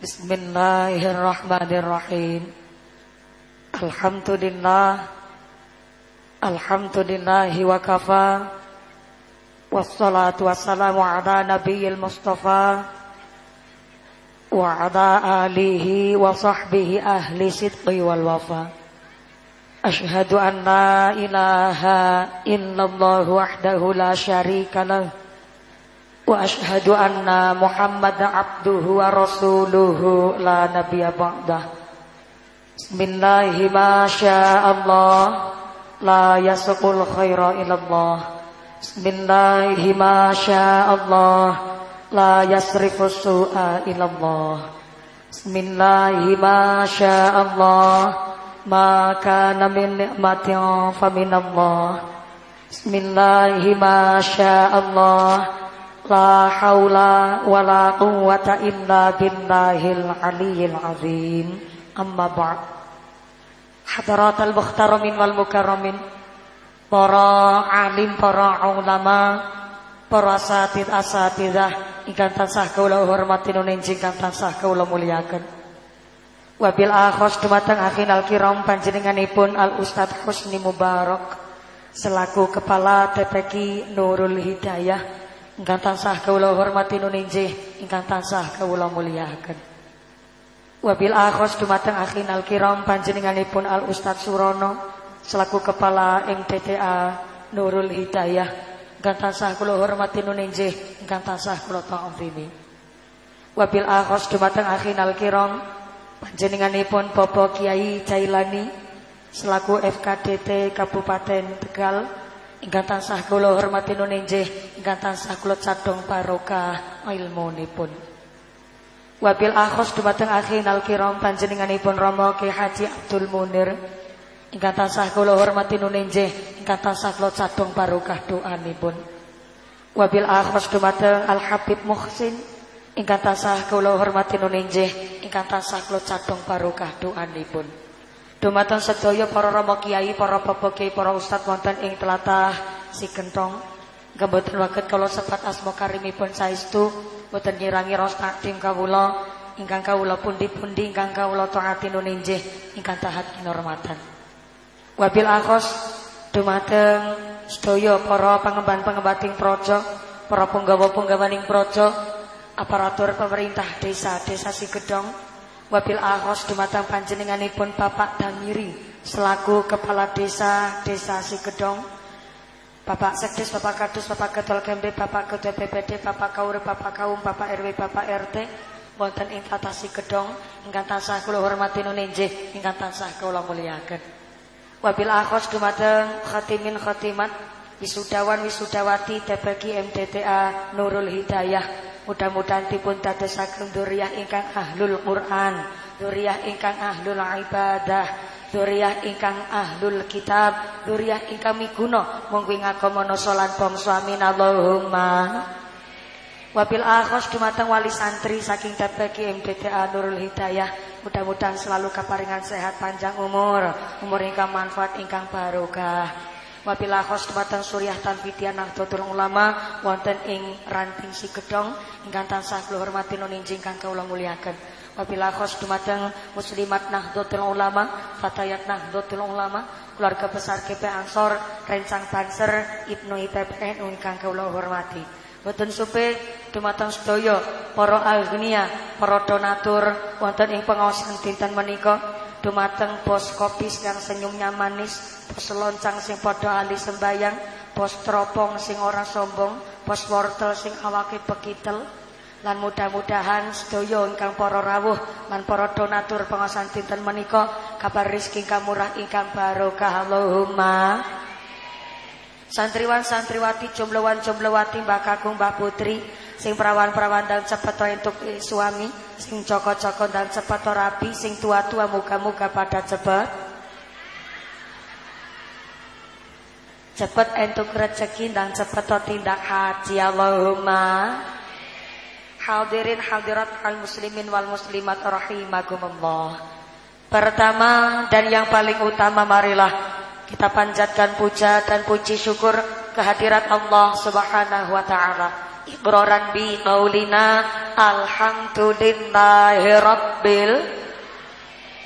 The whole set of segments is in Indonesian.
Bismillahirrahmanirrahim. Alhamdulillah. Alhamdulillahi wa kafa. Wassalatu wassalamu ala nabiyil mustafa. Wa ala alihi wa sahbihi ahli sidqi wal wafa. Ashhadu an la ilaha illallah wahdahu la syarika lahu. وأشهد أن محمد عبده ورسوله لا نبي بعده بسم الله ما شاء الله لا يسق الخير إلى الله بسم الله ما شاء الله لا يصرف السوء إلى الله بسم الله ما شاء الله ما كان من نعمة فمن الله بسم الله ما شاء الله Quwwata illa billahil aliyyil azim. Amma ba'd. Hadaratul mukhtaramin wal mukarramin. Para alim, para ulama, para asatid asatidah ingkang tansah kula hormati nun ingkang tansah kula muliaken. Wabil akhos dumateng akhinal kiram panjenenganipun Al Ustaz Husni selaku kepala TPQ Nurul ingkang tansah kawula hormati nuninjih ingkang tansah kawula muliakan. Wabil akhos dumateng akhinal kiram panjenenganipun Al Ustaz Surono selaku kepala MTTA Nurul Hidayah ingkang tansah kula hormati nuninjih ingkang tansah kula ta'zimi. Wabil akhos dumateng akhinal kiram panjenenganipun Bapak Kiai Jailani selaku FKDT Kabupaten Tegal Ingkang tansah kula hormati nunjih, ingkang tansah kula cadhong barokah ilmunipun. Wabil akhos dumateng akhinal kiram panjenenganipun Rama Ki Haji Abdul Munir. Ingkang tansah kula hormati nunjih, ingkang tansah kula cadhong barokah doanipun. Wabil akhos dumateng Al Habib Muhsin. Ingkang tansah kula hormati nunjih, ingkang tansah kula cadhong barokah doanipun. Dumateng sedaya para rama kiai, para bapak kiai, para ustad wonten ing tlatah Sikentong. Gamboten waget kala sepat asma karimipun saestu boten ngirangi ros takdim kawula ingkang kawula pundi-pundi ingkang kawula taati nuninjih ingkang tahat kinormatan. Wabil akhos dumateng sedaya para pangemban-pengembating praja, para punggawa-punggawaning praja, aparatur pemerintah desa Desa Sigedong, Wabil ahos dumatang panjenenganipun Bapak Damiri selaku kepala desa Desa Sigedong. Bapak Sekdes, Bapak Kadus, Bapak Ketua Kembe, Bapak Ketua PPD, Bapak Kaur, Bapak Kaum, Bapak RW, Bapak RT, wonten ing tata Sigedong ingkang tansah kula hormati nunjih, ingkang tansah kula muliaken. Wabil ahos dumateng khatimin khatimat wisudawan wisudawati TPQ MDTA Nurul Hidayah Mudah-mudahan dipun dadosaken dzurriyyah ingkang ahlul Quran, dzurriyyah ingkang ahlul ibadah, dzurriyyah ingkang ahlul kitab, dzurriyyah ingkang miguna mung ing agama nasa lan Allahumma. Wabil akhos dumateng wali santri saking TPQ MDTA Nurul Hidayah. Mudah-mudahan selalu keparingan sehat panjang umur Umur ingkang manfaat ingkang barokah Wabila khos dumateng Suriah Tanfidian Nahdlatul Ulama wonten ing ranting Sigedong ingkang tansah kula hormati nuninji ingkang kula muliaken. Wabila khos dumateng Muslimat Nahdlatul Ulama, Fatayat Nahdlatul Ulama, keluarga besar KP Ansor, Rencang Banser, Ibnu IPPN ingkang kula hormati. Boten supe dumateng sedaya para agnia, para donatur wonten ing pengaosan dinten menika dumateng bos kopi yang senyumnya manis pos loncang sing padha ahli sembayang, pos teropong sing ora sombong, pos wortel sing awake bekitel. Lan mudah-mudahan sedaya ingkang para rawuh lan para donatur pengasan dinten menika kabar rezeki ingkang murah ingkang barokah Allahumma. Santriwan santriwati jumlawan jumlawati Mbah Kakung Mbah Putri sing perawan-perawan dan cepet entuk suami sing coko-coko dan cepet rapi sing tua-tua muga-muga pada cepet Cepat entuk rezeki dan cepat tindak haji Allahumma. Hadirin hadirat al muslimin wal muslimat rahimakumullah. Pertama dan yang paling utama marilah kita panjatkan puja dan puji syukur kehadirat Allah Subhanahu wa taala iqraran bi qaulina alhamdulillahi rabbil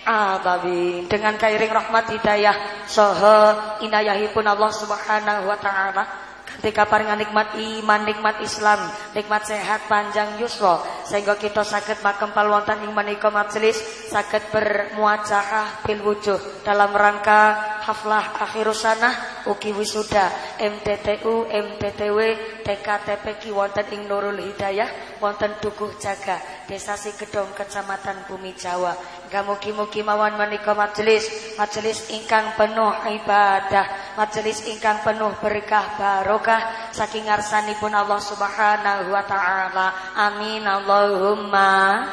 alamin. Dengan kairing rahmat hidayah saha inayahipun Allah Subhanahu wa taala ketika paringan nikmat iman, nikmat Islam, nikmat sehat panjang yuswa sehingga kita sakit makempal wonten ing menika majelis sakit bermuajahah bil wujuh. Dalam rangka haflah akhir sanah ugi wisuda. MTTU, MTTW, TKTP wonten ing Nurul Hidayah wonten Dukuh Jaga Desa Sigedong Kecamatan Bumi Jawa Mugi-mugi mawon menika majelis, majelis ingkang penuh ibadah, majelis ingkang penuh berkah barokah saking ngarsanipun Allah Subhanahu wa taala. Amin Allahumma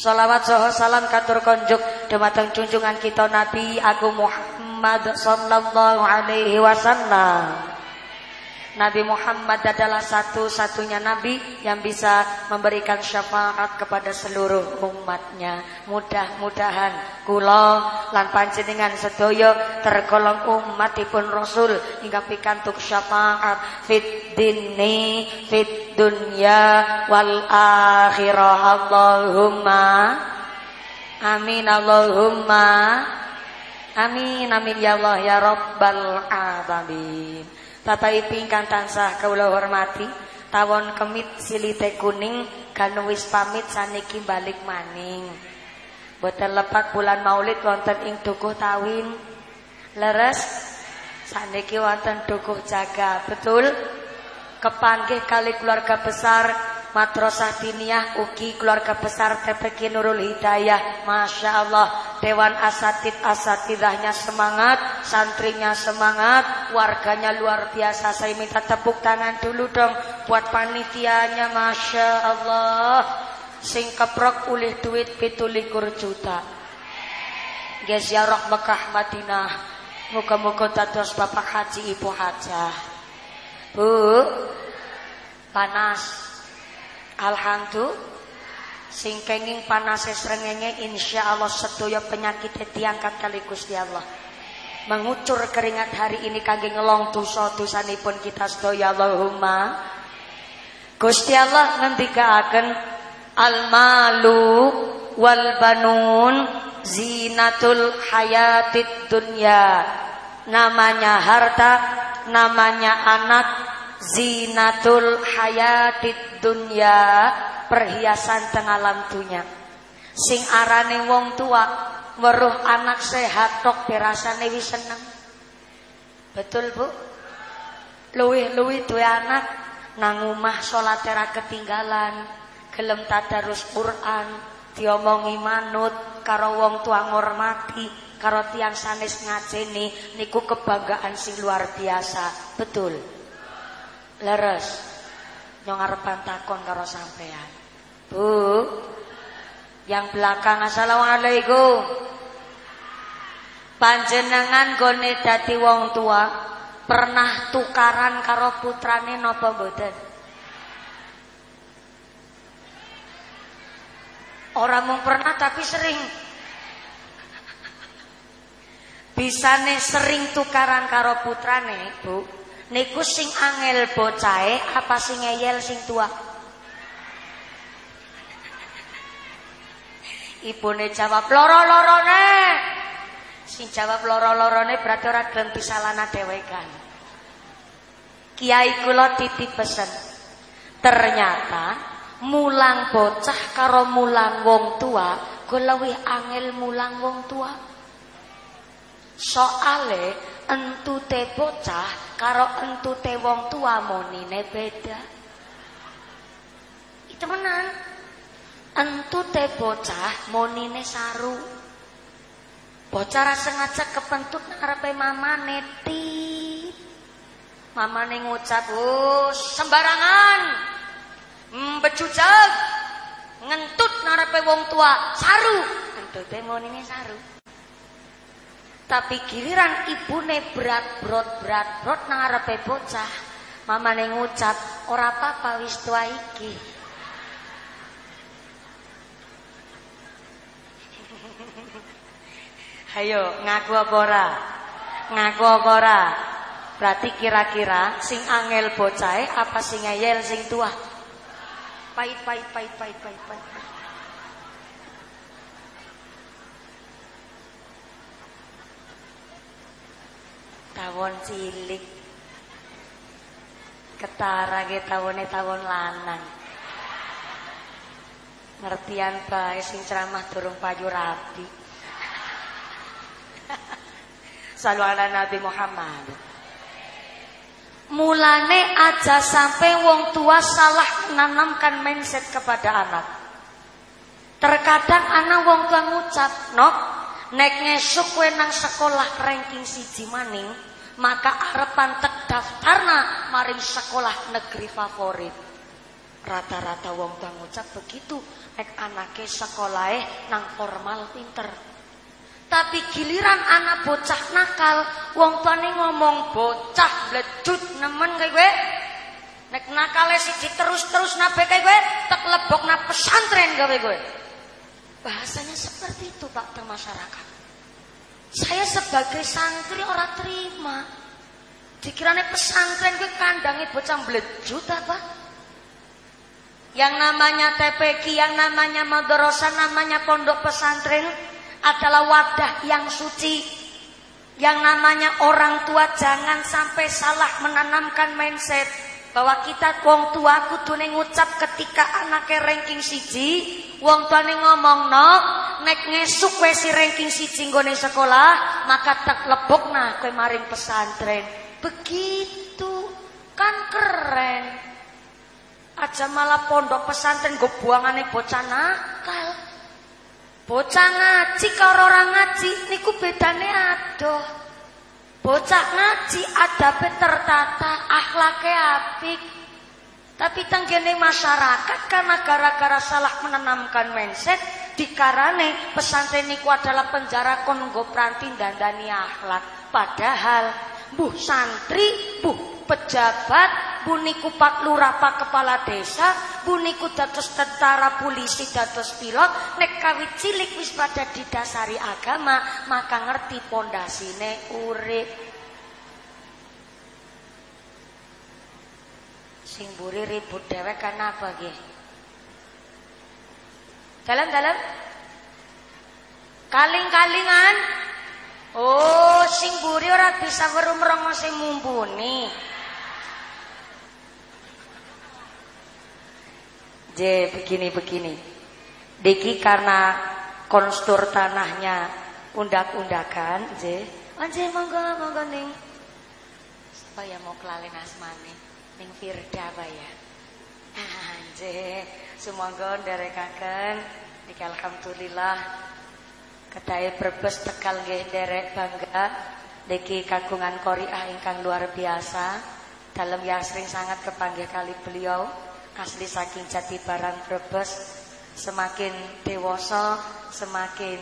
Salawat saha salam katur konjuk dumateng junjungan kita Nabi Agung Muhammad sallallahu alaihi wasallam. Nabi Muhammad adalah satu-satunya Nabi yang bisa memberikan syafaat kepada seluruh umatnya. Mudah-mudahan kula lan panjenengan sedaya tergolong umatipun Rasul hingga pikantuk syafaat fit dini fit dunya wal akhirah Allahumma amin Allahumma amin amin ya Allah ya rabbal alamin Bapak Ibu ingkang tansah kawula hormati, tawon kemit silite kuning kan wis pamit saniki balik maning. Boten lepat bulan Maulid wonten ing dukuh tawin. Leres saniki wonten dukuh jaga, betul? Kepanggih kali keluarga besar Madrasah Diniyah Uki keluarga besar TPK Nurul Hidayah. Masya Allah Dewan Asatid Asatidahnya semangat Santrinya semangat Warganya luar biasa. Saya minta tepuk tangan dulu dong Buat panitianya. Masya Allah Sing keprok ulih duit pitulikur juta. Geziarah Mekah Madinah. Muka-muka tatos Bapak Haji Ibu Hajah Bu Panas Alhamdulillah sing kenging panase srengenge insyaallah sedaya penyakit diangkat kali Gusti Allah. Mengucur keringat hari ini kangge ngelong dosa-dosanipun kita sedaya Allahumma. Gusti Allah ngendikaaken al malu wal banun zinatul hayatid dunya. Namanya harta, namanya anak, zinatul hayatid dunya perhiasan tengah alam dunya sing arane wong tua weruh anak sehat tok dirasane wis seneng. Betul Bu? Luwih-luwih duwe anak nang omah salat ketinggalan gelem tadarus Quran diomongi manut karo wong tua ngormati karo tiang sanes ngajeni niku kebanggaan sing luar biasa. Betul. Leres. Nyong arepan takon karo sampean. Bu. Yang belakang assalamualaikum. Panjenengan gone dadi wong tua pernah tukaran karo putrane napa mboten? Orang mau pernah tapi sering Bisane sering tukaran karo putrane, Bu. Niku sing angel bocahe apa sing ngeyel sing tua? Ibune jawab loro-lorone. Sing jawab loro-lorone berarti ora gelem disalana dhewekan. Kiai kula titip pesen. Ternyata mulang bocah karo mulang wong tua, ku luwih angel mulang wong tua. Soale entute bocah karo entute wong tua monine beda. Itu menan. Entute bocah monine saru. Bocah sengaja kepentut ngarepe mamane tit. Mamane ngucap, "Oh, sembarangan." Hmm, becujag. Ngentut ngarepe wong tua, saru. Entute monine saru. Tapi giliran ibune berat brot berat brot nang arepe bocah, mamane ngucap ora apa-apa wis tua iki. Hayo ngaku apa ora? Ngaku apa ora? Berarti kira-kira sing angel bocahe apa sing ngeyel sing tua? Pahit, pahit, pahit, pahit, pahit, pahit. Tawon cilik. Ketara ge tawone tawon lanang. Ngertian bae sing ceramah durung payu rapi. Salu ala Nabi Muhammad. Mulane aja sampai wong tua salah menanamkan mindset kepada anak. Terkadang anak wong tua ngucap, "Nok, nek ngesuk nang sekolah ranking siji maning, maka arepan tek daftarna maring sekolah negeri favorit." Rata-rata wong tua ngucap begitu, nek anake sekolahe nang formal pinter. Tapi giliran anak bocah nakal, wong tuane ngomong bocah bledut nemen kayak gue. Nek nakale siji terus-terus nabe kayak gue, tak lebok na pesantren gawe gue. Bahasanya seperti itu Pak masyarakat. Saya sebagai santri orang terima. Dikirane pesantren gue kandangi bocah bledut apa? Yang namanya TPQ, yang namanya madrasah, namanya pondok pesantren, adalah wadah yang suci. Yang namanya orang tua jangan sampai salah menanamkan mindset bahwa kita wong tua kudu ngucap ketika anaknya ranking siji, wong tua ngomong no, nek ngesuk kowe si ranking siji nggone sekolah, maka tak lebokna kowe maring pesantren. Begitu kan keren. Aja malah pondok pesantren gue buangane bocah nakal. Bocah ngaji karo orang ngaji niku bedane adoh. Bocah ngaji adabe tertata, akhlaknya apik. Tapi tanggene masyarakat karena gara-gara salah menanamkan mindset dikarane pesantren niku adalah penjara kongo prantin dan dani akhlak. Padahal buh santri, buh pejabat, buniku pak lurah pak kepala desa, buniku dados tentara polisi dados pilot, nek kawit cilik wis pada didasari agama, maka ngerti pondasine urip. Sing buri ribut dewek kenapa nggih? Dalam-dalam kaling-kalingan Oh, sing buri ora bisa weruh mrongo sing mumpuni. J begini-begini. Diki karena konstur tanahnya undak-undakan, J. Anje oh, monggo monggo ning. Siapa ya mau kelalen asmane? Ning Firda apa ya? Anje, sumangga nderekaken. Iki alhamdulillah kedai Brebes Tegal nggih nderek bangga. Niki kagungan koriah ingkang luar biasa. Dalam yasring sangat kepanggih kali beliau. Asli saking jati barang Brebes. Semakin dewasa semakin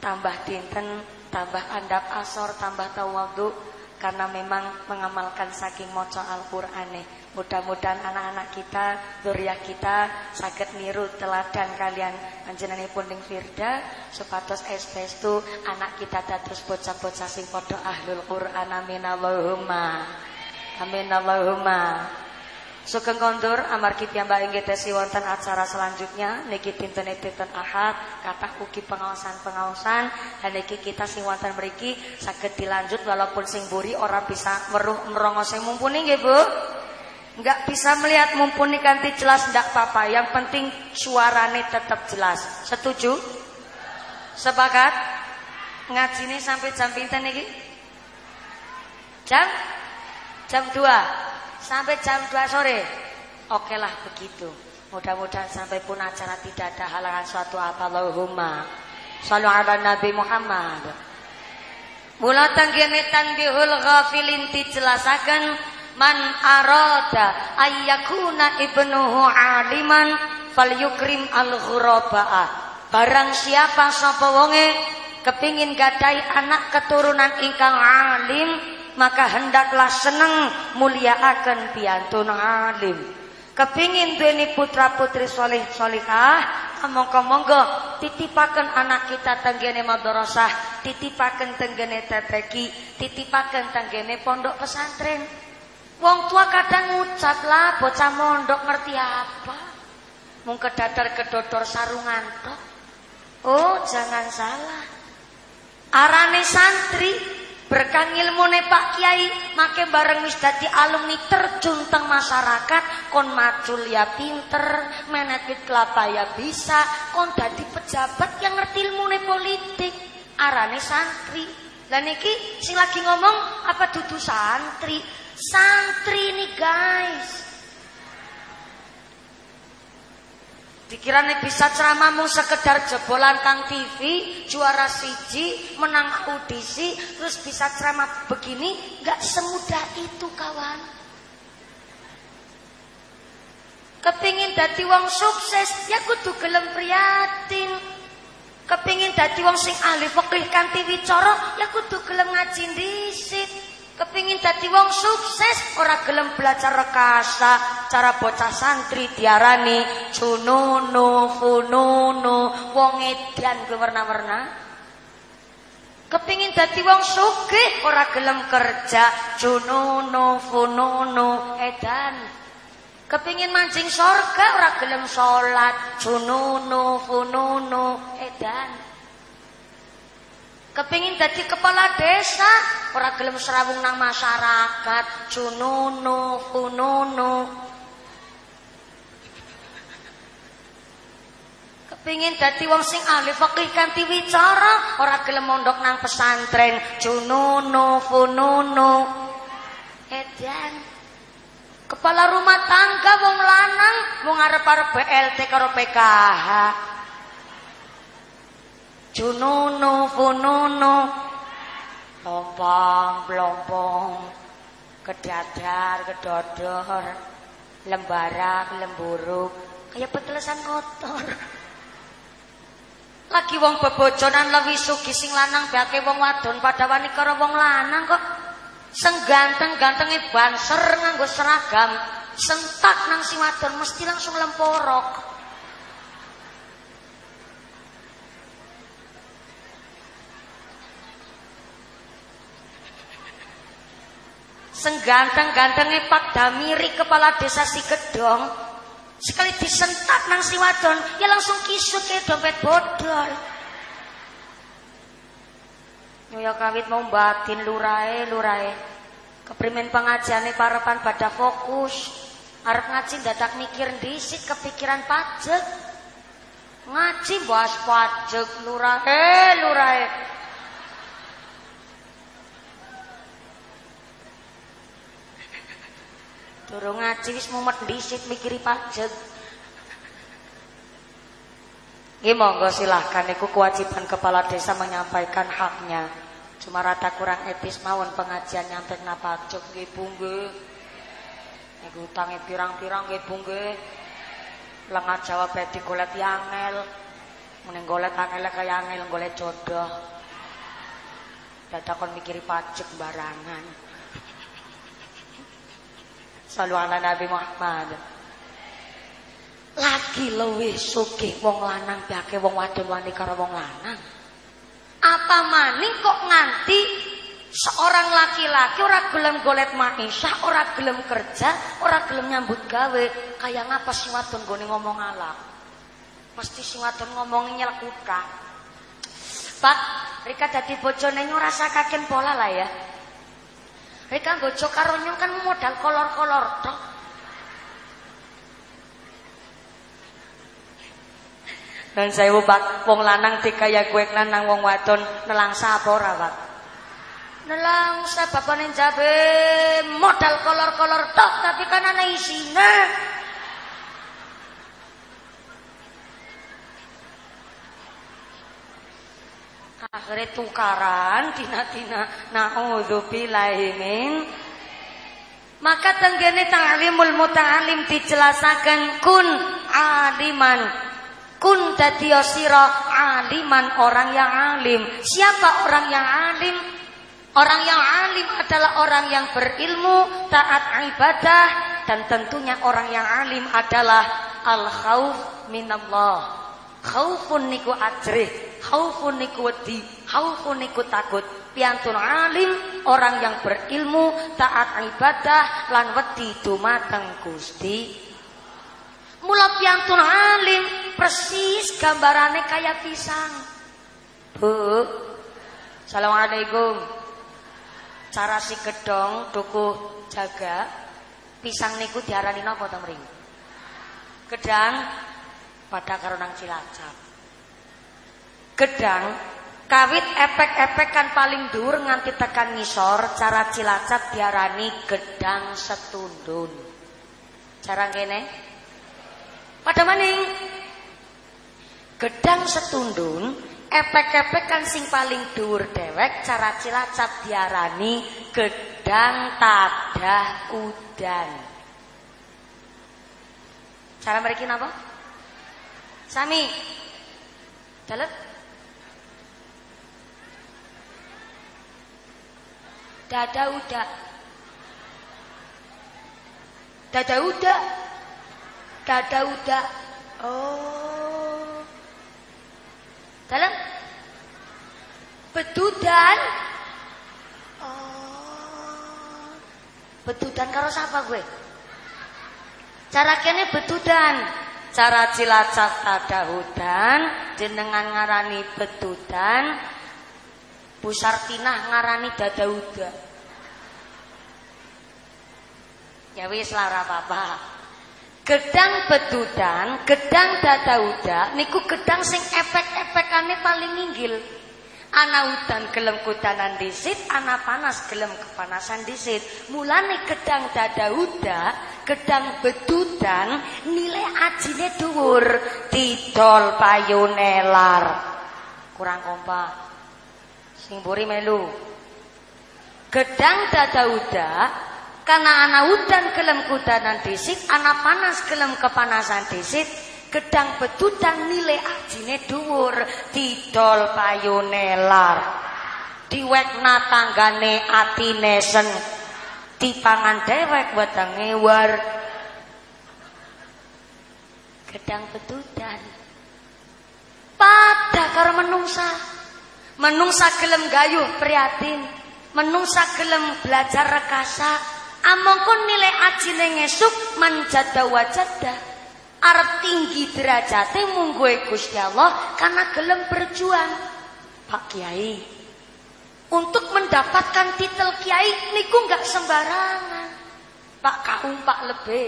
tambah dinten tambah andap asor tambah tawadu karena memang mengamalkan saking moco Al-Qur'ane mudah-mudahan anak-anak kita zuriat kita sakit niru teladan kalian. Panjenenganipun ning Firda supados espestu anak kita dados bocah-bocah sing padha ahlul Qur'an. Amin Allahumma. Amin Allahumma Sugeng kondur amargi piyambak inggih tesi wonten acara selanjutnya niki dinten dinten Ahad kathah ugi pengawasan-pengawasan dan niki kita sing wonten mriki saged dilanjut walaupun sing buri ora bisa meruh merongo sing mumpuni nggih Bu. Enggak bisa melihat mumpuni kanti jelas ndak apa-apa. Yang penting suarane tetap jelas. Setuju? Sepakat? Ngajine sampai jam pinten niki? Jam jam 2 sampai jam 2 sore. Oke lah begitu. Mudah-mudahan sampai pun acara tidak ada halangan suatu apa Allahumma. Sallu ala Nabi Muhammad. Mula tanggene tanbihul ghafilin dijelasaken man arada ayyakuna ibnuhu aliman falyukrim al ghurabaa. Barang siapa sapa wonge kepingin gadai anak keturunan ingkang alim maka hendaklah seneng muliaaken piantun alim. Kepingin duweni putra putri soleh solihah, monggo monggo titipaken anak kita tenggene madrasah titipaken tenggene teteki, titipaken tenggene pondok pesantren. Wong tua kadang ngucap lah bocah mondok ngerti apa. Mung kedadar kedodor sarungan. Oh, jangan salah. Arane santri berkah ilmune Pak Kiai. Make bareng wis dadi alumni terjun teng masyarakat kon macul ya pinter menekit kelapa ya bisa kon dadi pejabat yang ngerti ilmune politik. Arane santri. Dan niki sing lagi ngomong apa dudu santri? Santri nih guys Dikirane bisa ceramahmu sekedar jebolan kang TV, juara siji, menang audisi, terus bisa ceramah begini, gak semudah itu kawan. Kepingin dadi wong sukses, ya kudu gelem prihatin. Kepingin dadi wong sing ahli fikih kanthi wicara, ya kudu gelem ngaji dhisit. Kepingin dadi wong sukses ora gelem belajar rekasa, cara bocah santri diarani jununu, fununu, wong edan kuwi warna-warna. Kepingin dadi wong sugih ora gelem kerja, jununu, fununu, edan. Kepingin mancing sorga ora gelem salat, jununu, fununu, edan. Kepingin jadi kepala desa, ora gelem serawung nang masyarakat, jununu, fununu. Kepingin dadi wong sing ahli fikih kanthi wicara, ora gelem mondok nang pesantren, jununu, fununu. Edan. Kepala rumah tangga wong lanang mau ngarep-arep BLT karo PKH. Jununu fununu. Lompong, pelompong Kedadar, kedodor. Lembarak, lemburuk. Kayak petelesan kotor. Lagi wong bebojonan lebih sugi sing lanang Bake wong wadon pada wani karo wong lanang kok. Sengganteng gantengnya banser nganggo seragam. Sentak nang si wadon mesti langsung lemporok Sengganteng-gantengnya Pak Damiri kepala desa si Gedong sekali disentak nang si wadon ya langsung kisut kayak dompet bodol. Nyoya kawit mau batin lurai lurai. Keprimen pengajiane parapan pada fokus. Arep ngaji dadak mikir disit kepikiran pajak. Ngaji bahas pajak lurai lurai. Durung ngaji wis mumet dhisit mikiri pajak. Nggih monggo silahkan iku kewajiban kepala desa menyampaikan haknya. Cuma rada kurang etis mawon pengajian nyampe pajak nggih Bu nggih. Niku utange pirang-pirang nggih Bu nggih. Lengah jawab edi golek yangel. Mending golek angel kaya angel golek jodoh. Dadakon mikiri pajak barangan. Salu ala Nabi Muhammad. Lagi luwih sugih wong lanang biake wong wadon wani karo wong lanang. Apa maning kok nganti seorang laki-laki ora gelem golet maisha, ora gelem kerja, ora gelem nyambut gawe, kaya ngapa si wadon gone ngomong ala. Mesti si wadon ngomong nyelkuta. Pak, Rika dadi bojone ngrasakaken pola lah ya. Bojo karo nyong kan modal kolor-kolor tok. Dan saya Pak, wong lanang dikaya gue lanang wong wadon nelang sapa ora, Pak? Nelang sababane jabe modal kolor-kolor tok tapi kan ana isine. Akhirnya tukaran tina-tina naudzubillahi min maka tenggene ta'limul muta'alim dijelasakan kun aliman. Kun dadi sira aliman orang yang alim. Siapa orang yang alim? Orang yang alim adalah orang yang berilmu taat ibadah dan tentunya orang yang alim adalah al khauf minallah khaufun niku ajrih khaufun niku wedi, khaufun niku takut. Piantun alim, orang yang berilmu, taat ibadah lan wedi dumateng Gusti. Mula piantun alim persis gambarane kayak pisang. Bu. Assalamualaikum. Cara si gedong tuku jaga pisang niku diarani napa to mring? Gedang pada karo nang Cilacap. Gedang kawit efek-efek kan paling dur nganti tekan ngisor, cara Cilacap diarani gedang setundun. Cara kene? Pada maning gedang setundun efek-efek kan sing paling dur dewek cara Cilacap diarani gedang tadah udan. Cara mereka apa? Sami. Dalet. Dada udah. Dada udah. Dada udah. Oh. Dalam. Betudan. Oh. Betudan karo siapa gue? Cara kene betudan. Cara Cilacap ada hudan, jenengan ngarani betudan, Bu Sartinah ngarani dadauda. Ya wis lara apa Gedang betudan, gedang dadauda niku gedang sing efek-efekane paling inggil. Ana udan gelem kudanan disit, ana panas gelem kepanasan disit. Mulane gedang dadauda, gedang bedudan nilai ajine dhuwur, didol payune lar. Kurang kompak. Sing melu. Gedang dadauda karena ana udan gelem kudanan disit, ana panas gelem kepanasan disit, gedang bedudan nilai ajine dhuwur didol payune lar. Diwekna tanggane atine sen dipangan dewek wetenge war gedang bedudan pada karo menungsa. Menungsa gelem gayuh prihatin. Menungsa gelem belajar rekasa. Amangkon nilai ajine ngesuk manjada wajada Arab tinggi derajatnya munggu Gusti Allah karena gelem berjuang. Pak Kiai, untuk mendapatkan titel Kiai niku nggak sembarangan. Pak Kaum, Pak Lebe.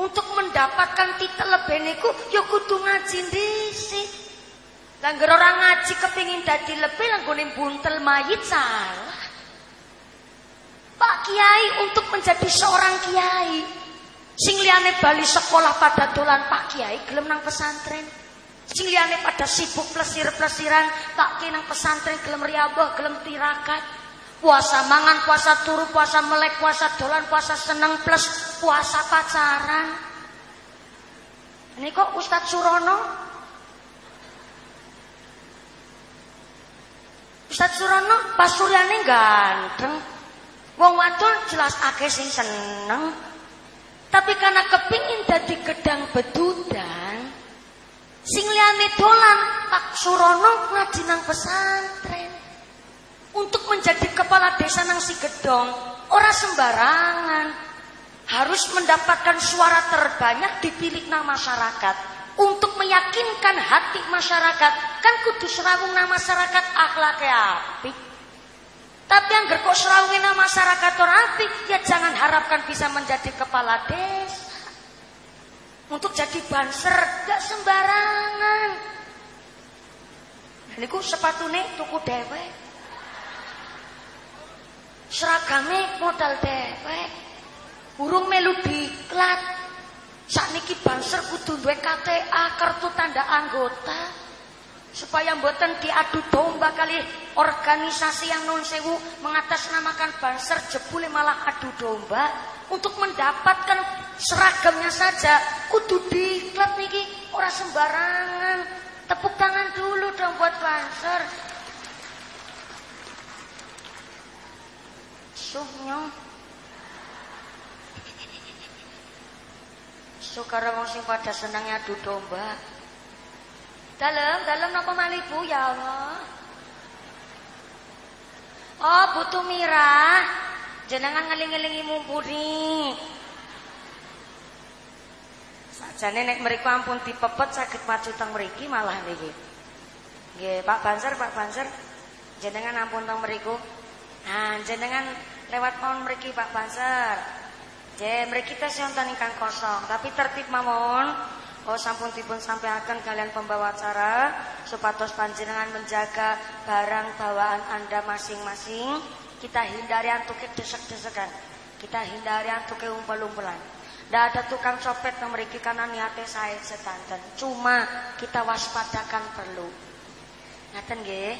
Untuk mendapatkan titel lebih niku ya kudu ngaji dhisik. Langgar orang ngaji kepingin dadi lebih langgone buntel mayit salah. Pak Kiai untuk menjadi seorang kiai Sing liyane bali sekolah pada dolan Pak Kiai gelem nang pesantren. Sing liyane pada sibuk plesir-plesiran, Pak Kiai nang pesantren gelem riabah, gelem tirakat. Puasa mangan, puasa turu, puasa melek, puasa dolan, puasa seneng plus puasa pacaran. Ini kok Ustadz Surono Ustadz Surono pas suryane ganteng. Wong wadon jelas akeh sing seneng. Tapi karena kepingin dadi gedang bedudan, sing liyane dolan Pak Surono ngaji nang pesantren. Untuk menjadi kepala desa nang si gedong, ora sembarangan. Harus mendapatkan suara terbanyak dipilih nang masyarakat. Untuk meyakinkan hati masyarakat, kan kudu serawung nang masyarakat akhlaknya apik. Tapi yang kok serawina masyarakat rapi, ya jangan harapkan bisa menjadi kepala desa. Untuk jadi banser, gak sembarangan. Ini sepatu nih tuku dewek. Seragame modal dewek. Burung melu diklat. Saat niki banser kudu duwe KTA kartu tanda anggota supaya mboten diadu domba kali organisasi yang non sewu mengatasnamakan banser jebule malah adu domba. Untuk mendapatkan seragamnya saja kudu diklat niki ora sembarangan. Tepuk tangan dulu dong buat banser suhnya Sukara wong sing pada senangnya adu domba Dalam, dalam napa malih Bu ya Allah. Oh, butuh mirah. Jenengan ngeling-ngelingi mumpuni. Sajane nek mriku ampun dipepet saged maju teng mriki malah niki. Nggih, Pak Banser, Pak Banser. Jenengan ampun teng mriku. Nah, jenengan lewat mawon mriki Pak Banser. Je, mriki teh wonten ingkang kosong, tapi tertib mawon. Oh sampun dipun sampaikan kalian pembawa acara supados panjenengan menjaga barang bawaan Anda masing-masing. Kita hindari antuke desek-desekan. Kita hindari antuke umpel-umpelan. Tidak ada tukang copet yang memiliki karena niatnya saya setanten. Cuma kita waspadakan perlu. Ngaten nggih.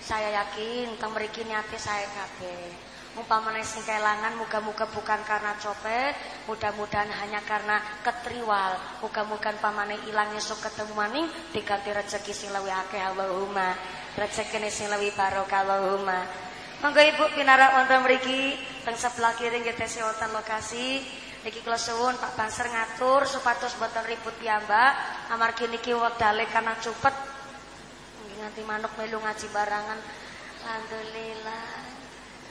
Saya yakin teng mriki niate saya kabeh. Umpamane sing kelangan muga-muga bukan karena copet, mudah-mudahan hanya karena ketriwal. Muga-muga pamane ilang esuk ketemu maning diganti rezeki sing luwih akeh Allahumma. Rezekine sing luwih barokah Allahumma. Monggo Ibu pinarak wonten mriki teng sebelah kiri nggih tesih wonten lokasi. Niki kula suwun Pak Banser ngatur supados boten ribut piyambak amargi niki wektale karena cupet nganti manuk melu ngaji barangan. Alhamdulillah.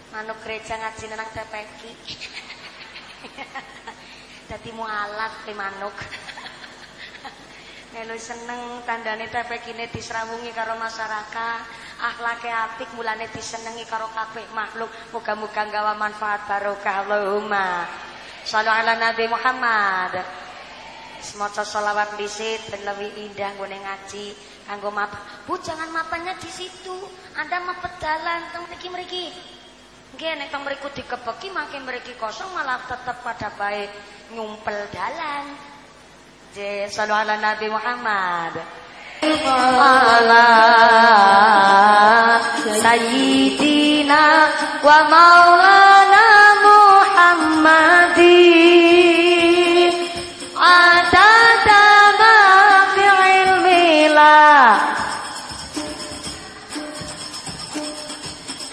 Manuk gereja ngaji nang tepeki. Dadi mualaf ke manuk. Melu seneng tandane tepekine disrawungi karo masyarakat. Akhlake apik mulane disenengi karo kabeh makhluk. Muga-muga gawa manfaat barokah Allahumma. Shallu ala Nabi Muhammad. Semoga sholawat disit dan lebih indah gue ngaji kanggo map. Bu jangan mapannya di situ. Anda mapet dalan teng mriki mriki. Nggih nek teng mriku makin mriki kosong malah tetap pada baik nyumpel dalan. Je sallu ala Nabi Muhammad. Ala Sayyidina wa maulana Muhammadin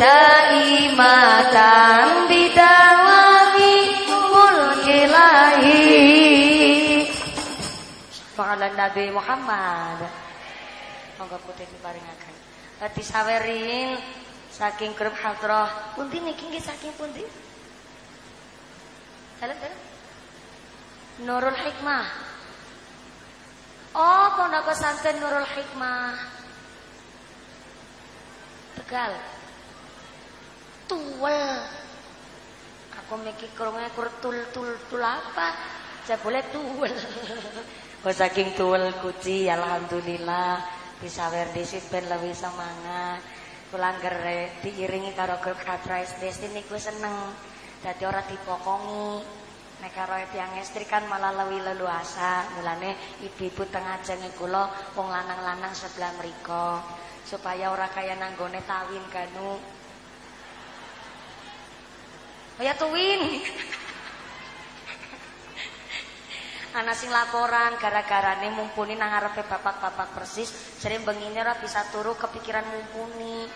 Daimatan bidawami mulkilahi Fa'ala Nabi Muhammad. Monggo putih diparingaken. Disawerin saking grup hadroh pundi niki nggih saking pundi? Dalam dalam Nurul Hikmah. Oh pondok pesantren Nurul Hikmah. Tegal Tuwel Aku mikir krunge kur tul tul tul apa boleh tuwel Oh saking tuwel kuci Alhamdulillah. Bisa werdisit ben lebih semangat. Pulang gere diiringi karo grup Hadra SD niku seneng. Dadi ora dipokongi. Nek karo tiyang estri kan malah lewi leluasa. Mulane ibu-ibu tengah jenge kula wong lanang-lanang sebelah mriko supaya ora kaya nanggone tawin kanu Kaya tuwin Ana sing laporan gara-gara nih mumpuni nang ngarepe bapak-bapak persis, sering bengine ora bisa turu kepikiran mumpuni.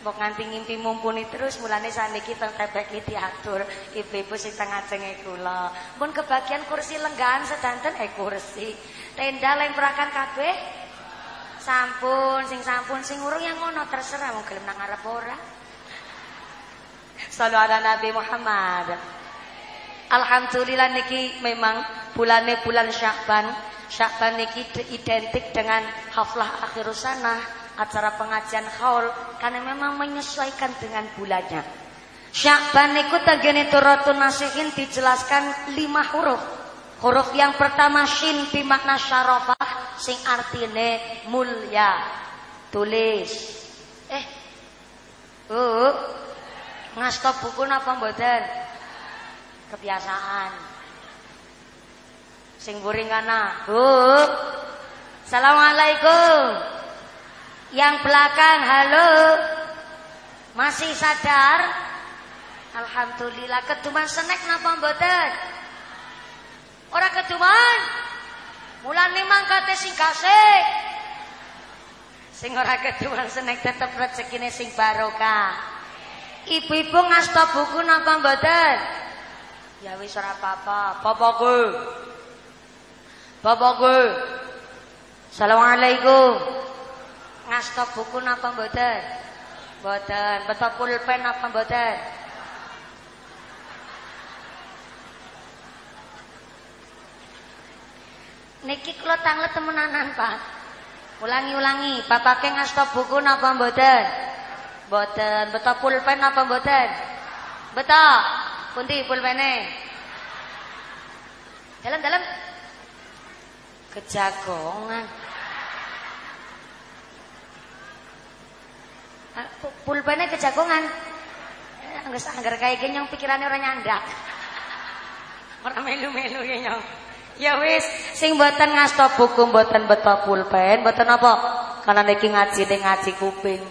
Mbok nganti ngimpi mumpuni terus mulane saniki teng tebek iki diatur ibu-ibu sing teng ajenge kula. Pun kebagian kursi lenggahan sedanten eh kursi. Tenda lemprakan kabeh. Sampun, sing sampun sing urung yang ngono terserah mau gelem nang ngarep ora. Ala Nabi Muhammad. Alhamdulillah niki memang bulannya bulan Syakban. Syakban niki identik dengan haflah akhir sana, acara pengajian haul karena memang menyesuaikan dengan bulannya. Syakban niku tagene turatun nasihin dijelaskan lima huruf. Huruf yang pertama shin bimakna syarafah sing artine mulia. Tulis. Eh. Uh, Ngastop buku napa mboten? Kebiasaan. Sing buring kana. Bu. Assalamualaikum. Yang belakang halo. Masih sadar? Alhamdulillah keduman senek napa mboten? Ora keduman. Mulane mangkate sing kasih. Sing ora keduman senek tetep rezekine sing barokah. Ibu-ibu ngasta buku napa mboten? Ya wis ora apa-apa. Bapakku. Bapakku. Assalamualaikum. Ngastok buku napa mboten? Mboten. Betul pulpen apa mboten? Niki kula tanglet temenanan, Pak. Ulangi-ulangi, bapake ngastok buku napa mboten? Mboten. Betul pulpen apa mboten? Betul. Pundi pulpene? Dalam-dalam kejagongan. Ah, pulpene kejagongan. Angger angger kaya gini yang pikirannya orang nyandak. Orang melu-melu nyong. Ya wis, sing mboten ngasta buku mboten beto pulpen, mboten apa? Karena niki ngaji ning ngaji kuping.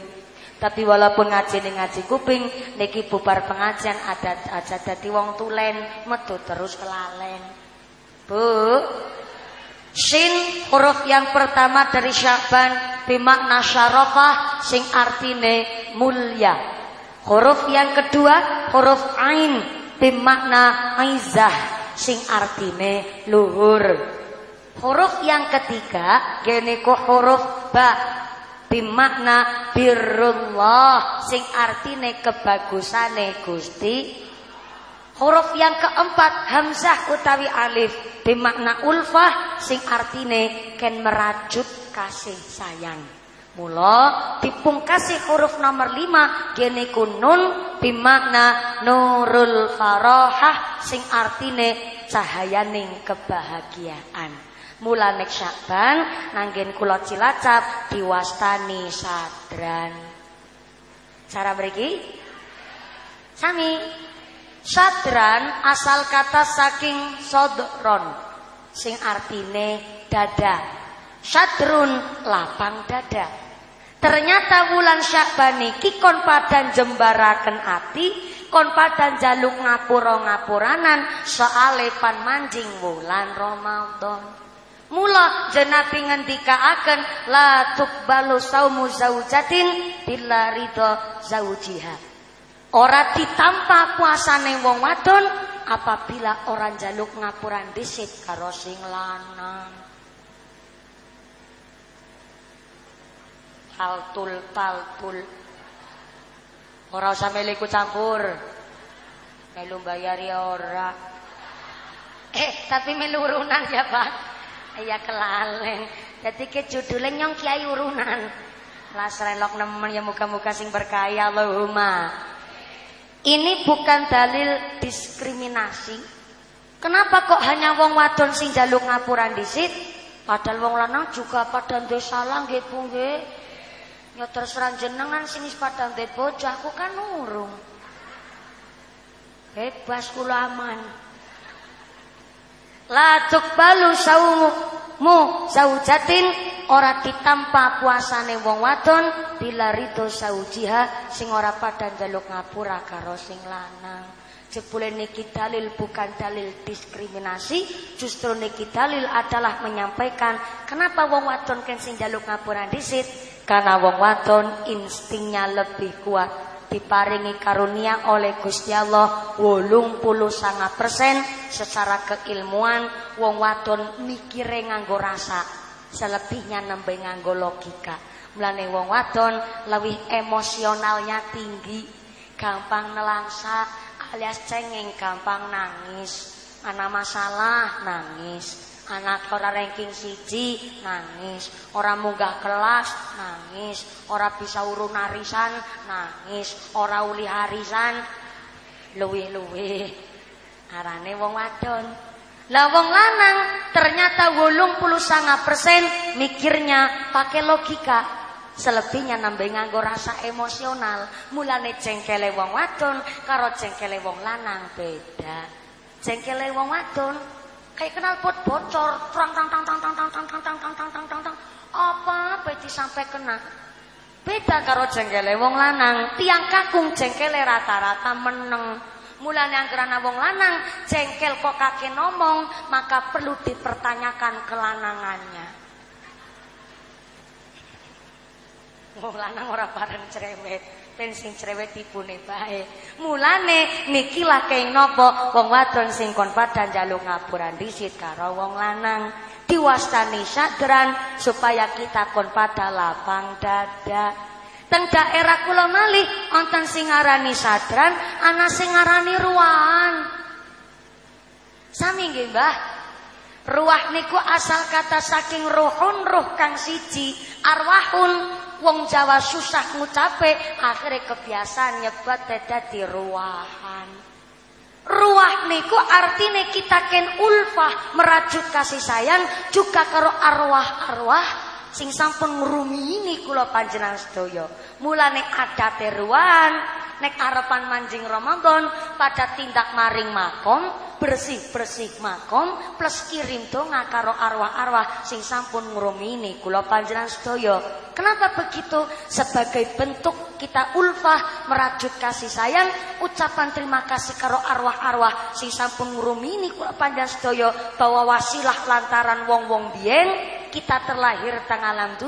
Tapi walaupun ngaji ning ngaji kuping, niki bubar pengajian ada aja dadi wong tulen, metu terus kelalen. Bu, Shin huruf yang pertama dari Syaban bimakna syarafah sing artine mulia. Huruf yang kedua huruf ain bimakna aizah sing artine luhur. Huruf yang ketiga geniku huruf ba bimakna birrullah sing artine kebagusane Gusti. Huruf yang keempat hamzah utawi alif bimakna ulfah sing artine ken merajut kasih sayang. Mula dipungkasi huruf nomor lima gene kunun bimakna nurul farohah sing artine cahayaning kebahagiaan. Mula nek Syakban nanggen kula Cilacap diwastani sadran. Cara mriki sami sadran asal kata saking sodron sing artine dada. Sadrun lapang dada. Ternyata wulan Syakban iki kon padan jembaraken ati, kon padan jaluk ngapura ngapuranan soale pan manjing wulan Ramadan. Mula jenabi ngendikaaken la tuqbalu saumu zaujatin bila ridho zaujiha. Ora ditampa puasane wong wadon apabila orang jaluk ngapuran disit karo sing lanang. Taltul taltul. Ora usah melu campur. Melu bayar ya ora. Eh, tapi melu urunan ya, Pak. Iya kelalen. Jadi ke judulnya nyong kiai urunan. Las relok nemen ya muka-muka sing berkaya Allahumma. Ini bukan dalil diskriminasi. Kenapa kok hanya wong wadon sing jaluk ngapuran disit? Padahal wong lanang juga pada ndek salah nggih. Ya terserah jenengan sing wis padang duwe bocah aku kan urung. Bebas kula aman. La tuqbalu saumu zaujatin ora ditampa puasane wong wadon bila ridho saujiha sing ora padha njaluk ngapura karo sing lanang. Jebule niki dalil bukan dalil diskriminasi, justru niki dalil adalah menyampaikan kenapa wong wadon kan sing njaluk ngapura disit karena wong wadon instingnya lebih kuat. Diparingi karunia oleh Gusti Allah wolung puluh sangat persen secara keilmuan. Wong wadon mikire nganggo rasa selebihnya nembe nganggo logika. Mulane wong wadon lebih emosionalnya tinggi gampang nelangsa alias cengeng gampang nangis. Ana masalah nangis Anak ora ranking siji nangis, ora munggah kelas nangis, ora bisa urun arisan nangis, ora uli harisan luwih-luwih. Arane wong wadon. Lah wong lanang ternyata persen mikirnya pakai logika. Selebihnya nambah nganggo rasa emosional. Mulane jengkele wong wadon karo jengkele wong lanang beda. Jengkele wong wadon Kayak kenal pot bocor, tang tang tang tang tang tang tang tang tang tang tang tang tang. Apa beti sampai kena? Beda karo jengkele wong lanang, tiang kakung jengkele rata-rata meneng. Mulane anggerana wong lanang jengkel kok kakek ngomong, maka perlu dipertanyakan kelanangannya. Wong lanang ora bareng cerewet ben sing cerewet ibune bae. Mulane niki lake nopo wong wadon sing kon padha njaluk ngapuran disit karo wong lanang. diwastani sadran supaya kita kon pada lapang dada. Teng daerah kula malih wonten sing ngarani sadran, ana sing ngarani ruwahan. Sami nggih, Mbah. Ruah niku asal kata saking ruhun ruh kang siji, arwahun wong Jawa susah ngucape, akhirnya kebiasaan nyebat dadi ruahan. Ruah niku artine kita ken ulfah merajut kasih sayang juga karo arwah-arwah sing sampun ngrumiyini kula panjenengan sedaya. Mulane adate ruan nek arepan manjing Ramadan pada tindak maring makom bersih-bersih makom plus kirim donga karo arwah-arwah sing sampun ngrumiyini kula panjenengan sedaya. Kenapa begitu? Sebagai bentuk kita ulfah merajut kasih sayang, ucapan terima kasih karo arwah-arwah. Sing sampun ngrumini kula panjang sedaya bahwa wasilah lantaran wong-wong biyen. Kita terlahir teng alam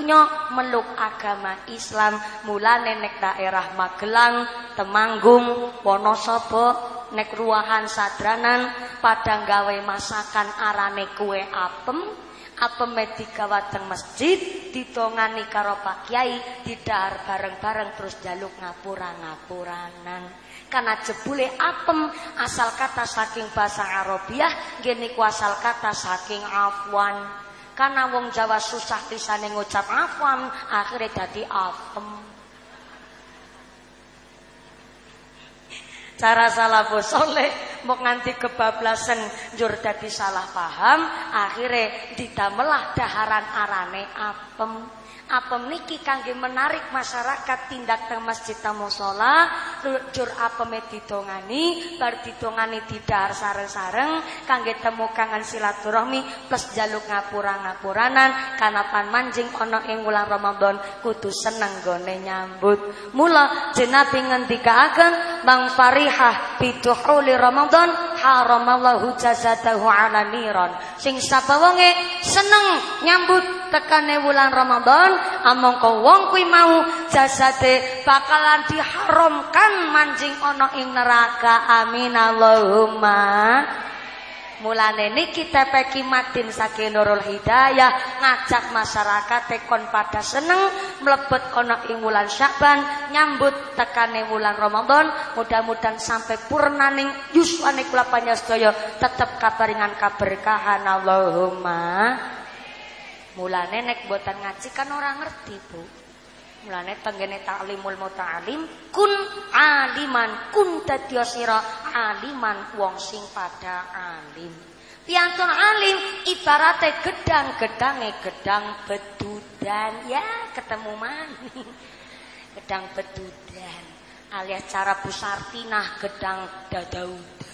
meluk agama Islam. Mulane nek daerah Magelang, Temanggung, Wonosobo nek ruahan sadranan padang gawe masakan arane kue apem apa medika wateng masjid ditongani karo Pak Kiai didahar bareng-bareng terus jaluk ngapura-ngapuranan. Karena jebule apem asal kata saking bahasa Arabiah gini asal kata saking afwan. Karena wong Jawa susah pisane ngucap afwan akhirnya jadi apem cara salafus soleh. Mau nganti kebablasan jur dadi salah paham akhirnya ditamelah daharan arane apem apem niki kangge menarik masyarakat tindak teng masjid musola? Jur apeme ditongani bar ditongani didar sareng-sareng kangge temu kangen silaturahmi plus jaluk ngapura-ngapuranan kanapan manjing ana ing wulan Ramadan kudu seneng gone nyambut. Mula jenabi ngendikaaken bang farihah biduhuli Ramadan haramallahu jazatahu ala niron. Sing sapa wonge seneng nyambut tekane wulan Ramadan amangka wong kuwi mau jasade bakalan diharamkan manjing ana ing neraka. Amin. Allahumma. Mulane niki TPK Madin saking Nurul Hidayah ngajak masyarakat tekon pada seneng mlebet ana ing wulan Syakban nyambut tekane wulan Ramadan. Mudah-mudahan sampai purnaning yuswane kula panjenengan tetep kabaringan kaberkahan. Allahumma Mulane nek boten ngaji kan orang ngerti, Bu. Mulane tenggene taklimul muta'alim kun aliman kun sira aliman wong sing pada alim. Piantun alim ibarate gedang-gedange gedang bedudan ya ketemu maning. Gedang bedudan alias cara Bu Sartinah gedang dadaud.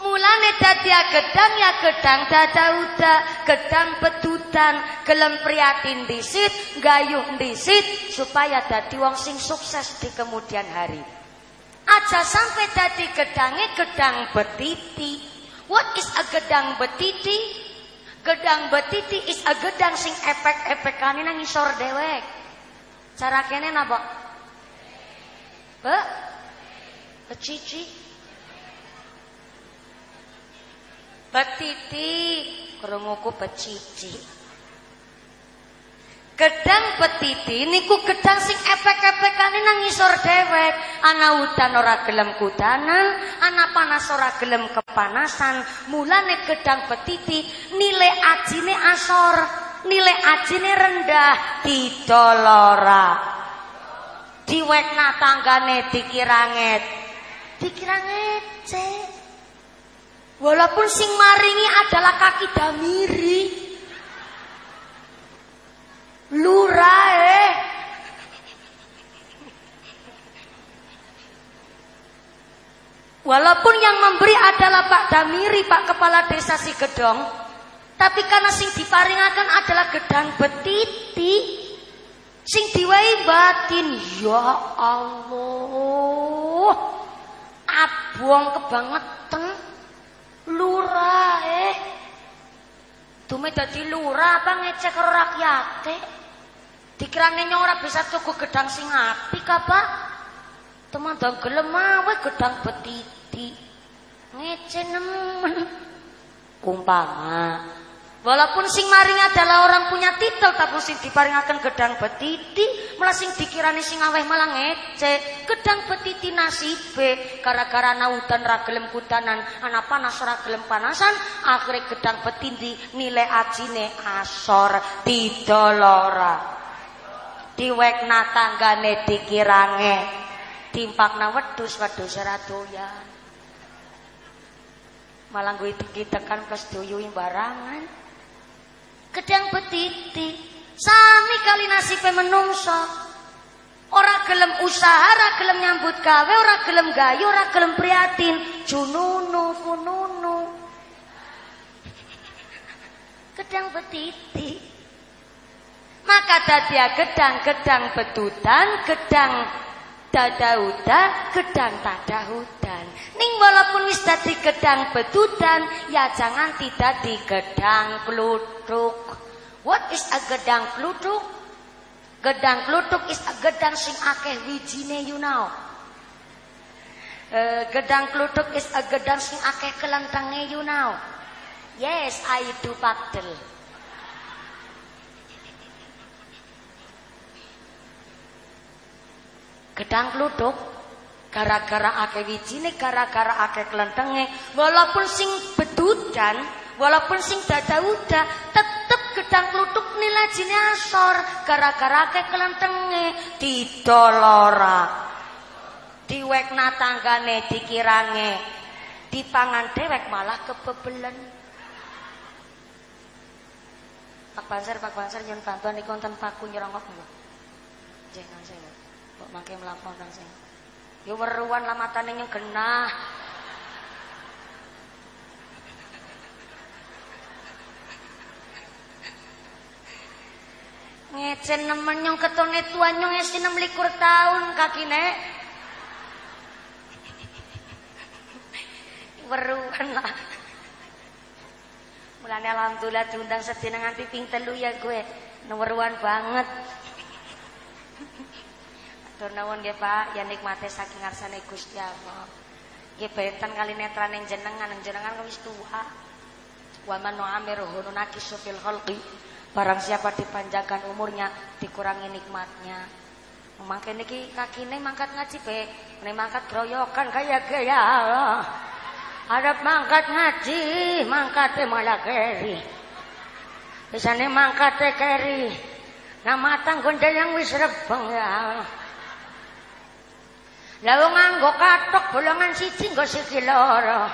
Mulane dadi gedang ya gedang dadauda, gedang bedudan, gelem priatin disit, gayuh disit supaya dadi wong sing sukses di kemudian hari. Aja sampai dadi gedange gedang betiti. What is a gedang betiti? Gedang betiti is a gedang sing efek-efekane nang ngisor dewek. Cara kene napa? Be? Betiti krunguku becici. Gedang petiti niku gedang sing epek-epekane nang ngisor dewek. Ana udan ora gelem kudanan, ana panas ora gelem kepanasan. Mulane gedang petiti nilai ajine asor, nilai ajine rendah, didolora. Diwekna tanggane dikiranget. Dikiranget, cek. Walaupun sing maringi adalah kaki damiri. Lurae. Walaupun yang memberi adalah Pak Damiri, Pak Kepala Desa si Gedong, tapi karena sing diparingakan adalah gedang betiti, sing diwai batin, ya Allah, abong kebangetan. Lurah eh. Dume dadi lurah apa ngecek karo rakyate? Dikirane ora bisa tuku gedang sing apik apa? Teman dong gelem awe gedang betiti. ngece nemen umpama Walaupun sing maring adalah orang punya titel tapi sing diparingaken gedang betiti, malah sing dikirani sing aweh malah ngece. Gedang betiti nasibe gara-gara naudan ra gelem kudanan, ana panas ra gelem panasan, akhirnya gedang betiti nilai ajine asor didolora. Diwekna tanggane dikirange, timpakna wedhus wedhus ora doyan. Malah gue tekan plus duyui barangan gedang betiti sami kali nasibe menungso. Ora gelem usaha ora gelem nyambut gawe ora gelem gayu ora gelem prihatin. Jununu fununu gedang betiti maka dadia gedang-gedang betutan gedang dadauda gedang tadahudan ning walaupun wis dadi gedang betutan ya jangan tidak di gedang klut kluthuk. What is a gedang kluthuk? Gedang kluthuk is a gedang sing akeh wijine you know. Uh, gedang kluthuk is a gedang sing akeh kelentenge you know. Yes, I do pakdel. Gedang kluthuk gara-gara akeh wijine, gara-gara akeh kelentenge, walaupun sing bedudan Walaupun sing dada udah tetep gedang klutuk nilajine asor gara-gara ke kelentenge didolora. Diwekna tanggane dikirange. Dipangan dewek malah kebebelen. Pak Banser, Pak Banser nyun bantuan niku wonten paku nyerongok nang saya. Mlampah nang saya. Yo weruan lamatane nyeng genah. Ngecen nemen nyong ketone tua nyong enam likur tahun kakine. Weruan lah. Mulane alhamdulillah diundang sedina nganti ping telu ya gue. Neweruan banget. Atur nuwun nggih Pak, ya nikmate saking ngarsane Gusti Allah. Nggih benten kali netran ning jenengan, jenengan wis tuwa. Wa man nu'amiruhu nunakisu fil khalqi. Barang siapa dipanjangkan umurnya, dikurangi nikmatnya. Mangke niki kakine mangkat ngaji be, ini mangkat groyokan kayak gaya. Ada mangkat ngaji, mangkat malah keri. Bisane mangkat keri. Nah matang gondel yang wis rebeng ya. Lalu nganggo katok bolongan siji nggo sikil loro.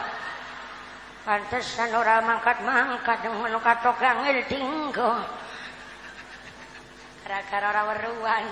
Pantesan ora mangkat-mangkat ngono katok angel dinggo. Gara-gara ora weruan.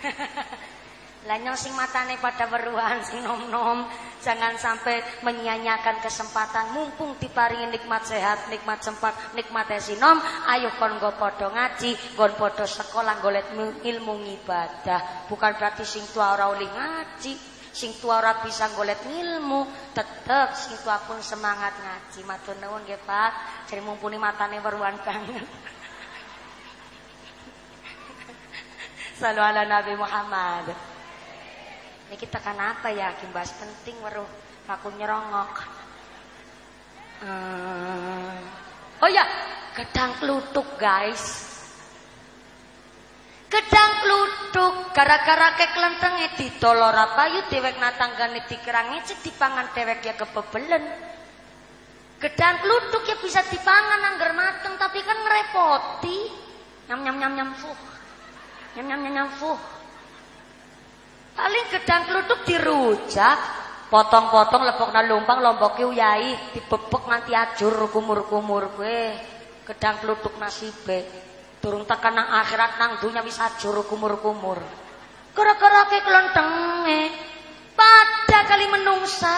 Lanyong sing matane pada weruan sing nom-nom jangan sampai menyia-nyiakan kesempatan. Mumpung diparingi nikmat sehat, nikmat sempat, nikmat sinom, ayo kon go padha ngaji, kon padha sekolah golek ilmu ibadah. Bukan berarti sing tua ora oleh ngaji, sing tua ora bisa golek ilmu tetep sing tua pun semangat ngaji. Matur nuwun nggih Pak. Jadi mumpuni matane weruan banget. Salu ala Nabi Muhammad kita kan apa ya kimbas penting weruh aku nyerongok hmm. oh ya gedang klutuk guys Gedang kluthuk gara-gara ke klentenge ditolor payu dewek natanggane dikerangi cek dipangan dewek ya kebebelen. Gedang kluthuk ya bisa dipangan anggar mateng tapi kan ngerepoti. Nyam nyam nyam nyam fuh. Nyam nyam nyam nyam fuh. Paling gedang kluthuk dirujak, potong-potong lepokna lumpang lombok uyai dibebek nganti ajur kumur-kumur gue. Gedang kluthuk nasibe. Turun tekan nang akhirat nang dunya wis ajur kumur-kumur. Gara-gara ke kelentenge pada kali menungsa.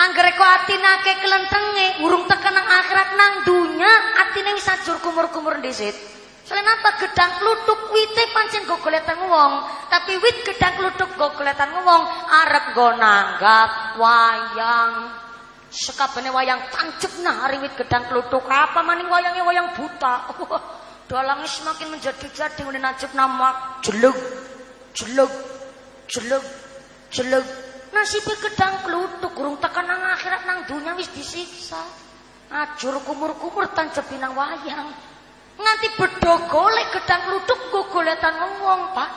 Anggere kok atine ke kelentenge urung tekan nang akhirat nang dunya atine wis ajur kumur-kumur dhisit. Selain apa gedang klutuk wite pancen go goletan wong, tapi wit gedang klutuk go goletan wong arep go nanggap wayang. Sekabene wayang tancep nah hari wit gedang klutuk apa maning wayangnya wayang buta. Dalangnya semakin menjadi-jadi udah najib nama jelug, jelug, jelug, jelug. Nasibe gedang kluthuk gurung tekan nang akhirat nang dunya wis disiksa. Ajur kumur-kumur tanjepi nang wayang. Nganti golek gedang kluthuk go goletan wong, Pak.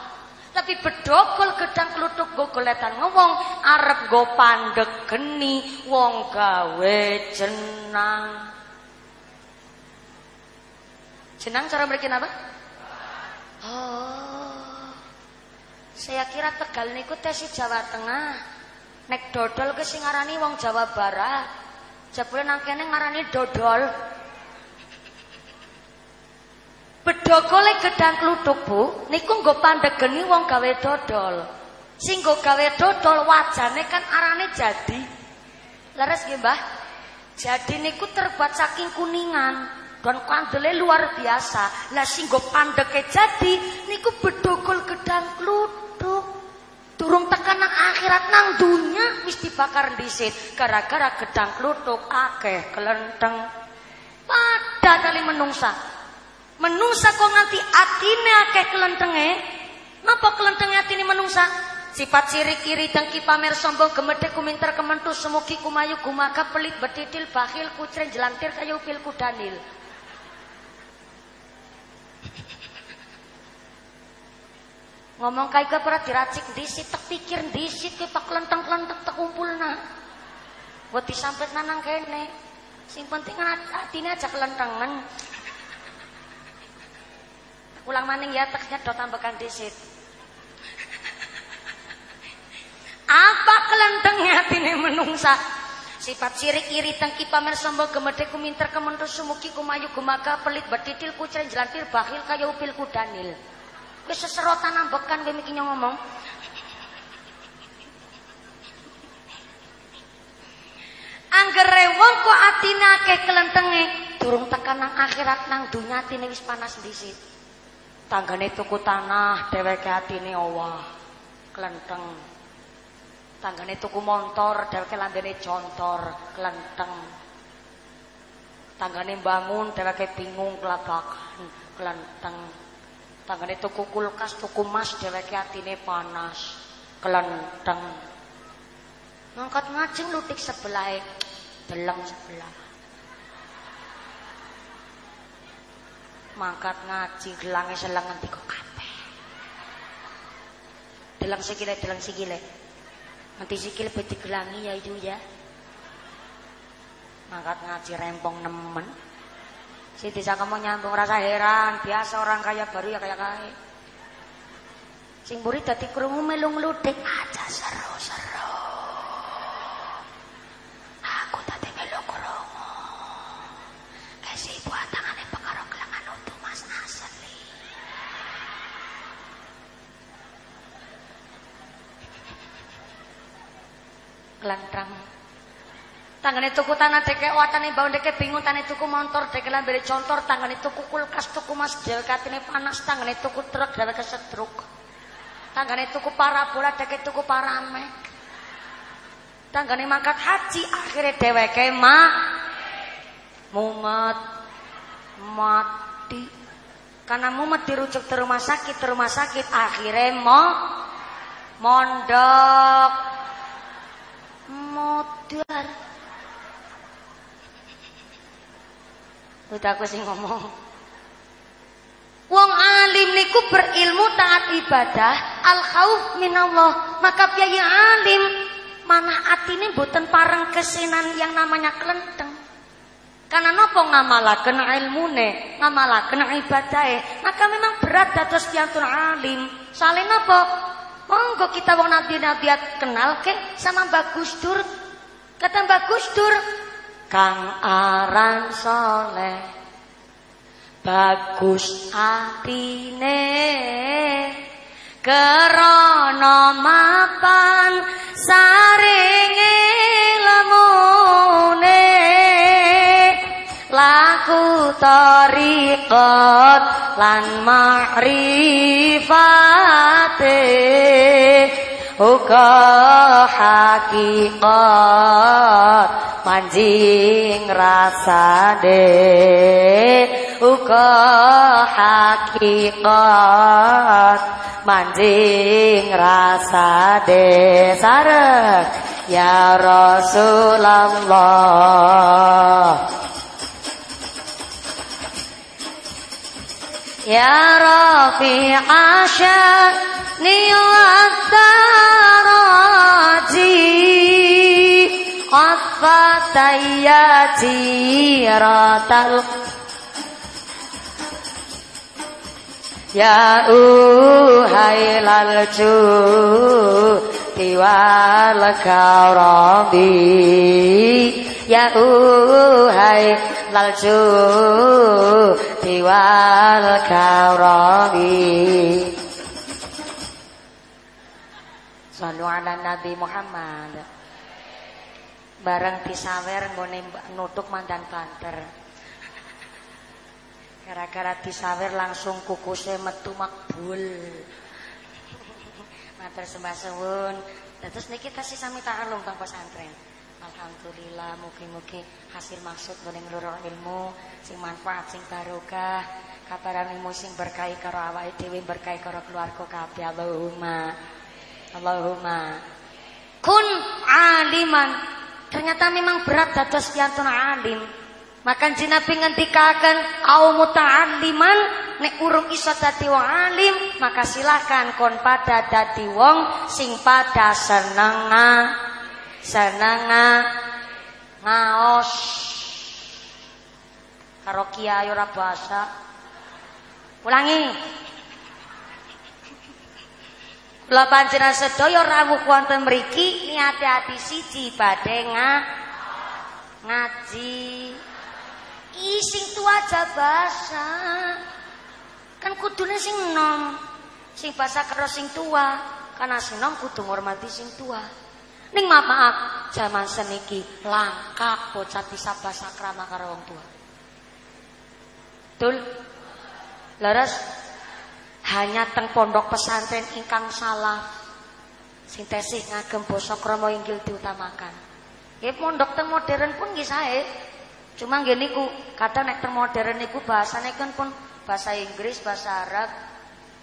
Tapi bedogol gedang kluthuk go goletan wong arep go pandeg geni wong gawe jenang. Jenang cara mereka apa? Oh. Saya kira Tegal niku tes Jawa Tengah. Nek dodol ke sing ngarani wong Jawa Barat. Jebule nang kene ngarani dodol. Bedogole gedang kluthuk, Bu. Niku nggo pandegeni wong gawe dodol. Sing nggo gawe dodol wajane kan arane jadi. Leres nggih, Mbah? Jadi niku terbuat saking kuningan dan kandele luar biasa. Lah sing nggo pandeke jadi niku bedogol gedang kluthuk. Durung tekan nang akhirat nang dunya wis dibakar disit gara-gara gedang kluthuk akeh kelenteng. Pada kali menungsa. Menungsa kok nganti atine akeh kelentenge. Napa kelentenge atine menungsa? Sifat sirik kiri dengki pamer sombong gemedhe kuminter kementu semugi kumayu gumaka pelit betitil bakhil kucren jelantir kayu pil kudanil. Ngomong kayak gak pernah diracik disit, tak pikir disit ke pak lenteng lenteng tak kumpul na. Buat disampet nanang kene. Sing penting hatinya aja kelentengan. Ulang maning ya teknya do tambahkan disit. Apa kelentengnya hatine menungsa? Sifat sirik iri tengki pamer sombong gemede kuminter kementus sumuki kumayu gumaga pelit betitil kucren jelantir bakhil kayu upil kudanil. Wis seserotan ambekan kowe iki ngomong. Anggere wong kok atine akeh kelentenge, durung tekan nang akhirat nang dunya atine wis panas dhisik. Tanggane tuku tanah, dheweke atine Allah. Kelenteng. Tanggane tuku motor, dheweke lambene contor, kelenteng. Tanggane bangun, dheweke bingung kelabakan, kelenteng. Tanggane tuku kulkas, tuku mas dheweke atine panas, kelenteng. Ngangkat ngajeng lutik sebelah, deleng sebelah. Mangkat ngaji gelange selengan tiga kabeh. Deleng sikile, deleng sikile. Nanti sikile be digelangi ya itu ya. Mangkat ngaji rempong nemen. Si desa kamu nyambung rasa heran, biasa orang kaya baru ya kaya kaya. Sing buri dadi krungu melu ngludik aja seru-seru. Aku tadi melu krungu. Kesi buat tangane perkara kelangan untuk Mas asli. Kelantrang Tangane tuku tanah deke watane bau deke bingung tane tuku motor deke lambere contor tangane tuku kulkas tuku mas dhewe katine panas tangane tuku truk dhewe kesedruk. Tanggane tuku parabola deke tuku paramek. Tanggane mangkat haji akhirnya dheweke ma mumet mati. Karena mumet dirujuk ke rumah sakit, rumah sakit akhirnya mo mondok modar. Udah aku sing ngomong. Wong alim niku berilmu taat ibadah, al khauf minallah. Maka piye alim mana atine boten pareng kesenan yang namanya kelenteng. Karena nopo ngamalaken ilmune, ngamalaken ibadahe, maka memang berat dados piantun alim. Saling nopo? Monggo kita wong nabi-nabi kenal ke sama Mbak Gusdur. Kata Mbak Gusdur, Kang aran soleh bagus atine kerono mapan saringe lemune laku tariqat lan ma'rifate uga hakikat manjing rasane uga hakikat manjing rasa desarek ya Rasulullah يا رفيع شأني والدراتي قد فتياتي رات يا أهيل الجود والكرم. يا أهيل Tiwal karobi Sallu ala Nabi Muhammad Bareng disawer ngone nutuk mandan banter Gara-gara disawer langsung kukusnya metu makbul. Matur sembah suwun. Terus niki tasih sami ta'alum Bang pesantren. Alhamdulillah mugi-mugi hasil maksud nggone ngloro ilmu sing manfaat sing barokah. Kabaran ilmu sing berkahi karo awake dhewe berkahi karo keluarga kabeh. Allahumma. Allahumma. Kun aliman. Ternyata memang berat dados piantun alim. Maka Nabi ngendikaken au muta'alliman nek urung iso dadi wong alim, maka silakan kon pada dadi wong sing pada senenga ngaos karo kiai ora basa. Ulangi. Kula panjenengan sedaya rawuh wonten mriki niate ati siji badhe ngaji. Ih sing tua aja basa. Kan kudune sing nom. Sing basa karo sing tua. Karena sing nom kudu ngormati sing tua. Ning maaf, zaman seniki langka bocah bisa basa krama karo wong tua. Betul? Laras hanya teng pondok pesantren ingkang salah sing tesih ngagem basa krama inggil diutamakan. Nggih pondok teng modern pun nggih sae. Cuma gini ku kata nek teng modern niku bahasane kan pun bahasa Inggris, bahasa Arab,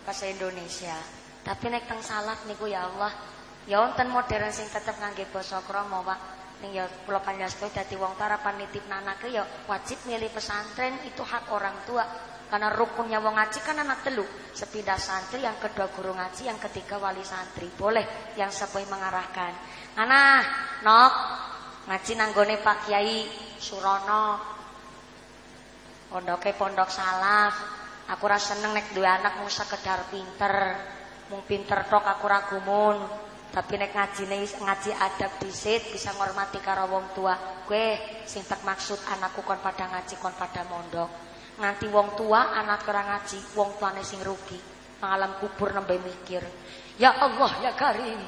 bahasa Indonesia. Tapi nek teng salaf niku ya Allah, ya wonten modern sing tetep ngangge basa krama, Pak. Ning ya kula panjenengan dadi wong tarapan nitip anake ya wajib milih pesantren itu hak orang tua. Karena rukunnya wong ngaji kan anak telu. Sepindah santri, yang kedua guru ngaji, yang ketiga wali santri. Boleh yang sepuh mengarahkan. Anak, nok, ngaji nanggone Pak Kiai Surono pondoke pondok salaf aku rasa seneng nek dua anak mau sekedar pinter mung pinter tok aku ragumun tapi nek nih ngaji adab disit bisa ngormati karo wong tua gue sing tak maksud anakku kon pada ngaji kon pada mondok nganti wong tua anak kurang ngaji wong tuane sing rugi malam kubur nembe mikir ya Allah ya Karim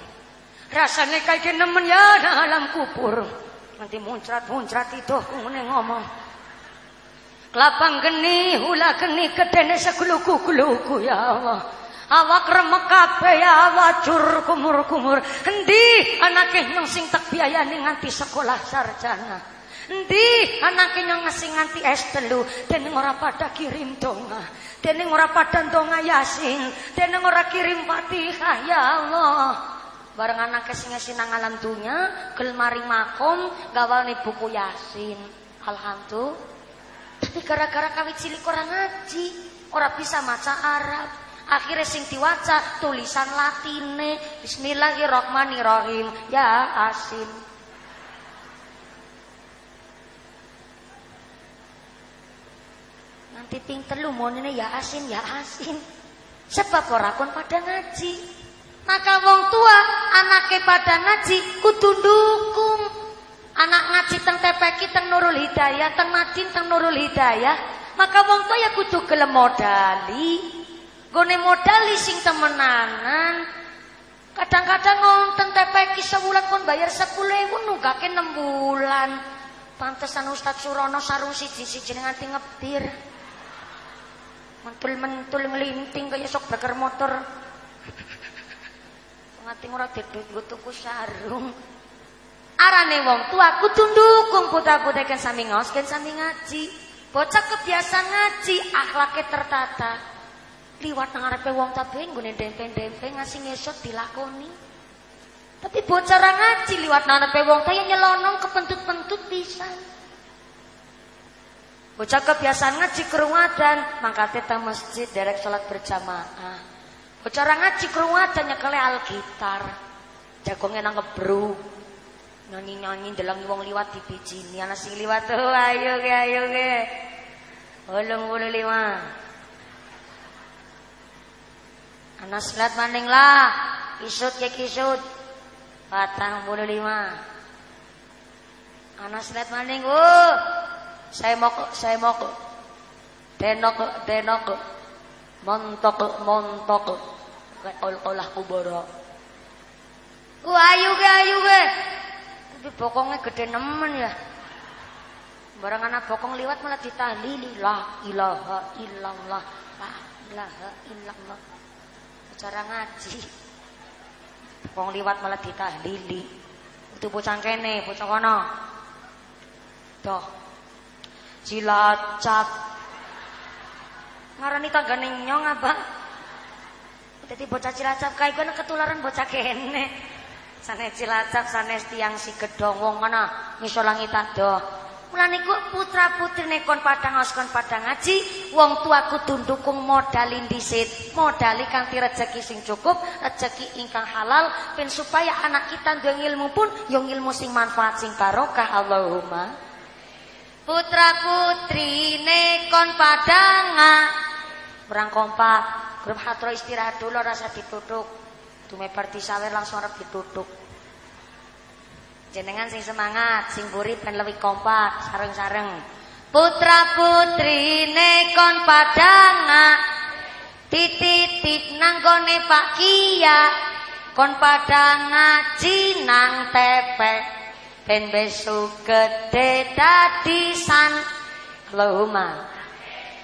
rasanya kayak nemen ya dalam kubur Nanti muncrat-muncrat itu ngene ngomong. Kelapang geni, hula geni, kedene seguluku-guluku ya Allah. Awak remek kabeh cur kumur-kumur. Endi anake nyong sing tak biayani nganti sekolah sarjana. Endi anake nyong ngasih nganti S3 dening ora pada kirim donga. Dening ora pada donga Yasin, dening ora kirim Fatihah ya Allah. Bareng anak sing nang alam dunya, gel mari makom nih buku Yasin. Alhamdulillah. Tapi gara-gara kawit cilik orang ngaji, orang bisa maca Arab. Akhirnya sing diwaca tulisan Latine. Bismillahirrahmanirrahim. Ya Asin. Nanti ping telu ini ya asin ya asin. Sebab orang pada ngaji. Maka wong tua anaknya pada ngaji kudu dukung. Anak ngaji teng TPK teng Nurul Hidayah, teng Madin teng Nurul Hidayah. Maka wong tua ya kudu gelem modali. Gone modali sing temenanan. Kadang-kadang ngonten TPK sebulan pun bayar 10.000 nunggake 6 bulan. Pantesan Ustadz Surono sarung siji-siji nganti ngetir. Mentul-mentul ngelinting kayak sok bakar motor ngati ora didut nggo tuku sarung. Arane wong tua kudu ndukung putra-putri kan sami ngaos kan sami ngaji. Bocah kebiasaan ngaji, akhlaknya tertata. Liwat nang ngarepe wong tabe nggone dempe-dempe ngasih ngesot dilakoni. Tapi bocah ra ngaji liwat nang ngarepe wong tabe nyelonong kepentut-pentut bisa. Bocah kebiasaan ngaji keruwadan, mangkate ta masjid derek salat berjamaah. Bocah ra ngaji keruwadan nyekele algitar. Jagonge nang ngebru. Nyanyi-nyanyi wong liwat dibijini, ana sing liwat oh ayo ke ayo ke. 85 Anas lihat maning lah. Isut ya kisut. Patang puluh lima. Anas lihat maning. Uh, saya mau saya mau denok denok montok montok ol olah kuboro. Uh, ayu ke ayu ke. Tapi bokongnya gede nemen ya. Barang anak bokong liwat malah ditahlili la ilaha illallah la ilaha illallah cara ngaji. Wong liwat malah ditahlili. Itu bocah kene, bocah kono. Doh. Cilacap. Ngarani tanggane nyong apa? Dadi bocah Cilacap kae kono ketularan bocah kene. Sanes Cilacap sanes tiang si gedong wong mana ngiso langit adoh. Mulane ku putra putrine kon padang os kon padang ngaji, wong tuaku dundukung modalin dhisit, modali kanthi rejeki sing cukup, rejeki ingkang halal ben supaya anak kita duwe ilmu pun yo ilmu sing manfaat sing barokah Allahumma. Putra putrine kon padang Berang kompak, grup hatro istirahat dulu rasa ditutuk. Tumebar disawer langsung arep ditutuk. Jenengan sing semangat, sing buri ben lebih kompak, sareng-sareng. Putra putri nekon padanga titip nang gone Pak Kia. Kon padang ngaji nang tepe ben besok gede dadi san. Allahumma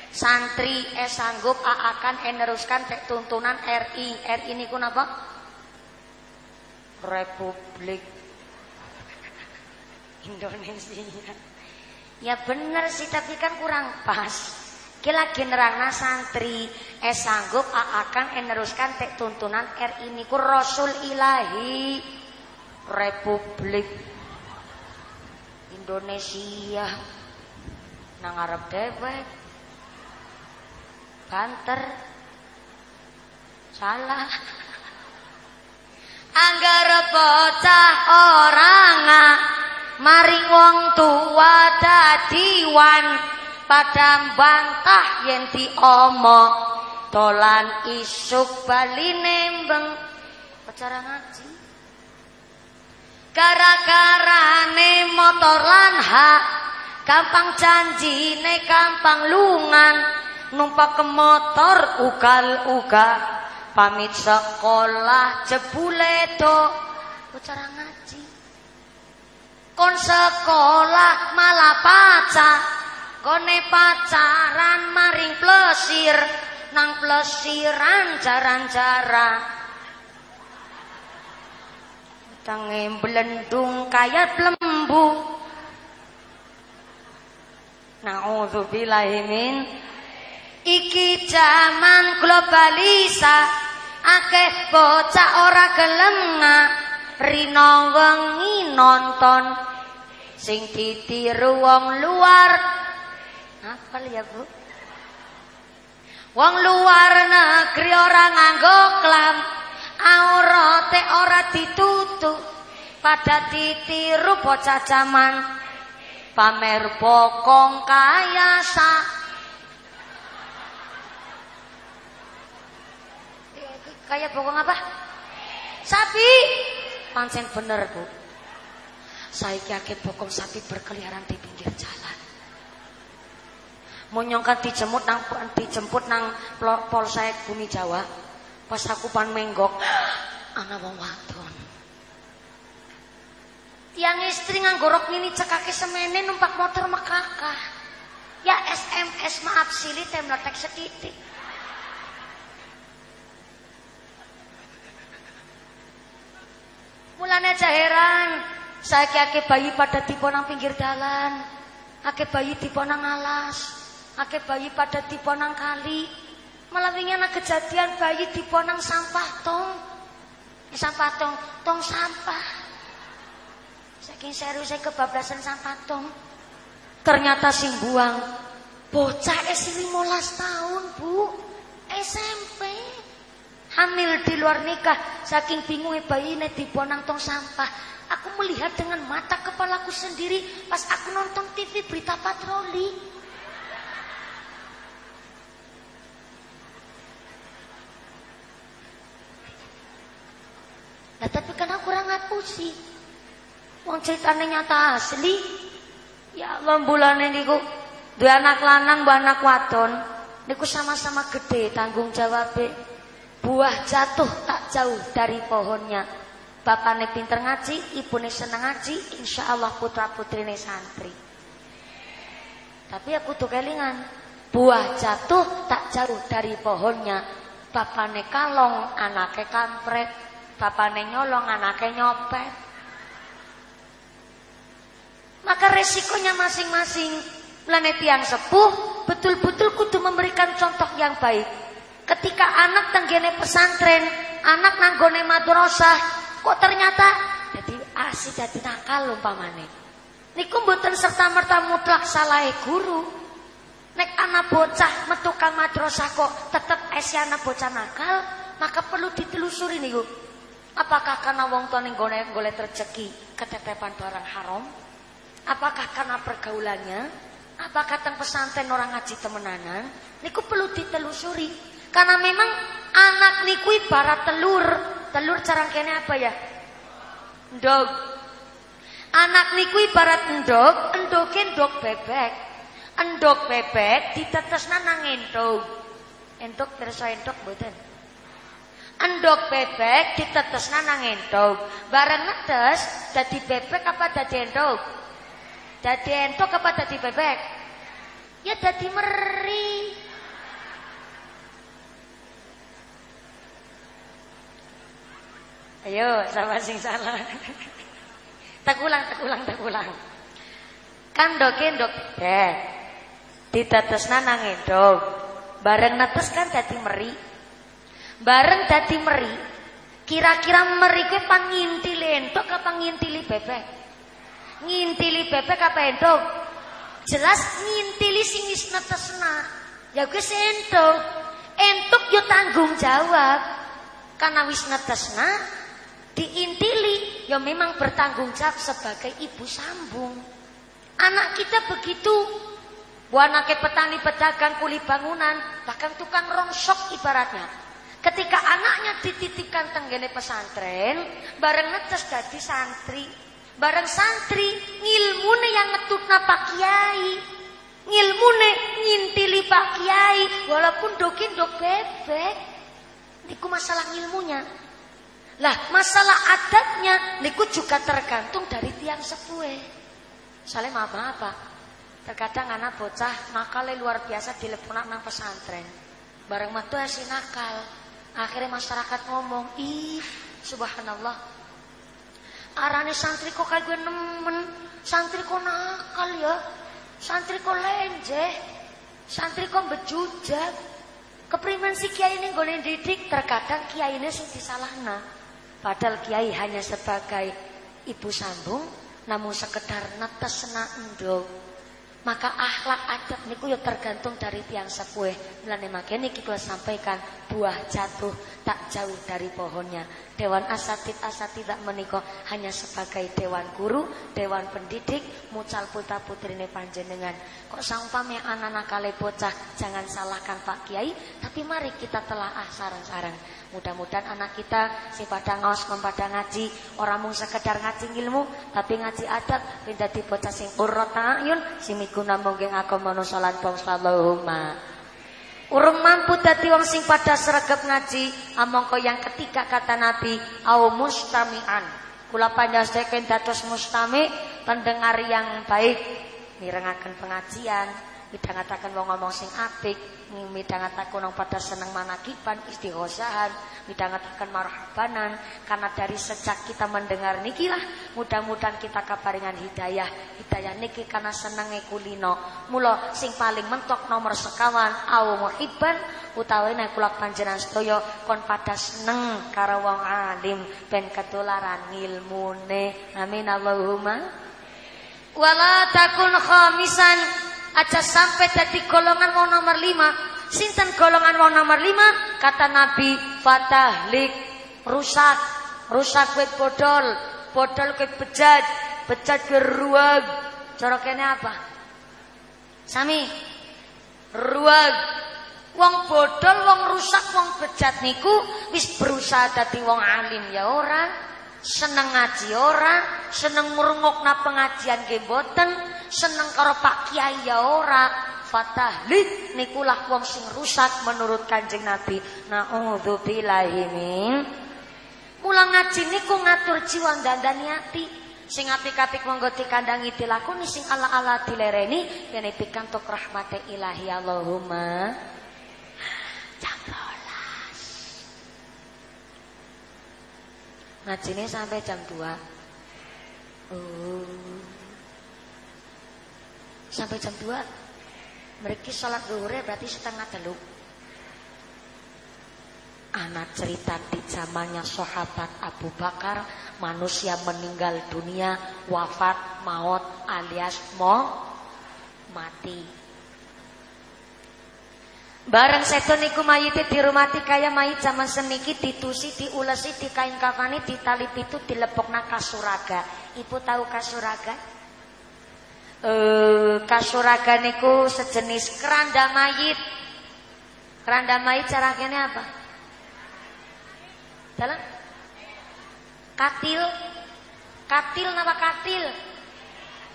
santri eh sanggup akan eneruskan tuntunan RI RI ini apa Republik Indonesia. Ya bener sih tapi kan kurang pas. Kila nerangna santri. Eh sanggup akan meneruskan tek tuntunan R ini Rasul Ilahi. Republik Indonesia. Nang Arab dewek banter. Salah. Anggar bocah orang Mari wong tua dadiwan padang bantah yen diomo dolan isuk bali nembeng pacara ngaji. Gara-gara ne motor lan hak. Gampang janjine gampang lungan. Numpak ke motor ugal-ugal. Pamit sekolah jebule do pacara ngaji kon sekolah malah pacar. Kone pacaran maring plesir. Nang plesiran jaran-jaran. Tange belendung kaya lembu. Na'udzubillahi min. Iki zaman globalisa Akeh bocah ora gelem rina wengi nonton. Sing ditiru wong luar. Apa ya Bu? Wong luar negeri ora nganggo klam aurate ora ditutup. Pada ditiru bocah zaman pamer bokong kaya sa. Kayak bokong apa? Sapi. Pancen bener, Bu. Saya yakin bokong sapi berkeliaran di pinggir jalan. Monyongkan dijemput nang dijemput nang Polsek Bumi Jawa. Pas aku pan menggok, ana wong wadon. Tiang istri nganggorok ini cekake semene numpak motor mekakah. Ya SMS maaf sili tem letek setitik. Mulane aja heran, saiki akeh bayi pada tipe nang pinggir dalan. Akeh bayi tipe nang alas. Akeh bayi pada tipe nang kali. Malah wingi ana kejadian bayi diponang sampah tong. Eh, sampah tong, tong sampah. Saking serius saya kebablasan sampah tong. Ternyata sing buang bocah esi 15 tahun, Bu. SMP. Hamil di luar nikah, saking bingungnya bayi ini diponang tong sampah. Aku melihat dengan mata kepalaku sendiri pas aku nonton TV berita patroli. Nah, tapi kan aku kurang ngapusi. Wong ceritane nyata asli. Ya Allah bulan ini niku dua anak lanang, dua anak wadon. Niku sama-sama gede tanggung jawab. Buah jatuh tak jauh dari pohonnya. Bapaknya pinter ngaji, ibune seneng ngaji, insya Allah putra putrine santri. Tapi aku tuh kelingan, buah jatuh tak jauh dari pohonnya. Bapaknya kalong, anaknya kampret, bapaknya nyolong, anaknya nyopet. Maka resikonya masing-masing. Planet yang sepuh betul-betul kudu memberikan contoh yang baik. Ketika anak tenggene pesantren, anak nanggone madrasah, kok ternyata jadi asih jadi nakal umpamane. Niku mboten serta merta mutlak salah guru. Nek anak bocah metukang madrasah kok tetep esi anak bocah nakal, maka perlu ditelusuri niku. Apakah karena wong tuane golek golek rezeki ketetepan barang haram? Apakah karena pergaulannya? Apakah teng pesantren orang ngaji temenanan? Niku perlu ditelusuri. Karena memang anak niku ibarat telur. Telur cara kene apa ya? Ndog. Anak niku ibarat endog, endoke endog bebek. Endog bebek ditetesna nang endog. Endog terus endog mboten? Endog bebek ditetesna nang endog. Bareng netes dadi bebek apa dadi endog? Dadi endog apa dadi bebek? Ya dadi meri. Ayo, sama sing salah. tak ulang, tak ulang, tak ulang. Kan doke endog bebek. Ditetesna nang endog. Bareng netes kan dadi meri. Bareng dadi meri. Kira-kira meri kuwi pangintili entuk apa ngintili bebek? Ngintili bebek apa entuk? Jelas ngintili sing wis netesna. Ya kuwi entuk. Entuk yo tanggung jawab. Karena wis netesna diintili ya memang bertanggung jawab sebagai ibu sambung. Anak kita begitu. Anaknya petani pedagang kuli bangunan, bahkan tukang rongsok ibaratnya. Ketika anaknya dititipkan tenggene pesantren, bareng netes dadi santri. Bareng santri, ngilmune yang ngetutna Pak Kiai. Ngilmune ngintili Pak Kiai, walaupun dokin dok bebek. Niku masalah ilmunya. Lah, masalah adatnya niku juga tergantung dari tiang sepuhe. Soalnya maaf apa? Terkadang anak bocah nakalnya luar biasa dilepunak nang pesantren. Bareng metu si nakal. Akhirnya masyarakat ngomong, ih subhanallah. Arane santri kok kayak gue nemen, santri kok nakal ya, santri kok lenjeh, santri kok bejujat. Keprimen si kiai ini gue didik, terkadang kiai ini sing disalahna. Padahal kiai hanya sebagai ibu sambung, namun sekedar netes endog. Maka akhlak adab niku ya tergantung dari tiang sepuh. Mulane makene iki kula sampaikan buah jatuh tak jauh dari pohonnya. Dewan asatid asatidak menika hanya sebagai dewan guru, dewan pendidik, mucal putra putrine panjenengan. Kok sampame anak-anak kale bocah jangan salahkan Pak Kiai, tapi mari kita telaah sarang-sarang. Mudah-mudahan anak kita si pada ngaos pada ngaji, orang mung sekedar ngaji ilmu, tapi ngaji adab ben dadi bocah sing urut ayun, sing miguna mungkin aku mono salat bangsa. Urung mampu dadi wong sing pada sregep ngaji, amangka yang ketiga kata Nabi, au mustami'an. Kula panjenengan dados mustami, pendengar yang baik, mirengaken pengajian, midhangetaken wong ngomong sing apik, midhangetaken wong pada seneng manakiban, istighosahan, midhangetaken marhabanan karena dari sejak kita mendengar niki lah mudah-mudahan kita kaparingan hidayah. Hidayah niki karena senenge kulino. Mula sing paling mentok nomor sekawan au muhibban utawi nek kula panjenengan sedaya kon pada seneng karo wong alim ben ketularan ilmune. Amin Allahumma. Wala takun khamisan aja sampai jadi golongan wong nomor lima. Sinten golongan wong nomor lima? Kata Nabi, fatahlik, rusak, rusak kue bodol, bodol kue bejat, bejat kue ruag. Kene apa? Sami, ruag. Wong bodol, wong rusak, wong bejat niku wis berusaha dadi wong alim ya ora seneng ngaji ora, seneng na pengajian nggih mboten, seneng karo Pak Kiai ya ora. Fatahlik nikulah wong sing rusak menurut Kanjeng Nabi. Nauzubillahi min. Mula ngaji niku ngatur jiwa dandani ati. Sing apik-apik monggo dikandangi dilakoni sing ala-ala dilereni yen pikantuk rahmate ilahi Allahumma. Jam Ngajinya sampai jam 2 Oh. Sampai jam 2 Mereka sholat duhurnya berarti setengah teluk. Anak cerita di zamannya sahabat Abu Bakar Manusia meninggal dunia Wafat, maut alias mau Mati Bareng seto niku mayite dirumati kaya mayit zaman semiki ditusi, diulesi, dikain kafani, ditali pitu, dilepokna kasuraga. Ibu tahu kasuraga? Eh, kasuraga niku sejenis keranda mayit. Keranda mayit cara kene apa? Dalam? Katil. Katil nama katil?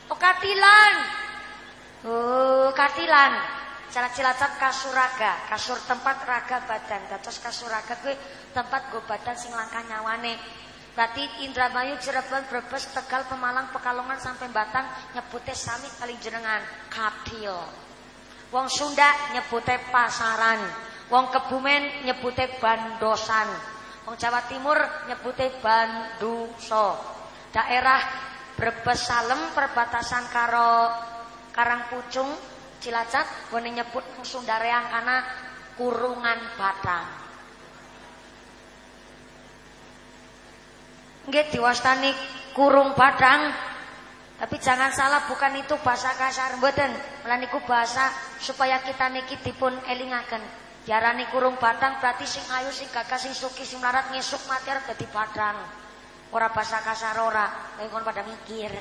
Oh katilan. Oh katilan. Cara Cilacap kasuraga, kasur tempat raga badan. Dados kasuraga kuwi tempat go badan sing langkah nyawane. Berarti Indramayu, Cirebon, Brebes, Tegal, Pemalang, Pekalongan sampai Batang nyebute sami kali jenengan katil. Wong Sunda nyebute pasaran. Wong Kebumen nyebute bandosan. Wong Jawa Timur nyebute banduso. Daerah Brebes Salem perbatasan karo Karangpucung Cilacap gue nyebut Sundareang karena kurungan batang. Nggih diwastani kurung batang. Tapi jangan salah bukan itu bahasa kasar mboten. Lan niku bahasa supaya kita niki dipun elingaken. Diarani kurung batang berarti sing ayu sing gagah sing suki sing melarat ngesuk mati arep dadi batang. Ora bahasa kasar ora, kon pada mikir.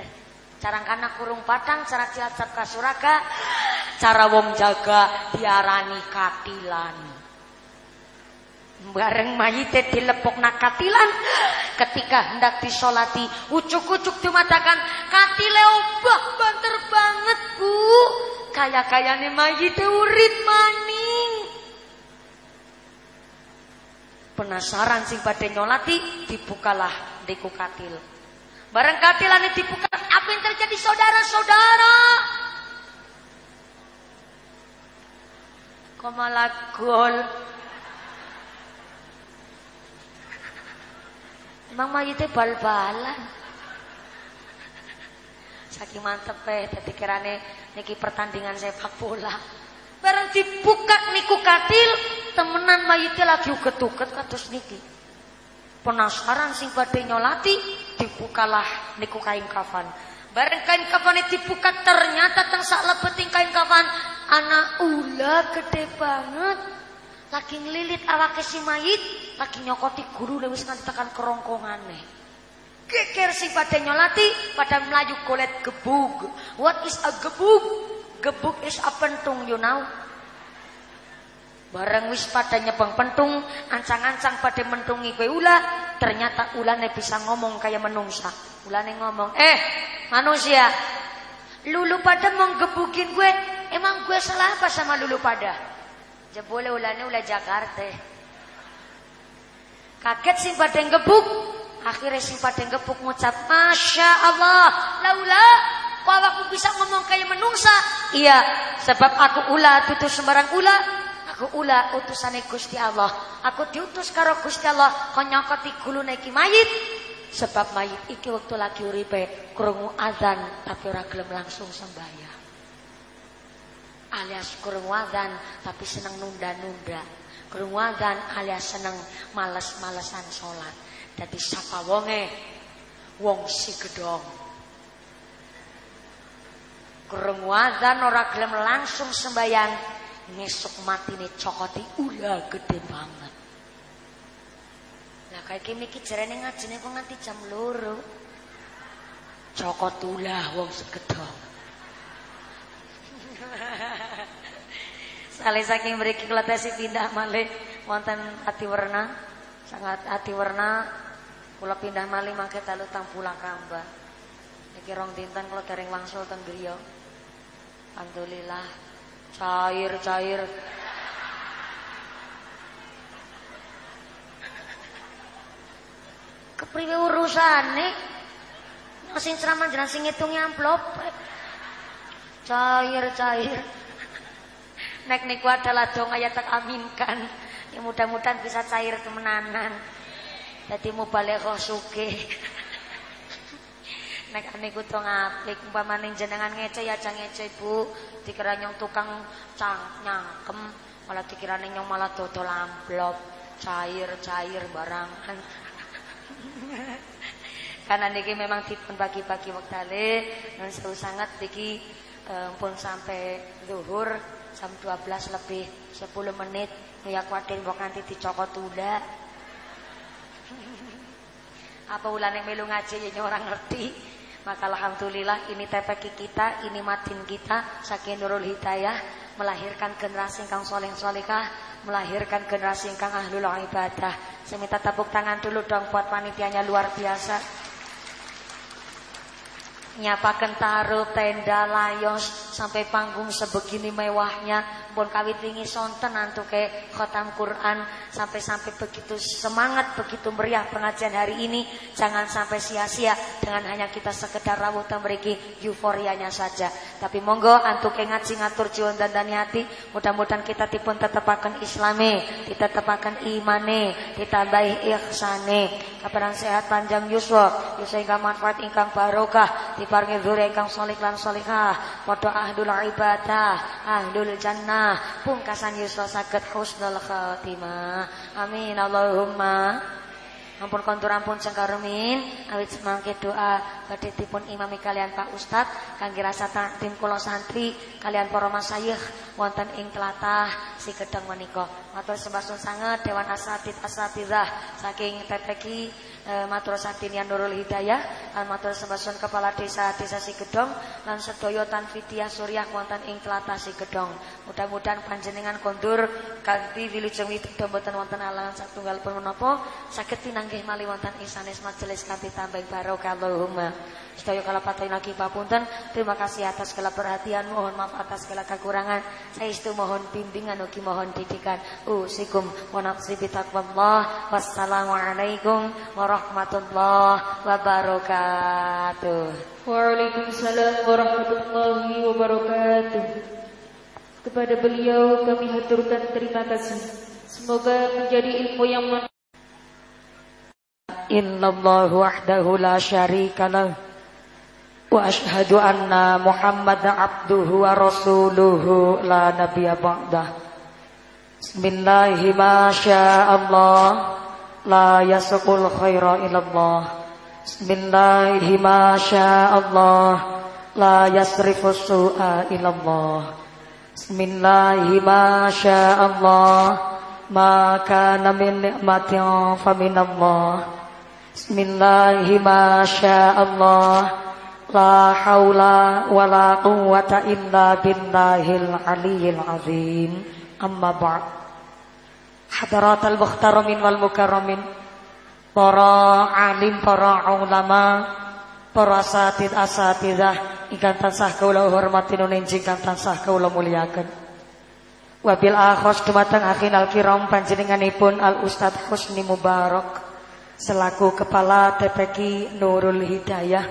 Carangkana kurung batang, cara cilacap kasuraga, cara wong jaga diarani katilan. Bareng mayite dilepok nak katilan ketika hendak disolati ucuk-ucuk dimatakan katile obah banter banget bu. Kaya nih mayite urit maning. Penasaran sing pada nyolati dibukalah diku katil bareng katilan dibuka apa yang terjadi saudara-saudara gol? Emang mayitnya bal-balan. Saking mantep eh, dadi kirane niki pertandingan sepak bola. Bareng dibuka niku katil, temenan mayitnya lagi uget-uget kados niki. Penasaran sing badhe nyolati, dibukalah niku kain kafan. Bareng kain kafan dibuka ternyata teng sak kain kafan Anak ula gede banget. Lagi ngelilit awak si mayit, lagi nyokoti guru wis nganti tekan kerongkongane. Si pada nyolati, pada melayu kulit gebug. What is a gebug? Gebug is a pentung, you know. Bareng wis pada nyepeng pentung, ancang-ancang pada mentungi kue ula, ternyata ulane bisa ngomong kayak menungsa. Ulane ngomong, eh manusia, lulu pada menggebukin gue, Emang gue salah apa sama lulu pada? Jebole ulane ulah Jakarta. Kaget sing pada gebuk. Akhirnya sing pada gebuk ngucap Masya Allah. Laula Kok awakmu bisa ngomong kayak menungsa? Iya, sebab aku ula tutus sembarang ula. Aku ula utusane Gusti Allah. Aku diutus karo Gusti Allah kon nyokoti gulune iki mayit. Sebab mayit iki waktu lagi uripe krungu azan tapi ora gelem langsung sembahyang. Alias krungu azan tapi seneng nunda-nunda. Krungu azan alias seneng males-malesan salat. Dadi sapa wonge wong si gedong. Krungu azan ora gelem langsung sembahyang ngesuk matine cokoti ula gede banget. Lah kayak gini ki jarene ngajine kok nganti jam loro. Cokot ulah wong segedong. Saleh saking mriki kula tesi pindah malih wonten ati werna. Sangat ati werna kula pindah malih mangke dalu tang pulang kamba. Iki rong dinten kula dereng wangsul teng griya. Alhamdulillah Cair, cair. Kepriwe urusane? Sing ceramah jeneng sing amplop. Cair, cair. Nek niku adalah dong ayat tak aminkan. Ya mudah-mudahan bisa cair temenanan. Dadi mubaligh sugih. Nek niku to ngaplik umpamane jenengan ngece ya aja ngece Bu. Dikira nyong tukang cang nyangkem, malah dikira nyong malah dodol amplop, cair-cair barangan. Karena niki memang dipun bagi-bagi wektale dan seru sangat niki eh, pun sampai zuhur jam 12 lebih 10 menit ya kuatin mbok nanti dicokot udah apa ulan yang melu ngaji ya orang ngerti maka Alhamdulillah ini TPK kita, ini matin kita, saking Nurul Hidayah, melahirkan generasi yang soleh solehah, melahirkan generasi yang ahlul ibadah. Saya minta tepuk tangan dulu dong buat panitianya luar biasa nyapakan taruh tenda layos sampai panggung sebegini mewahnya. Pun kawit wingi sonten ke khotam Quran. Sampai-sampai begitu semangat begitu meriah pengajian hari ini. Jangan sampai sia-sia dengan hanya kita sekedar rawuh memiliki euforianya saja. Tapi monggo antuke ngaji ngatur dan dan hati. Mudah-mudahan kita tipun tetapakan islami ditetapakan imane ditambahi ihsane. Kabaran sehat panjang yuswa. Sehingga manfaat ingkang barokah diparingi dzurriyyah ingkang sholih lan sholihah padha ahdul ibadah ahdul jannah. Pungkasan yuswa saged husnul khatimah. Amin. Allahumma. Ampun kontur ampun sengkarumin awit semangke doa badhe dipun imami kalian Pak Ustad kangge rasa tim kula santri kalian para masayikh wonten ing tlatah si gedeng menika matur sembah sanget dewan asatid asatidzah saking TPK Eh, matur satinian Nurul Hidayah matur sembasun kepala desa Desa Sigedong lan sedaya tanfidiah Suryah wonten ing tlatah. Mudah-mudahan panjenengan kondur kanthi wilujeng wituda boten wonten alangan satunggal pun menapa saged pinanggih malih wonten ing sanes majelis kanthi tambah barokah Allahumma. Sedaya kala patuhin lagi papunten. Terima kasih atas segala perhatian, mohon maaf atas segala kekurangan. Saya itu mohon bimbingan ugi mohon didikan Usikum wa nafsi bitaqwallah. Wassalamualaikum warahmatullahi wabarakatuh. Waalaikumsalam warahmatullahi wabarakatuh. Kepada beliau kami haturkan terima kasih. Semoga menjadi ilmu yang Illallah wahdahu la syarika lahu وأشهد أن محمد عبده ورسوله لا نبي بعده بسم الله Bismillahi ma Allah La yasukul khaira ilallah. Bismillahi ma Allah La yasrifus su'a ilallah. Bismillahi ma Allah Ma kana min ni'matin faminallah Bismillahi ma Allah La haula wa la quwwata illa billahil aliyyil azim. Amma ba'd. Hadaratul mukhtaramin wal mukarramin. Para alim, para ulama, para asatid asatidah ingkang tansah kula hormati nun ingkang tansah kula muliakan. Wabil akhos dumateng akhinal kiram panjenenganipun Al Ustaz Husni Mubarak selaku kepala TPQ Nurul Hidayah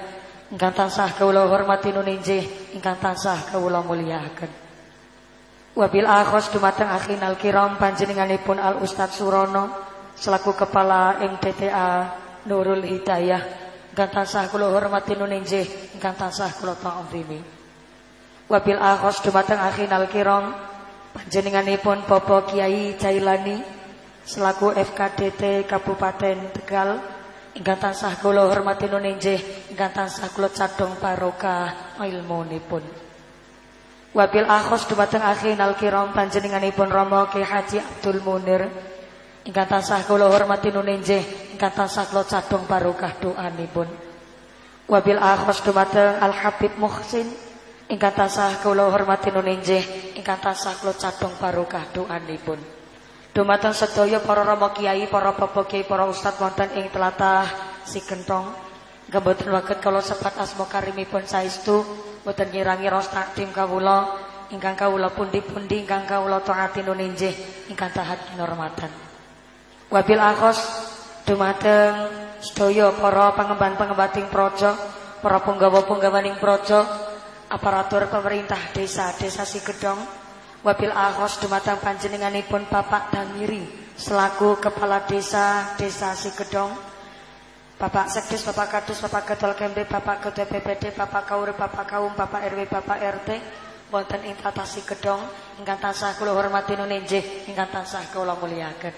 ingkang tansah kawula hormati nuninjih ingkang tansah kawula mulyakaken wabil akhos dumateng akhinal kiram panjenenganipun Al Ustad Surono selaku kepala MTTA Nurul Hidayah. Ingkang tansah kula hormati nuninjih ingkang tansah kula ta'zimi wabil akhos dumateng akhinal kiram panjenenganipun Bapak Kiai Jailani selaku FKDT Kabupaten Tegal. Ingkang tansah kula hormati nuninjih ingkang tansah kula cadhong barokah ilmunipun wabil akhos dumateng akhinal kiram panjenenganipun Rama Ki Haji Abdul Munir. Ingkang tansah kula hormati nuninjih ingkang tansah kula cadhong barokah doanipun. Wabil akhos dumateng Al Habib Muhsin. Ingkang tansah kula hormati nuninjih ingkang tansah kula cadhong barokah doanipun. Dumateng sedaya para rama kiai, para bapak kiai, para ustad wonten ing tlatah Sikentong. Gamboten waget kala sepat asma karimipun saestu boten ngirangi ros takdim kawula ingkang kawula pundi-pundi ingkang kawula taati nuninjih ingkang tahat kinormatan. Wabil akhos dumateng sedaya para pangemban-pengembating praja, para punggawa-punggawaning praja, aparatur pemerintah desa Desa Sigedong, Wabil ahos dumatang panjenenganipun Bapak Damiri selaku kepala desa Desa Sigedong. Bapak Sekdes, Bapak Kadus, Bapak Ketua Kemde, Bapak Ketua PPD, Bapak Kaur, Bapak Kaum, Bapak RW, Bapak RT, wonten ing tata Sigedong ingkang tansah kula hormati nuninjih, ingkang tansah kula mulyakaken.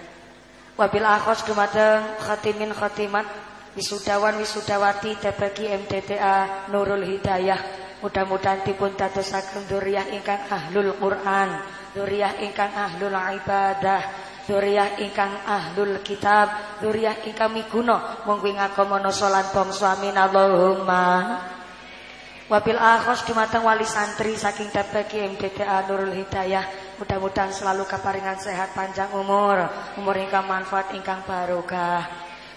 Wabil ahos dumateng khatimin khatimat wisudawan wisudawati TPG MTTA Nurul Hidayah Mudah-mudahan dipun dadosaken dzurriyyah ingkang ahlul Quran, dzurriyyah ingkang ahlul ibadah, dzurriyyah ingkang ahlul kitab, dzurriyyah ingkang miguna mung kuwi ngagamana salat bangsa amin. Allahumma. Wabil akhos dumateng wali santri saking TPK MDTA Nurul Hidayah. Mudah-mudahan selalu keparingan sehat panjang umur. Umur ingkang manfaat ingkang barokah.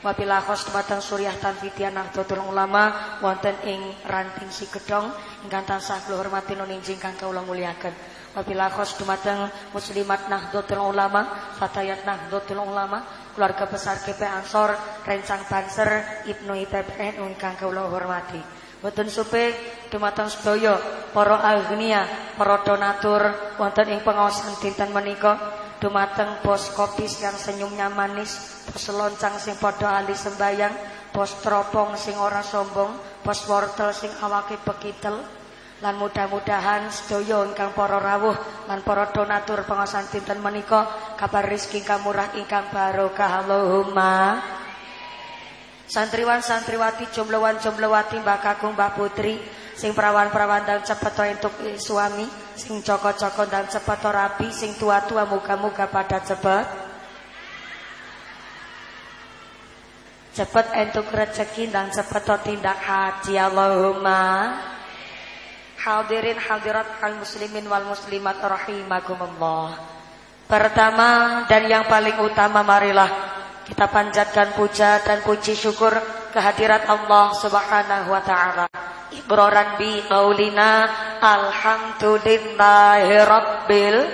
Wabila khos dumateng Suryah Tanfidian Nahdlatul Ulama wonten ing ranting si gedong ingkang tansah kula hormati nuninjing kang kula muliaken. Wabila khos dumateng Muslimat Nahdlatul Ulama, Fatayat Nahdlatul Ulama, keluarga besar GP Ansor, Rencang Banser, Ibnu IPPN ingkang kula hormati. Boten supe dumateng sedaya para agnia, para donatur wonten ing pengawasan dinten menika dumateng bos kopi yang senyumnya manis Pos loncang sing padha ali sembayang, pos teropong sing ora sombong, pos wortel sing awake bekitel. Lan mudah-mudahan sedaya ingkang para rawuh lan para donatur pengawasan dinten menika kabar rezeki ingkang murah ingkang barokah Allahumma. Santriwan santriwati jumlawan jumlawati Mbah Kakung Mbah Putri sing perawan-perawan dan cepet entuk suami sing coko-coko dan cepet rapi sing tua-tua muga-muga pada cepet Cepat entuk rezeki dan cepat tindak haji Allahumma. Hadirin hadirat al muslimin wal muslimat rahimakumullah. Pertama dan yang paling utama marilah kita panjatkan puja dan puji syukur kehadirat Allah Subhanahu wa taala. Iqraran bi qaulina alhamdulillahi rabbil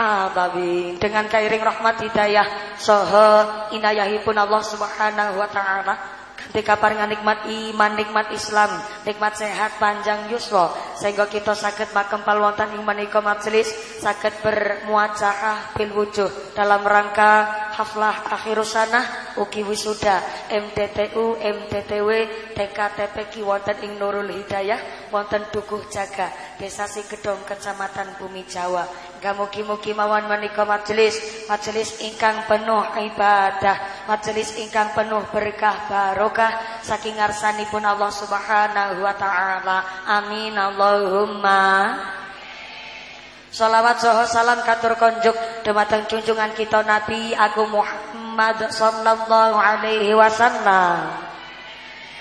alamin dengan kairing rahmat hidayah soho inayahipun Allah Subhanahu wa taala Ketika paringan nikmat iman, nikmat Islam, nikmat sehat panjang yuswa. Sehingga kita sakit makempal wonten ing menika majelis sakit bermuajahah bil wujuh. Dalam rangka haflah akhirus sanah ugi wisuda. MTTU, MTTW, TKTP wonten ing Nurul Hidayah wonten Dukuh Jaga, Desa Sigedong, Kecamatan Bumi Jawa. Mugi-mugi mawon menika majelis, majelis ingkang penuh ibadah, majelis ingkang penuh berkah barokah saking ngarsanipun Allah Subhanahu wa taala. Amin Allahumma. Salawat saha salam katur konjuk dumateng junjungan kita Nabi Agung Muhammad sallallahu alaihi wasallam.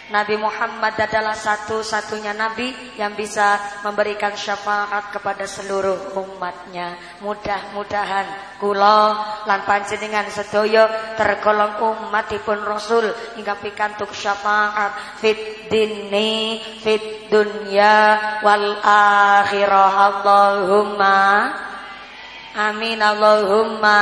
Nabi Muhammad adalah satu-satunya Nabi yang bisa memberikan syafaat kepada seluruh umatnya. Mudah-mudahan kula lan panjenengan sedaya tergolong umatipun Rasul hingga pikantuk syafaat fit dini fit dunya wal akhirah Allahumma amin Allahumma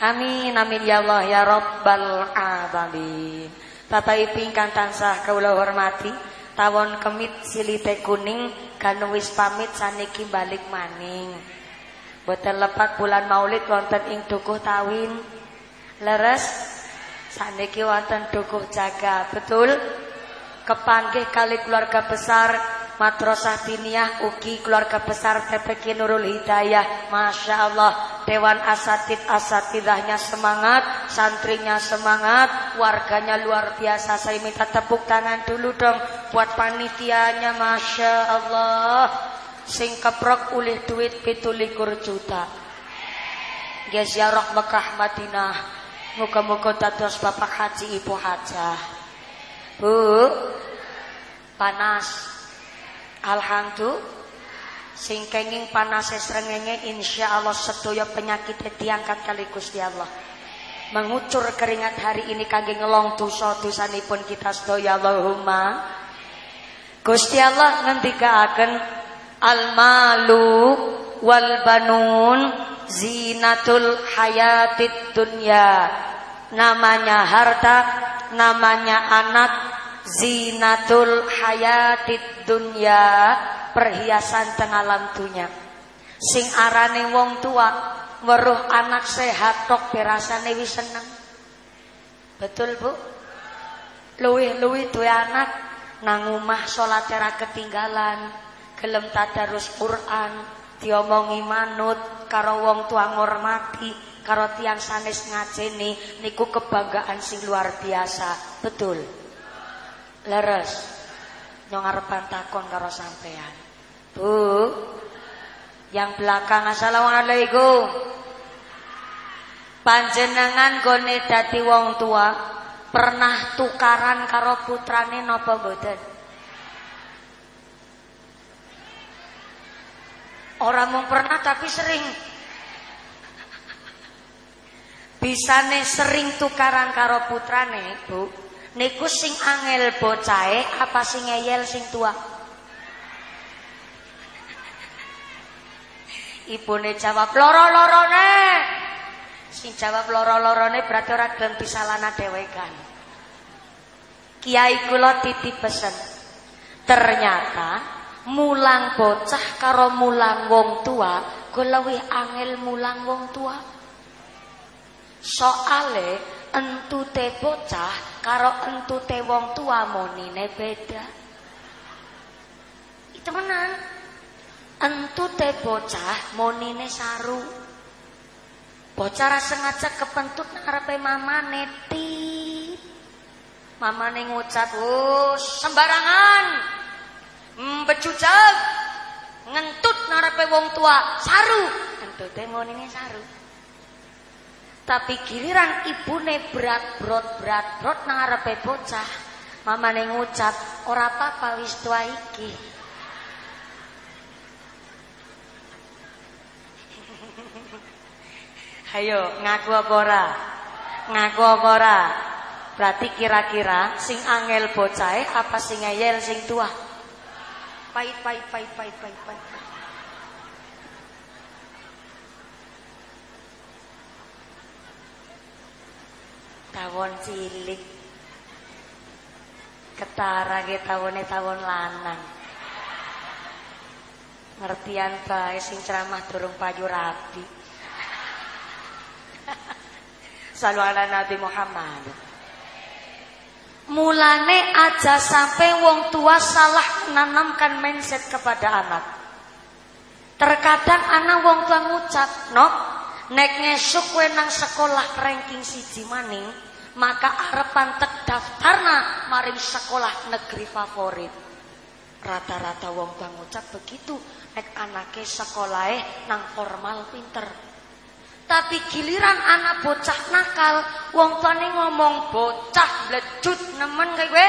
amin amin ya Allah ya rabbal alamin Bapak Ibu ingkang tansah kula hormati, tawon kemit silite kuning kan wis pamit saniki balik maning. Boten lepat bulan Maulid wonten ing dukuh tawin. Leres saniki wonten dukuh jaga, betul? Kepanggih kali keluarga besar Madrasah Diniyah Uki keluarga besar TPK Nurul Hidayah. Masya Allah Dewan Asatid Asatidahnya semangat Santrinya semangat Warganya luar biasa. Saya minta tepuk tangan dulu dong Buat panitianya Masya Allah. Sing keprok ulih duit pitulikur juta. Ziarah Mekah Madinah. Muka-muka dados Bapak Haji Ibu Hajah Bu Panas Alhamdulillah sing kenging panase srengenge insyaallah sedaya penyakit diangkat kali Gusti Allah. Mengucur keringat hari ini kangge ngelong dosa dosanipun kita sedaya Allahumma. Gusti Allah ngendikaaken al malu wal banun zinatul hayatid dunya. Namanya harta, namanya anak, zinatul hayatid dunya perhiasan tengah lampunya sing arane wong tua weruh anak sehat tok berasane wis seneng. Betul bu? Luwih-luwih duwe anak nang omah salat ketinggalan gelem tadarus Quran diomongi manut karo wong tua ngormati karo tiang sanes ngajeni niku kebanggaan sing luar biasa. Betul. Leres. Nyong arepan takon karo sampean. Bu. Yang belakang assalamualaikum. Panjenengan gone dadi wong tua pernah tukaran karo putrane napa mboten? Orang mau pernah tapi sering Bisane sering tukaran karo putrane, Bu. Niku sing angel bocahe apa sing ngeyel sing tua? Ibune jawab loro-lorone. Sing jawab loro-lorone berarti ora gelem. Kiai kula titip pesen. Ternyata mulang bocah karo mulang wong tua, ku luwih angel mulang wong tua. Soale entute bocah karo entute wong tua monine beda. Itu menan. Entute bocah monine saru. Bocah ra sengaja kepentut ngarepe mamane tit. Mamane ngucap, "Oh, sembarangan." Hmm, becujag. Ngentut ngarepe wong tua, saru. Entute monine saru. Tapi giliran ibune berat brot berat brot nang arepe bocah. Mamane ngucap, ora apa-apa wis tua iki. Ayo ngaku apa ora? Ngaku apa ora? Berarti kira-kira sing angel bocahe apa sing ngeyel sing tua? Pait pait pait pait pait pait. Tawon cilik. Ketara ge tawone tawon lanang. Ngertian bae sing ceramah durung payu rapi Salu ala Nabi Muhammad. Mulane aja sampai wong tua salah menanamkan mindset kepada anak. Terkadang anak wong tua ngucap, "Nok, Nek ngesuk kowe nang sekolah ranking siji maning, maka arepan tek daftarna maring sekolah negeri favorit. Rata-rata wong bang ngucap begitu, nek anake sekolahe nang formal pinter. Tapi giliran anak bocah nakal, wong tuane ngomong bocah blejut nemen kayak gue.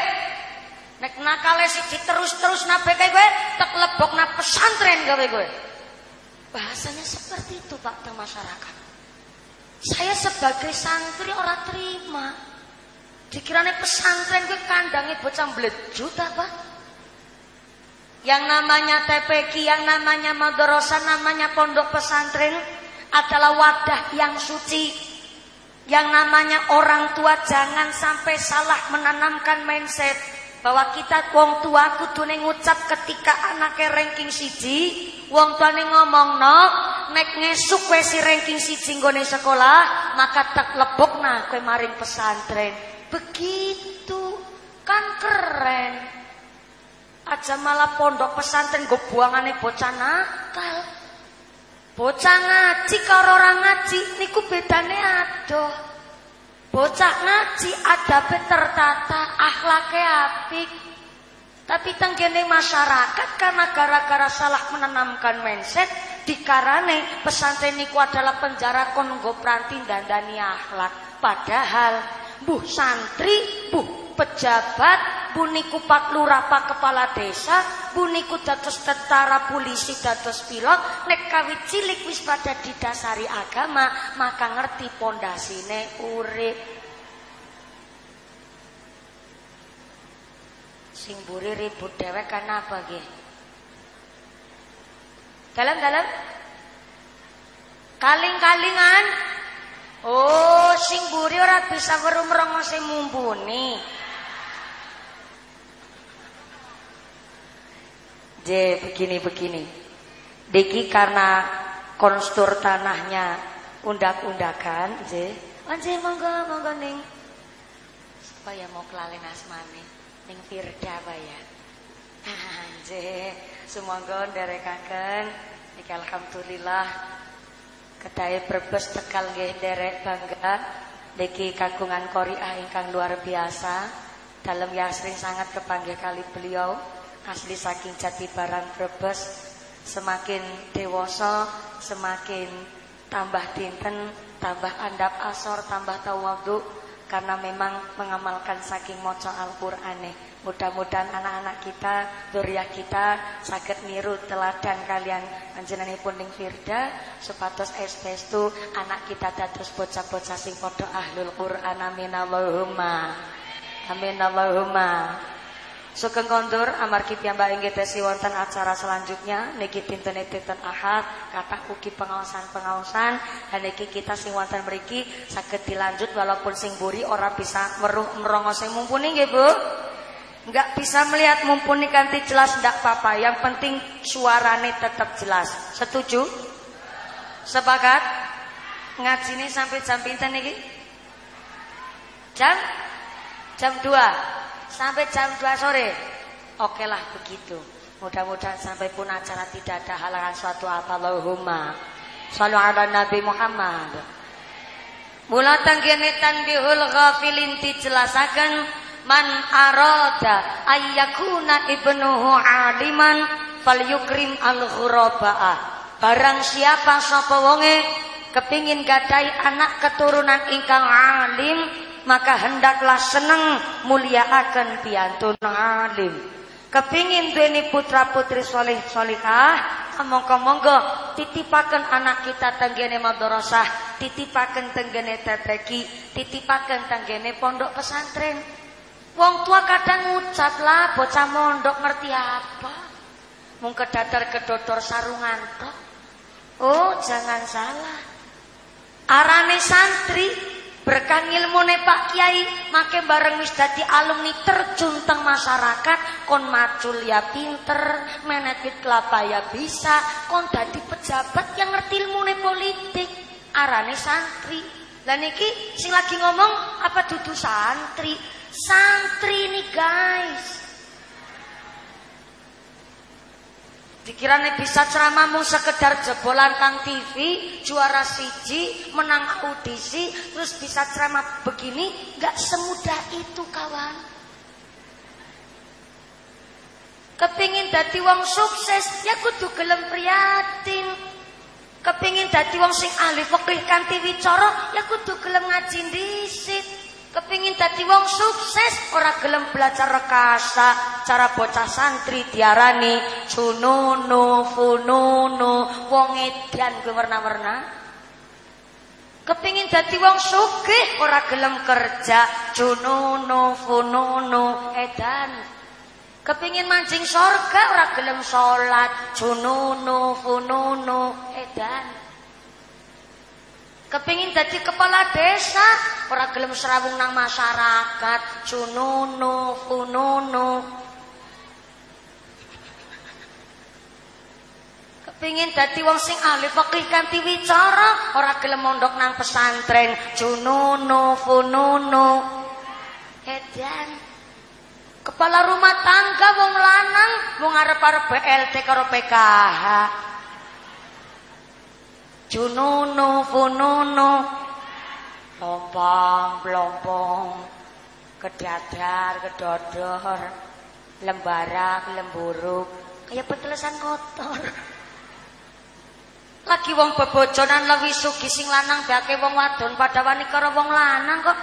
Nek nakale siji terus-terus nabe kayak gue, tek lebok na pesantren gawe gue. Bahasanya seperti itu Pak ke masyarakat. Saya sebagai santri orang terima. Dikirane pesantren ke kandangnya bocah blejut apa? Yang namanya TPQ, yang namanya madrasah, namanya pondok pesantren adalah wadah yang suci. Yang namanya orang tua jangan sampai salah menanamkan mindset bahwa kita wong tua kudu ngucap ketika anaknya ranking siji, wong tua ngomong no, nek ngesuk kowe si ranking siji nggone sekolah, maka tak lebokna kowe maring pesantren. Begitu kan keren. Aja malah pondok pesantren gue buangane bocah nakal. Bocah ngaji karo orang ngaji niku bedane adoh. Bocah ngaji adabe tertata, akhlaknya apik. Tapi tenggene masyarakat karena gara-gara salah menanamkan mindset dikarane pesantren niku adalah penjara kon nggo pranti dandani akhlak. Padahal buh santri, buh pejabat, buniku pak lurah pak kepala desa, buniku dados tentara polisi dados pilot, nek kawit cilik wis pada didasari agama, maka ngerti pondasine urip. Sing buri ribut dewek kan apa ge? Dalam-dalam kaling-kalingan Oh, sing buri ora bisa weruh mrongose mumpuni. J begini-begini. Diki karena konstur tanahnya undak-undakan, J. Anje monggo monggo ning supaya mau kelalen asmane ning Firda ya. Anje sumangga nderekaken. Iki alhamdulillah kedai Brebes Tegal nggih derek bangga. Diki kagungan koriah ingkang luar biasa. Dalam yasrin sangat kepanggih kali beliau. Asli saking jati barang Brebes. Semakin dewasa semakin tambah dinten tambah andap asor tambah tawadu karena memang mengamalkan saking moco Al-Qur'ane. Mudah-mudahan anak-anak kita duriah kita sakit niru teladan kalian. Pun ning Firda supados itu anak kita dados bocah-bocah sing padha ahlul Qur'an. Amin Allahumma. Amin Allahumma Sugeng kondur amargi piyambak inggih tesi wonten acara selanjutnya niki dinten dinten Ahad kata ugi pengawasan-pengawasan dan niki kita sing wonten mriki saged dilanjut walaupun sing buri ora bisa meruh merongo sing mumpuni nggih Bu. Enggak bisa melihat mumpuni kanti jelas ndak apa-apa, yang penting suarane tetap jelas. Setuju? Sepakat? Ngajine sampai jam pinten niki? Jam jam 2 sampai jam 2 sore. Oke lah begitu. Mudah-mudahan sampai pun acara tidak ada halangan suatu apa Allahumma. Sallu ala Nabi Muhammad. Mula tanggene tanbihul ghafilin dijelasaken man arada ayyakuna ibnuhu aliman falyukrim al ghurabaa. Barang siapa sapa wonge kepingin gadai anak keturunan ingkang alim maka hendaklah seneng muliaaken piantun alim. Kepingin duweni putra putri soleh solihah, monggo monggo titipaken anak kita tenggene madrasah, titipaken tenggene teteki, titipaken tenggene pondok pesantren. Wong tua kadang ngucap lah bocah mondok ngerti apa. Mung kedatar kedodor sarungan tok. Oh, jangan salah. Arane santri Berkah ilmune Pak Kiai, make bareng wis dadi alumni terjun teng masyarakat, kon macul ya pinter, menekit kelapa ya bisa, kon dadi pejabat yang ngerti ilmune politik. Arane santri. Lah niki sing lagi ngomong apa dudu santri? Santri nih guys. Dikirane bisa ceramah mau sekedar jebolan kang TV, juara siji, menang audisi, terus bisa ceramah begini, nggak semudah itu kawan. Kepingin dadi wong sukses, ya kudu gelem prihatin. Kepingin dadi wong sing ahli fikih kanthi wicara, ya kudu gelem ngaji dhisik. Kepingin dadi wong sukses ora gelem belajar rekasa, cara bocah santri diarani sununu fununu wong edan kuwi warna-warna. Kepingin dadi wong sugih ora gelem kerja, jununu fununu edan. Kepingin mancing sorga ora gelem salat, jununu fununu edan. Kepingin jadi kepala desa, ora gelem serawung nang masyarakat, cununu, fununu. Kepingin dadi wong sing ahli fikih kanthi wicara, ora gelem mondok nang pesantren, cununu, fununu. Edan. Kepala rumah tangga wong lanang wong arep-arep BLT karo PKH. Jununu fununu Lompong, pelompong Kedadar, kedodor. Lembarak, lemburuk. Kayak petelesan kotor Lagi wong bebojonan lebih sugi sing lanang Bake wong wadon pada wani karo wong lanang kok.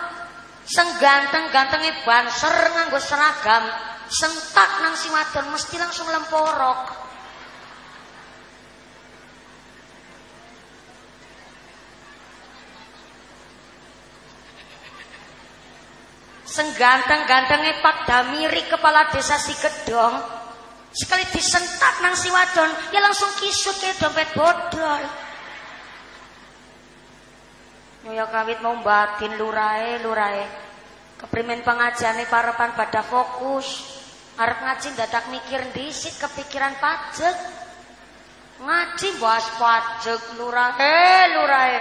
Seng ganteng-gantengi banser nganggo seragam. Sentak nang si wadon mesti langsung lemporok Sengganteng-gantengnya Pak Damiri kepala desa si Kedong sekali disentak nang si wadon ya langsung kisut kayak dompet bodol. Nyoya kawit mau batin lurai lurai. Keprimen pengajiane parepan pada fokus. Arep ngaji dadak mikir disit kepikiran pajak. Ngaji bahas pajak lurai lurai.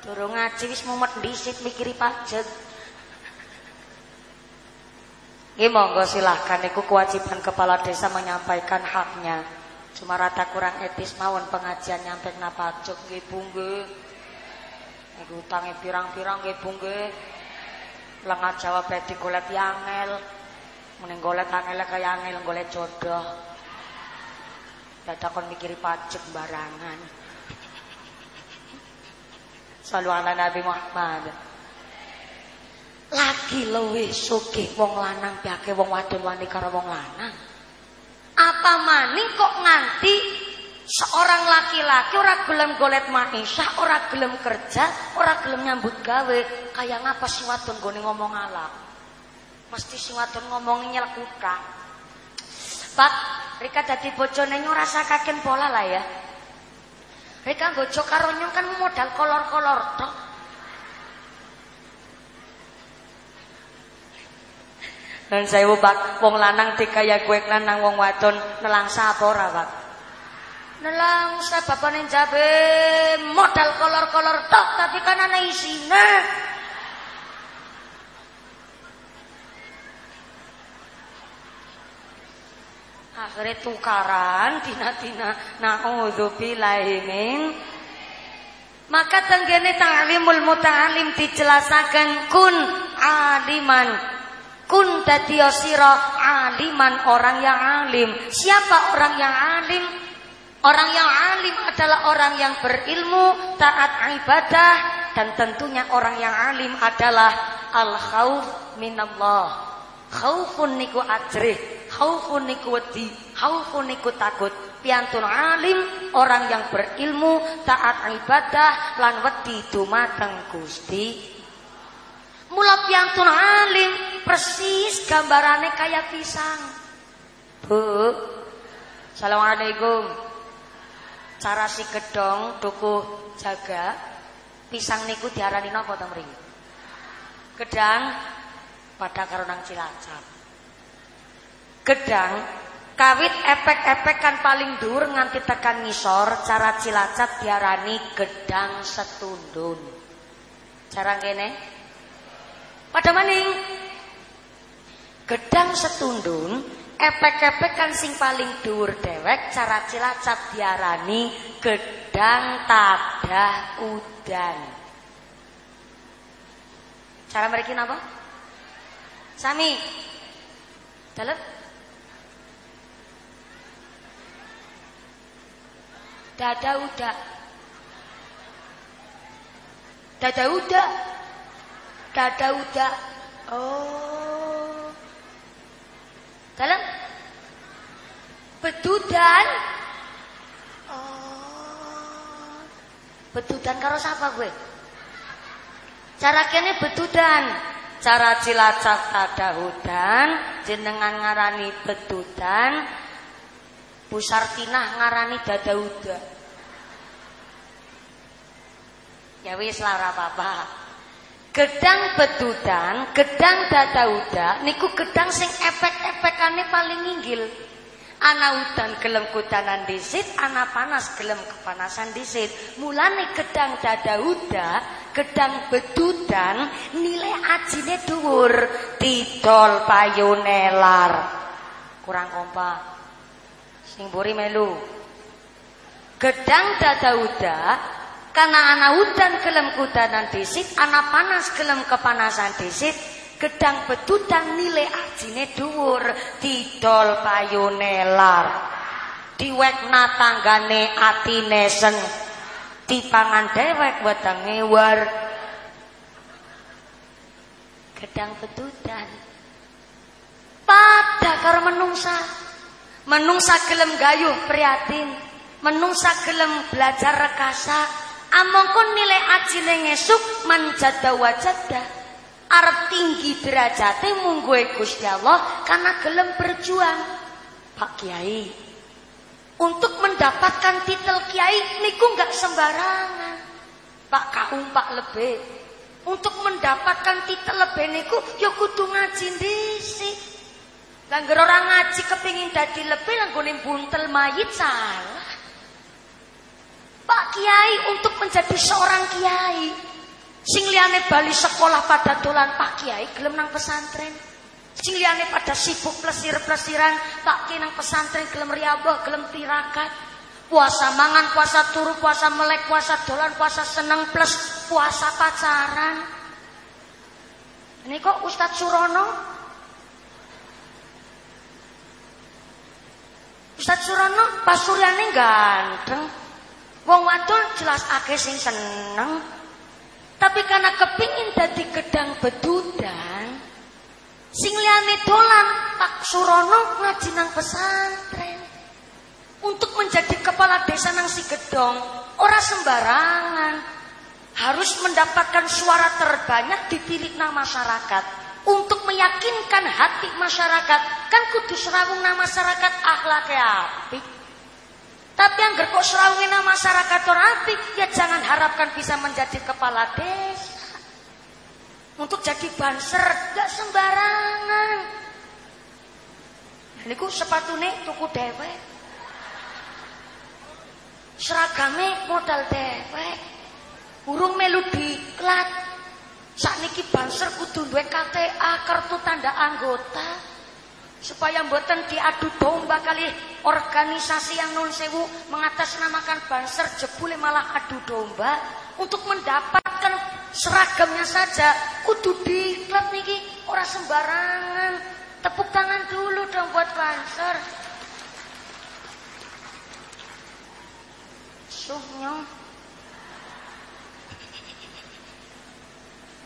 Durung ngaji wis mumet dhisit mikiri pajak. Nggih monggo silahkan iku kewajiban kepala desa menyampaikan haknya. Cuma rata kurang etis mawon pengajian nyampe na pajak nggih Bu nggih. Iku utange pirang-pirang nggih Bu nggih. Lengah jawab bedi golet yangel. Mending golet angel kaya angel golet jodoh. Dadak kon mikiri pajak barangan. Salu ala Nabi Muhammad. Lagi luwih sugih wong lanang piake wong wadon wani karo wong lanang. Apa maning kok nganti seorang laki-laki ora gelem golet maisha, ora gelem kerja, ora gelem nyambut gawe, kaya ngapa si wadon gone ngomong ala. Mesti si wadon ngomong nyelekuta. Pak, Rika dadi bojone ngrasakaken pola lah ya. Mereka gojo karo nyong kan modal kolor-kolor tok. Dan saya Pak, wong lanang dikaya gue lanang wong wadon nelangsa apa ora, Pak? Nelangsa bapane jabe modal kolor-kolor tok tapi kan ana isine. Akhirnya tukaran tina-tina naudzubillahi min maka tenggene ta'limul muta'alim dijelasakan kun aliman. Kun sira aliman orang yang alim. Siapa orang yang alim? Orang yang alim adalah orang yang berilmu, taat ibadah dan tentunya orang yang alim adalah al khauf minallah. Khaufun niku ajrih, Khaufun niku wedi, khaufun niku takut. Piantun alim, orang yang berilmu, taat ibadah, lan wedi dumateng Gusti. Mula piantun alim, persis gambarannya kayak pisang. Bu, Assalamualaikum. Cara si gedong duku jaga pisang niku diarani napa to mriki? Gedang pada karunang Cilacap gedang kawit efek-efek kan paling dur nganti tekan ngisor cara cilacap diarani gedang setundun cara gini pada maning. Gedang setundun efek-efek kan sing paling dur dewek cara cilacap diarani gedang tadah udan. Cara mereka apa sami. Dalam Dada udah. Dada udah. Dada udah. Oh. Dalam bedudan. Oh. Bedudan karo siapa gue? Cara kene bedudan. Cara cilacap tada hudan jenengan ngarani bedudan Bu Sartinah ngarani dadauda. Ya wis lah apa-apa. Gedang bedudan, gedang dadauda niku gedang sing efek-efekane paling inggil. Ana udan gelem kudanan disit, ana panas gelem kepanasan disit. Mulane gedang dadauda, gedang bedudan nilai ajine dhuwur, didol payune lar. Kurang kompak. Sing buri melu. Gedang dadauda karena ana udan gelem kudanan disit, ana panas gelem kepanasan disit, gedang bedudan nilai ajine dhuwur didol payune lar. Diwekna tanggane atine sen dipangan dewek wetenge war gedang pada karo menungsa. Menungsa gelem gayuh prihatin. Menungsa gelem belajar rekasa amangkon nilai ajine ngesuk manjada wajada arep tinggi derajate mungguhe Gusti Allah karena gelem berjuang. Pak Kiai untuk mendapatkan titel kiai niku nggak sembarangan. Pak Kaum Pak Lebe untuk mendapatkan titel lebih niku ya kudu ngaji dhisik Langgar orang ngaji kepingin dadi lebih langgone buntel mayit salah. Pak Kiai untuk menjadi seorang kiai Sing liyane bali sekolah pada dolan Pak Kiai gelem nang pesantren. Sing liyane pada sibuk plesir-plesiran Pak Kiai nang pesantren gelem riyabah, gelem tirakat. Puasa mangan, puasa turu, puasa melek, puasa dolan, puasa seneng plus puasa pacaran. Ini kok Ustadz Surono Ustadz Surono pasuryane ganteng. Wong wadon jelas akeh sing seneng. Tapi karena kepingin dadi gedang bedudan, sing liyane dolan Pak Surono ngaji nang pesantren. Untuk menjadi kepala desa nang si gedong, ora sembarangan. Harus mendapatkan suara terbanyak ditilik nang masyarakat. Untuk meyakinkan hati masyarakat, kan kudu serawung nang masyarakat akhlaknya apik. Tapi yang kok serawungin masyarakat rapi, ya jangan harapkan bisa menjadi kepala desa. Untuk jadi banser, gak sembarangan. Ini ku sepatu nih tuku dewe. Seragame modal dewe. Urung melu diklat. Saat niki banser kudu duwe KTA kartu tanda anggota supaya mboten diadu domba kali organisasi yang non sewu mengatasnamakan banser jebule malah adu domba. Untuk mendapatkan seragamnya saja kudu diklat niki ora sembarangan. Tepuk tangan dulu dong buat banser. Suhnya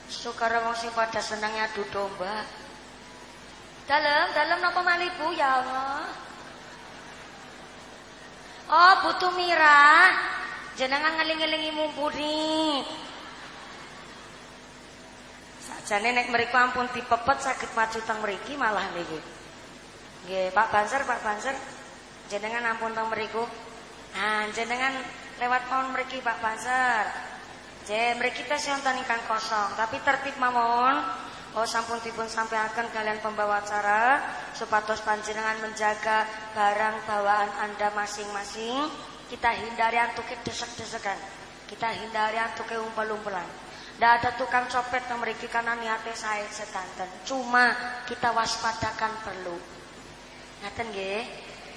Sekarang wong pada senangnya adu domba dalam, dalam napa malibu ya Allah. Oh, butuh mira. Jenengan ngeling-elingi mumpuni. Sajane nek mriku ampun dipepet sakit maju teng mriki malah niku. Nggih, Pak Banser, Pak Banser. Jenengan ampun teng mriku. Ah, jenengan lewat pohon mriki Pak Banser. Mriki teh wonten ingkang kosong, tapi tertib mawon. Oh sampun dipun sampaikan kalian pembawa acara supados panjenengan menjaga barang bawaan Anda masing-masing. Kita hindari antuke desek-desekan. Kita hindari antuke umpel-umpelan. Tidak ada tukang copet yang memiliki karena niatnya saya sedanten. Cuma kita waspadakan perlu. Ngaten nggih.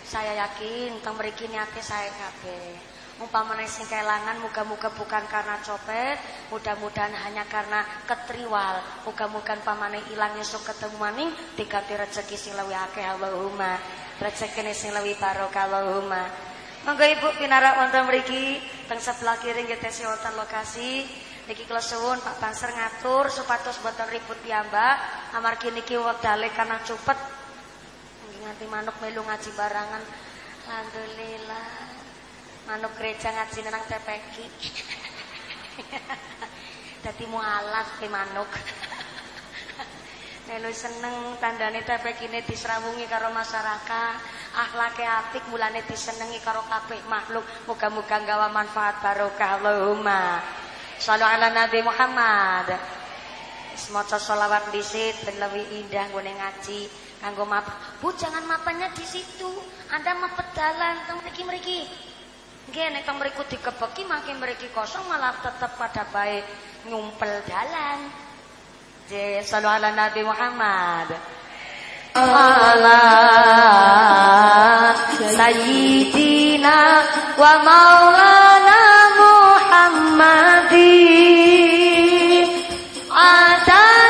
Saya yakin teng mriki niate saya kabeh. Umpamane sing kelangan muga-muga bukan karena copet, mudah-mudahan hanya karena ketriwal. Muga-muga pamane ilang esuk ketemu maning diganti rezeki sing luwih akeh Allahumma. Rezekine sing luwih barokah Allahumma. Monggo Ibu pinarak wonten mriki teng sebelah kiri nggih tesi wonten lokasi. Niki kula suwun Pak Banser ngatur supados boten ribut piyambak amargi niki wektale karena cepet nganti manuk melu ngaji barangan. Alhamdulillah manuk gereja ngaji nang tepeki dadi mualaf ke manuk. Melu seneng tandane tepekine disrawungi karo masyarakat akhlake apik mulane disenengi karo kabeh makhluk. Muga-muga gawa manfaat barokah Allahumma. Shallu ala nabi Muhammad. Semoga sholawat disit ben lebih indah gue ngaji. Kanggo map Bu jangan mapannya di situ. Anda dalan teng mriki-mriki Nggih nek teng mriku dikebeki makin mriki kosong malah tetep pada baik nyumpel dalan Je shallu ala nabi Muhammad. Ala sayyidina wa maulana Muhammadin adada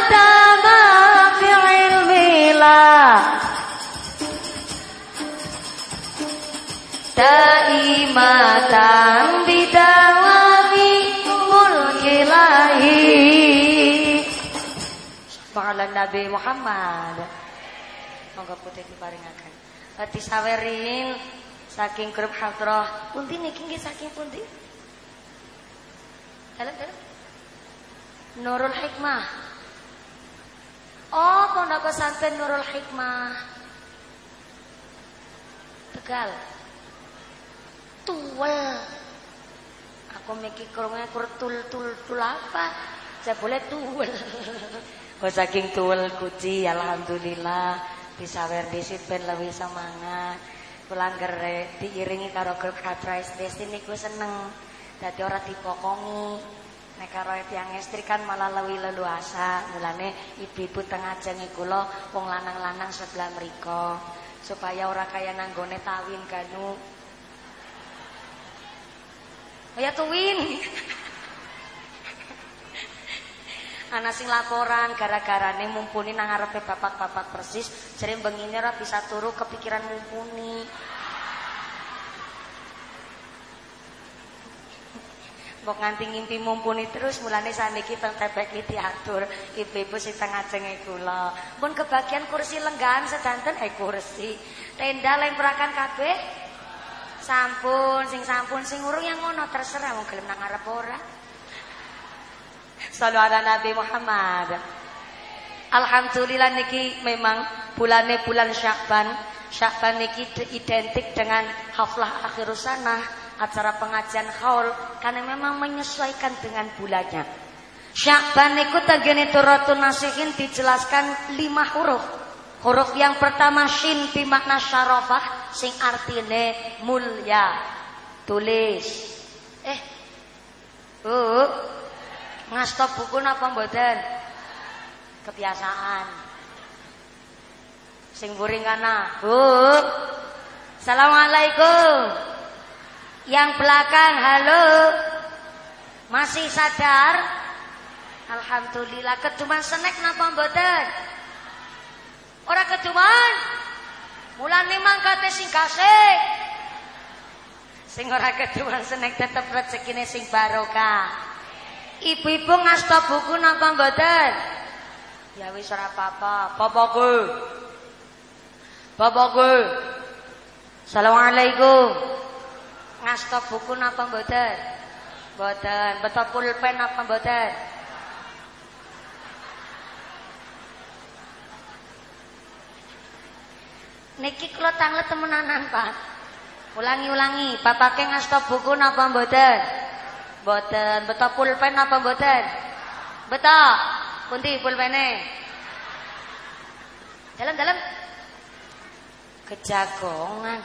daimatan bidawami mulkilahi Ma'ala Nabi Muhammad Monggo putih diparingaken. Hati sawerin saking grup hadroh. Pundi niki nggih saking pundi? Dalem dalem. Nurul Hikmah. Oh, pondok pesantren Nurul Hikmah. Tegal. Tuwel. Aku mikir krungu kur tul tul tul apa? Saya boleh tuwel. Kok saking tuwel kuci alhamdulillah. Disawer disit ben lebih semangat. Pulang gere diiringi karo grup katrais desi niku seneng. Dadi ora dipokongi. Nek karo tiyang istri kan malah lebih leluasa. Mulane ibu-ibu tengah jengi kula wong lanang-lanang sebelah mriko supaya ora kaya nanggone tawin ganu ya tuwin Ana sing laporan gara-gara nih mumpuni nang ngarepe bapak-bapak persis, jere bengine ora bisa turu kepikiran mumpuni. Mbok nganti ngimpi mumpuni terus mulane saniki teng tepek iki diatur ibu-ibu sing teng ajenge kula. Pun kebagian kursi lenggahan sedanten eh kursi. Tenda lemprakan kabeh. Sampun sing sampun sing urung yang ngono terserah wong gelem nang ngarep ora. Salu ala Nabi Muhammad. Alhamdulillah niki memang bulannya bulan Syakban. Syakban niki identik dengan haflah akhir sana, acara pengajian haul karena memang menyesuaikan dengan bulannya. Syakban niku tagene turatun nasihin dijelaskan lima huruf. Huruf yang pertama shin bimakna syarafah sing artine mulia. Tulis. Eh. Uh, Ngastop buku napa mboten? Kebiasaan. Sing buring kana. Bu. Assalamualaikum. Yang belakang, halo. Masih sadar? Alhamdulillah keduman senek napa mboten? Ora keduman. Mulane mangkate sing kasih. Sing ora keduman senek tetep rezekine sing barokah. Ibu-ibu ngasta buku napa mboten? Ya wis ora apa-apa. Bapakku. Bapakku. Assalamualaikum. Ngasta buku napa mboten? Mboten. Betul pulpen napa mboten? Niki kula tanglet temenanan, Pak. Ulangi-ulangi, bapake ngasta buku napa mboten? Boten, betul pulpen apa boten? Betul. Pundi pulpene? Dalam-dalam kejagongan.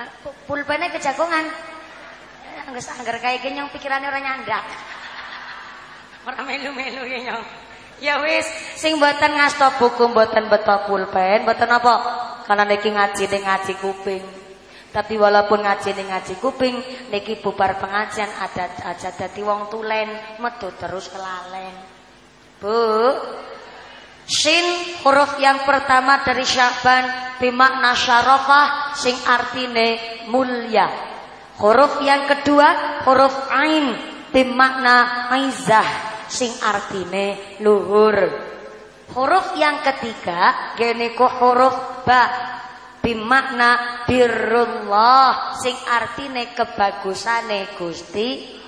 Ah, pulpene kejagongan. Angges anggar kayak gini pikirannya orang nyandak. Orang melu-melu ya nyong. Ya wis, sing boten ngasto buku boten betul pulpen, boten apa? Karena niki ngaji ngaji kuping. Tapi walaupun ngaji ning ngaji kuping, niki bubar pengajian ada aja dadi wong tulen, metu terus kelalen. Bu. Shin huruf yang pertama dari Syakban bimakna syarafah sing artine mulia. Huruf yang kedua huruf ain bimakna aizah sing artine luhur. Huruf yang ketiga geneko huruf ba bimakna birrullah sing artine kebagusane Gusti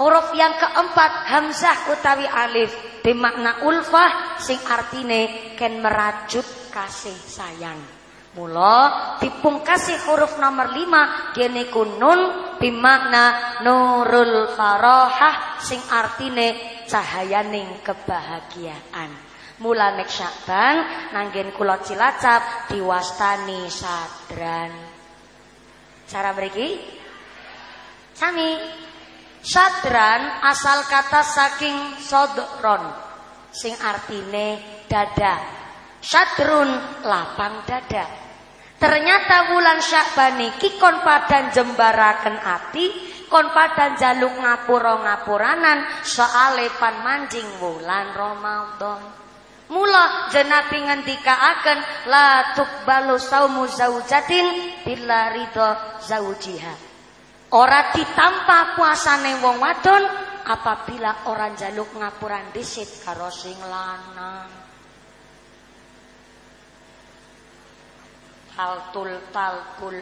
huruf yang keempat hamzah utawi alif bimakna ulfah sing artine ken merajut kasih sayang. Mula dipungkasi huruf nomor lima gene kunun bimakna nurul farohah sing artine cahayaning kebahagiaan. Mula nek Syakban nanggen kula Cilacap diwastani sadran. Cara mriki? Sami. Sadran asal kata saking sodron sing artine dada. Sadrun lapang dada. Ternyata bulan Syakban iki kon padan jembaraken ati, kon padan jaluk ngapura-ngapuranan soale pan manjing wulan Ramadan. Mula jenapi ngendikaaken la tuqbalu saumu zaujatin bila ridho zaujiha. Ora ditampa puasane wong wadon apabila orang jaluk ngapuran disit karo sing lanang. Taltul talkul.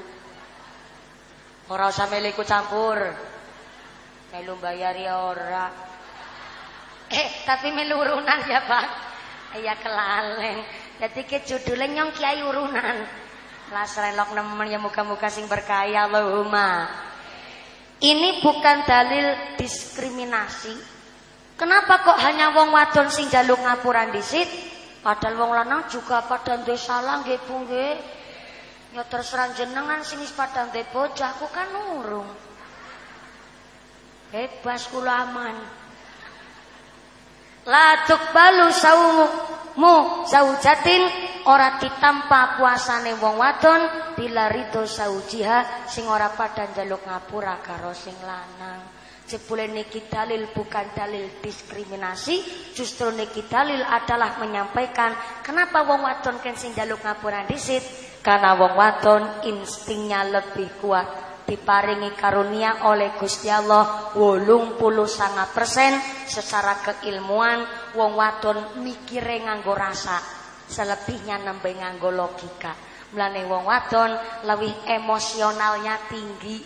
Ora usah melu campur. Melu bayar ya ora. Eh tapi melu urunan ya pak. Iya kelalen jadi ke judulnya nyong kiai urunan. Lah selelok nemen ya muka-muka sing berkaya Allahumma. Ini bukan dalil diskriminasi. Kenapa kok hanya wong wadon sing jaluk ngapuran disit padahal wong lanang juga pada duwe salah nggih Ya terserah jenengan sing wis duwe bocah aku kan urung. Bebas kula aman. La tuqbalu saumu zaujatin ora ditampa puasane wong wadon bila ridho saujiha sing ora padha njaluk ngapura karo sing lanang. Jebule niki dalil bukan dalil diskriminasi, justru niki dalil adalah menyampaikan kenapa wong wadon ken sing njaluk ngapura disit karena wong wadon instingnya lebih kuat diparingi karunia oleh Gusti Allah wolung puluh sangat persen secara keilmuan. Wong wadon mikire nganggo rasa selebihnya nembe nganggo logika. Melane wong wadon lebih emosionalnya tinggi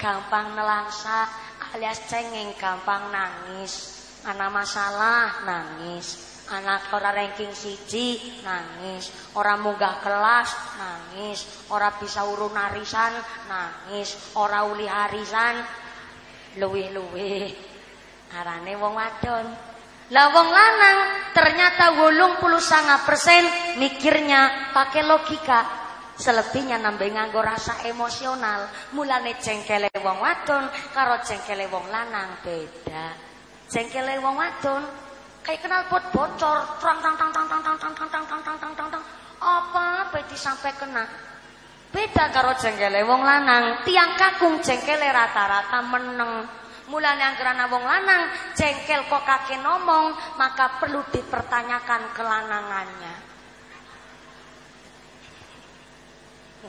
gampang nelangsa alias cengeng gampang nangis. Ana masalah nangis anak ora ranking siji nangis. Ora munggah kelas nangis. Ora bisa urun arisan nangis. Ora uli arisan luwih-luwih. Arane wong wadon. Lah wong lanang ternyata wolung puluh sanga persen mikirnya pakai logika. Selebihnya nambah nganggo rasa emosional. Mulane jengkele wong wadon karo jengkele wong lanang beda. Jengkele wong wadon Kayak kenal pot bocor, tang tang tang tang tang tang tang tang tang tang tang tang tang. Apa beti sampai kena? Beda karo jengkele wong lanang, tiang kakung jengkele rata-rata meneng. Mulane anggaran wong lanang jengkel kok kakek ngomong, maka perlu dipertanyakan kelanangannya.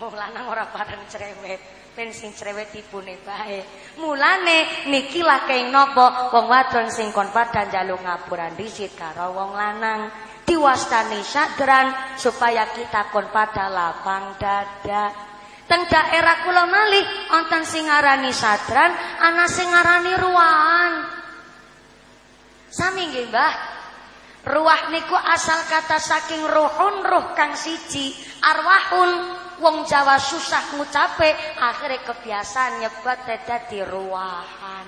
Wong lanang ora bareng cerewet ben sing cerewet ibune bae. Mulane niki lah keng nopo wong wadon sing kon padha njaluk ngapuran disit karo wong lanang. Diwastani sadran supaya kita kon pada lapang dada. Teng daerah kula malih wonten sing ngarani sadran, ana sing ngarani ruahan. Sami nggih, Mbah. Ruah niku asal kata saking ruhun ruh kang siji, arwahun Wong Jawa susah ngucape, akhirnya kebiasaan nyebat dadi ruahan.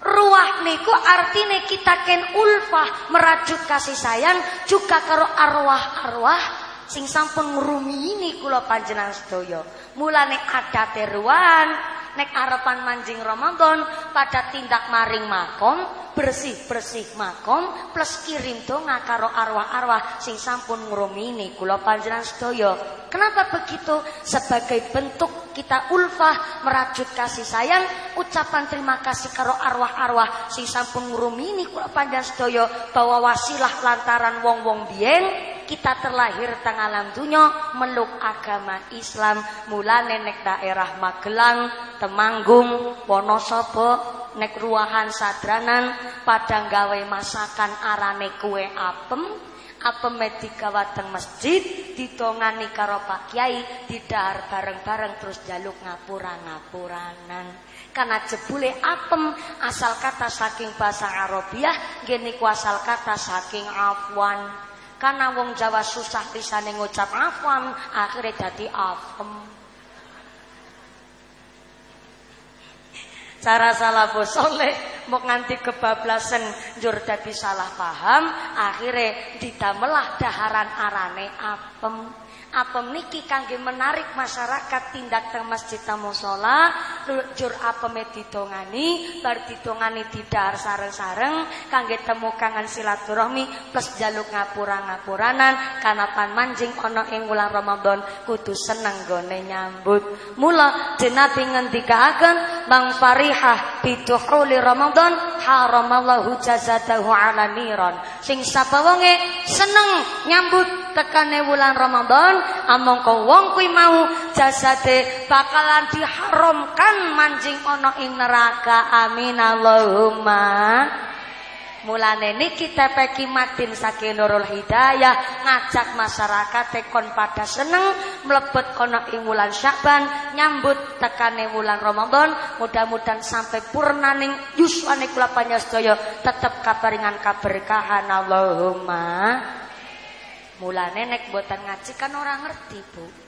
Ruah niku artinya kita ken ulfah merajut kasih sayang juga karo arwah-arwah sing sampun ini kula panjenengan sedaya. Mulane adate ruahan nek arepan manjing Ramadan pada tindak maring makom bersih-bersih makom plus kirim donga karo arwah-arwah sing sampun ngrumini kula panjenengan sedaya. Kenapa begitu? Sebagai bentuk kita ulfah merajut kasih sayang, ucapan terima kasih karo arwah-arwah sing sampun ngrumini kula panjenengan sedaya bahwa wasilah lantaran wong-wong biyen kita terlahir teng alam dunya meluk agama Islam mulane nek daerah Magelang, Temanggung, Wonosobo, nek ruahan sadranan padang gawe masakan arane kue apem apem digawa teng masjid ditongani karo Pak Kiai didahar bareng-bareng terus jaluk ngapura-ngapuranan Karena jebule apem asal kata saking bahasa Arabiah gini asal kata saking afwan. Karena wong Jawa susah bisa ngucap afwan akhirnya jadi apem. Cara salah soleh. Mau nganti kebablasan jur dadi salah paham akhirnya didamelah daharan arane apem. Apa niki kangge menarik masyarakat tindak teng masjid musola jur apa ditongani bar ditongani didar sareng-sareng kangge temu kangen silaturahmi plus jaluk ngapura-ngapuranan kanapan manjing ana ing wulan Ramadan kudu seneng gone nyambut. Mula jenati ngendikaaken Bang Farihah biduhuli Ramadan haramallahu jazadahu ala niron sing sapa wonge seneng nyambut tekane wulan Ramadan amangka wong kuwi mau jasade bakalan diharamkan manjing ana ing neraka. Amin. Allahumma Mulane niki TPK Madin saking Nurul Hidayah ngajak masyarakat tekon pada seneng mlebet kono ing wulan Syakban nyambut tekane wulan Ramadan mudah-mudahan sampai purnaning yuswane kula panjenengan tetep kabaringan kaberkahan Allahumma Mulane nek boten ngaji kan orang ngerti, Bu.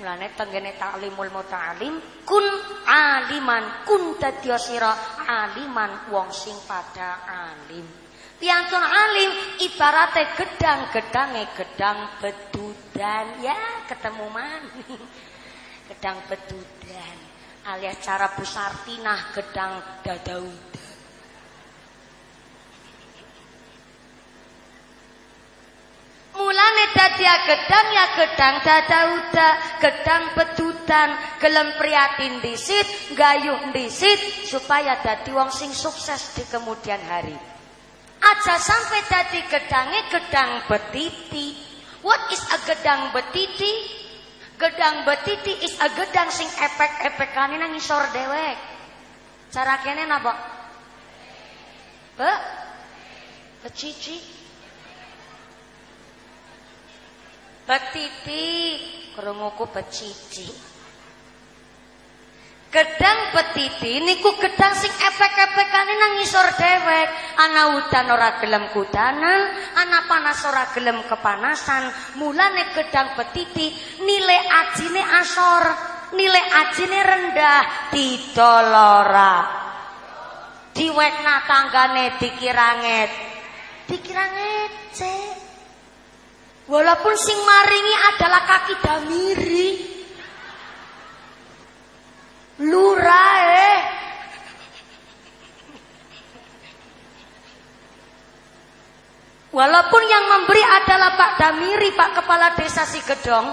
Mulane tenggene taklimul muta'alim kun aliman kun dadya aliman wong sing pada alim. Piantun alim ibaratnya gedang-gedange gedang bedudan ya ketemu maning. Gedang bedudan alias cara Bu Sartinah gedang dadaud. Mulane dadi gedang ya gedang dadauda, gedang bedutan, gelem priatin disit, gayuh disit supaya dadi wong sing sukses di kemudian hari. Aja sampai dadi gedange gedang betiti. What is a gedang betiti? Gedang betiti is a gedang sing epek-epekane nang ngisor dewek. Cara kene napa? Be? Becici. Petiti krunguku pecici. Gedang petiti niku gedang sing epek-epekane nang ngisor dewek. Ana udan ora gelem kudanan, ana panas ora gelem kepanasan. Mulane gedang petiti nilai ajine asor, nilai ajine rendah, didolora. Diwekna tanggane dikiranget. Dikiranget, cek. Walaupun sing maringi adalah kaki damiri. Lurae. Walaupun yang memberi adalah Pak Damiri, Pak Kepala Desa si Gedong,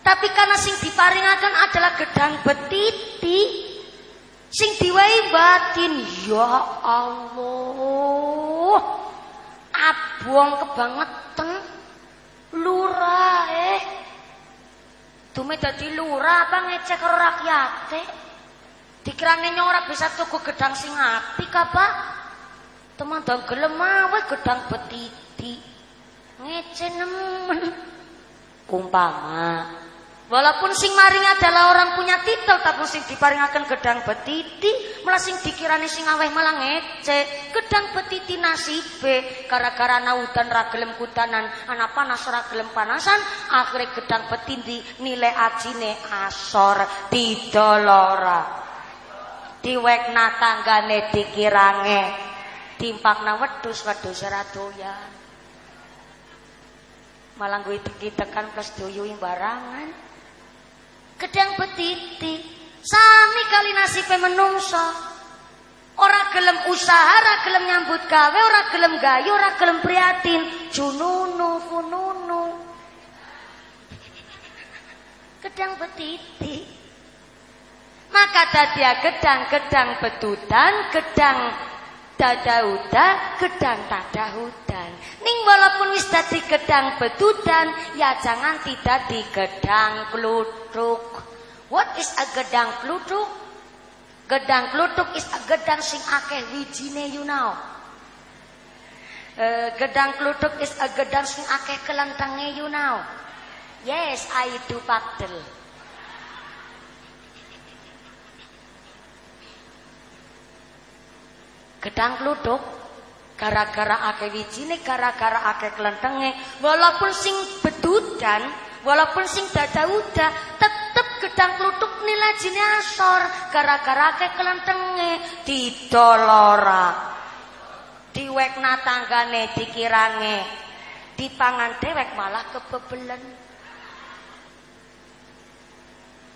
tapi karena sing diparingakan adalah gedang betiti, sing diwai batin, ya Allah, abong kebangetan. Lurah eh. Dume dadi lurah apa ngecek karo rakyate. Dikirane ora bisa tuku gedang sing apik apa? Teman dong gelem awe gedang betiti. Ngece nemen. Umpama Walaupun sing maring adalah orang punya titel tapi sing diparingaken gedang betiti, malah sing dikirani sing aweh malah ngece. Gedang betiti nasibe gara-gara ana udan ra gelem kudanan, ana panas ra gelem panasan, akhirnya gedang betiti nilai ajine asor didolora. Diwekna tanggane dikirange, timpakna wedhus wedhus ora doyan. Malah gue tekan plus doyuing barangan gedang betiti sami kali nasibe menungso. Ora gelem usaha ora gelem nyambut gawe ora gelem gayu ora gelem priatin jununu fununu. Gedang betiti maka tadi gedang-gedang betutan gedang dadauda gedang tadahudan ning walaupun wis dadi gedang betudan ya jangan tidak di gedang klut klutruk. What is a gedang klutruk? Gedang klutruk is a gedang sing akeh wijine you know. Uh, gedang klutruk is a gedang sing akeh kelentenge you know. Yes, I do pakdel. Gedang kluduk gara-gara ake wijine, gara-gara ake kelentenge, walaupun sing bedudan, walaupun sing udah tetep gedang kluduk nilajine asor gara-gara ake kelentenge didolora. Diwekna tanggane dikirange, dipangan dewek malah kebebelen.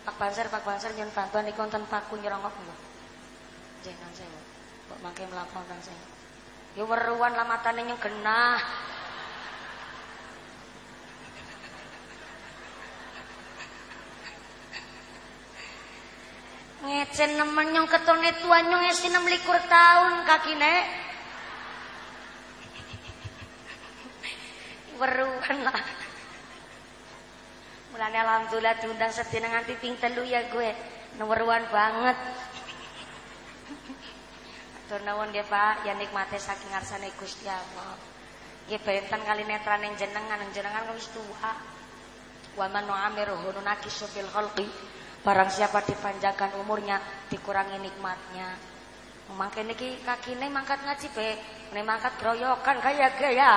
Pak Banser, Pak Banser nyun bantuan iki wonten paku nyerongok lho. Nggih, saya. Kok mangke mlampah kan saya. Ya weruan lah matane nyung genah. Ngecen nemen nyong ketone tua nyong esi 6 likur tahun kakine. Weruan lah. Mulane alhamdulillah diundang sedina nganti ping telu ya gue. Weruan banget. Matur nuwun nggih Pak, ya nikmate saking ngarsane Gusti Allah. Nggih benten kali netrane jenengan, jenengan wis tuwa. Wa man nu'amiruhu nunakisu fil khalqi. Barang siapa dipanjangkan umurnya, dikurangi nikmatnya. Mangke niki kakine mangkat ngaji be, ini mangkat groyokan kaya gaya.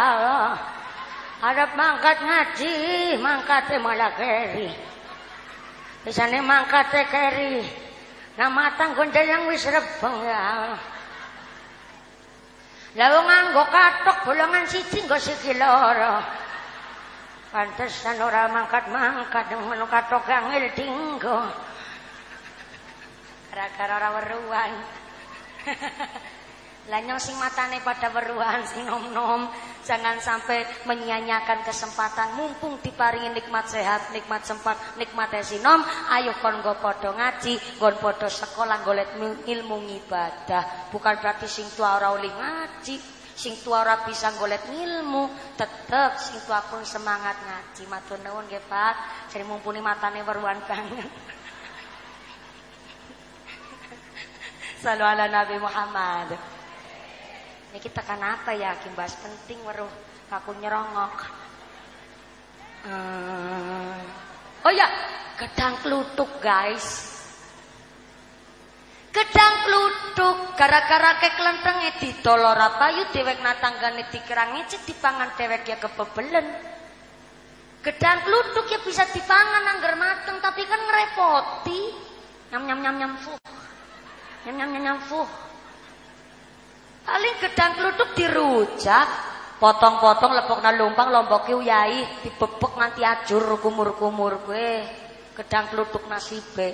Ada mangkat ngaji, mangkat malah keri. Bisane mangkat keri. Matang gondel yang wis rebeng ya. Lah wong nganggo katok bolongan siji nggo sikil loro. Pantesan ora mangkat-mangkat ngono katok angel dinggo. Gara-gara ora weruan. Lah nyong sing matane pada weruan sing nom-nom, jangan sampai menyia-nyiakan kesempatan mumpung diparingi nikmat sehat, nikmat sempat, nikmat sinom, ayo kon go padha ngaji, kon padha sekolah golek ilmu ibadah. Bukan berarti sing tua ora uli ngaji, sing tua ora bisa golek ilmu, tetep sing tua pun semangat ngaji. Matur nuwun nggih Pak, sing mumpuni matane weruan banget. Salam ala Nabi Muhammad. Ini kita kan apa ya kimbas penting weruh kaku nyerongok. Hmm. Oh ya, gedang klutuk guys. Gedang klutuk gara-gara ke kelentenge ditolor apa yuk dewek natanggane dikira ngecek dipangan dewek ya kebebelen. Gedang klutuk ya bisa dipangan anggar mateng tapi kan ngerepoti. Nyam nyam nyam nyam fuh. Nyam nyam nyam nyam fuh. Paling gedang klutuk dirujak, potong-potong lepokna lumpang lombok uyai dibebek nganti ajur kumur-kumur gue. Gedang klutuk nasibe.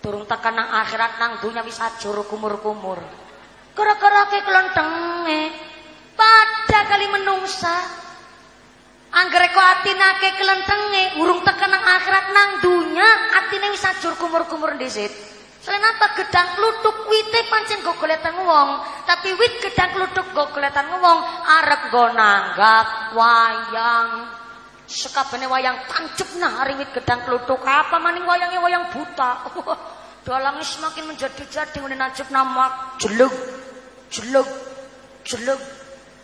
Turung tekan nang akhirat nang dunya wis ajur kumur-kumur. Gara-gara ke kelontenge pada kali menungsa. Anggere kok atine ke kelentenge urung tekan nang akhirat nang dunya atine wis ajur kumur-kumur dhisit. Selain apa gedang klutuk wite pancen go goletan wong, tapi wit gedang klutuk go goletan wong arep go nanggap wayang. Sekabene wayang tancep nah hari wit gedang klutuk apa maning wayangnya wayang buta. Dalange semakin menjadi-jadi ngene najib nama jelug jelug jelug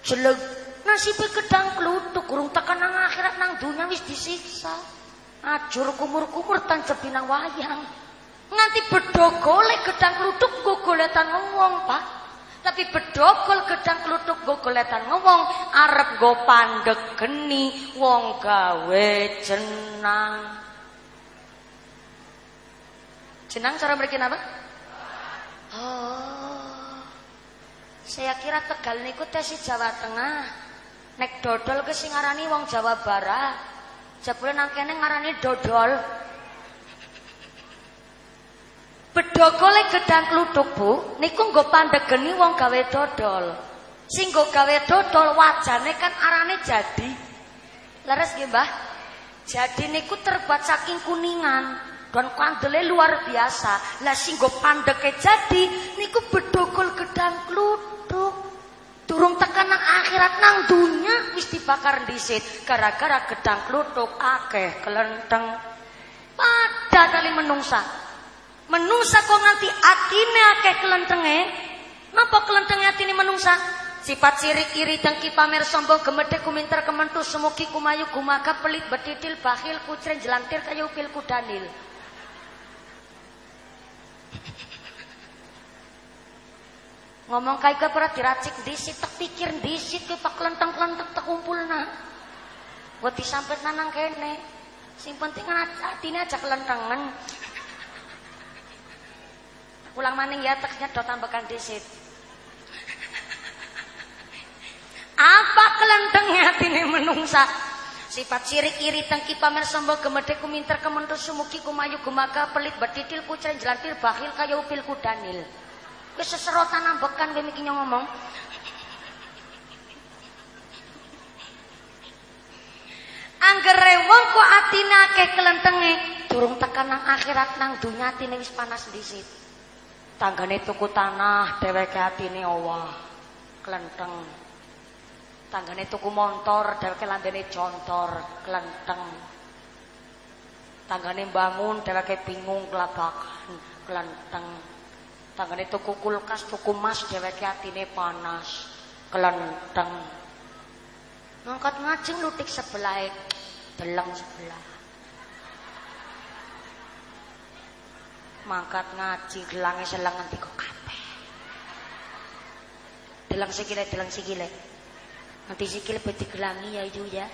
jelug. Nasibe gedang klutuk urung tekan nang akhirat nang dunya wis disiksa. Ajur kumur-kumur tancep nang wayang. Nganti bedogole gedang kluthuk nggo goletan ngewong, Pak. Tapi bedogol gedang kluthuk nggo goletan ngewong arep nggo pandegeni wong gawe jenang. Jenang cara mriki napa? Oh. Saya kira Tegal niku tesi Jawa Tengah. Nek dodol ke sing ngarani wong Jawa Barat. Jebule nang kene ngarani dodol. Bedogole gedang kluthuk, Bu, niku nggo pandegeni wong gawe dodol. Sing gawe dodol wajane kan arane jadi. Leres nggih, Mbah? Jadi niku terbuat saking kuningan dan kandele luar biasa. Lah sing nggo pandeke jadi niku bedogol gedang kluthuk. Turung tekan nang akhirat nang dunya wis dibakar dhisit gara-gara gedang kluthuk akeh kelenteng. Pada kali menungsa Menungsa kok nganti atine akeh kelentenge. Napa kelentenge atine menungsa? Sifat sirik iri dengki pamer sombong gemedhe kuminter kementu semuki kumayu gumaga pelit betitil bakhil kucren jelantir kayu pil kudanil. Ngomong kayak gue pernah diracik disit, tak pikir disit ke pak lenteng lenteng tak kumpul nah. Buat disampet nanang kene. Sing penting kan ini aja kelentengan. Pulang maning ya teknya do tambahkan disit. Apa kelentengnya ini menungsa? Sifat sirik iri tengki pamer sombong gemede kuminter kementu sumuki kumayu gumaga pelit betitil kucren jelantir bakhil kaya upil kudanil. Wis seserotan ambekan kowe iki ngomong. Anggere wong kok atine akeh kelentenge, durung tekan nang akhirat nang dunya atine wis panas dhisit. Tanggane tuku tanah, dheweke atine Allah. Kelenteng. Tanggane tuku montor, dheweke lambene jontor, klenteng. Tanggane bangun, dheweke bingung kelabakan, klenteng. Tanggane tuku kulkas, tuku mas, dheweke atine panas, klenteng. Ngangkat ngajeng lutik sebelah, deleng sebelah. Mangkat ngaji gelange nganti kok kabeh. Deleng sikile, deleng sikile. Nanti sikil beti gelangi ya itu ya.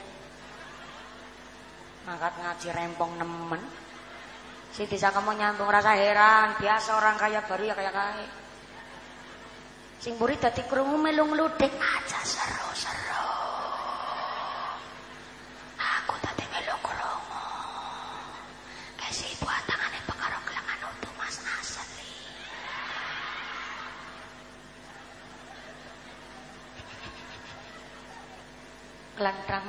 Mangkat ngaji rempong nemen. Si bisa kamu nyambung rasa heran. Biasa orang kaya baru ya kaya kaya. Sing buri dadi melung ludek aja seru-seru. Aku tadi melung krungu. Kasih buat tangannya pengaruh kelangan untuk mas asli. Kelantrang.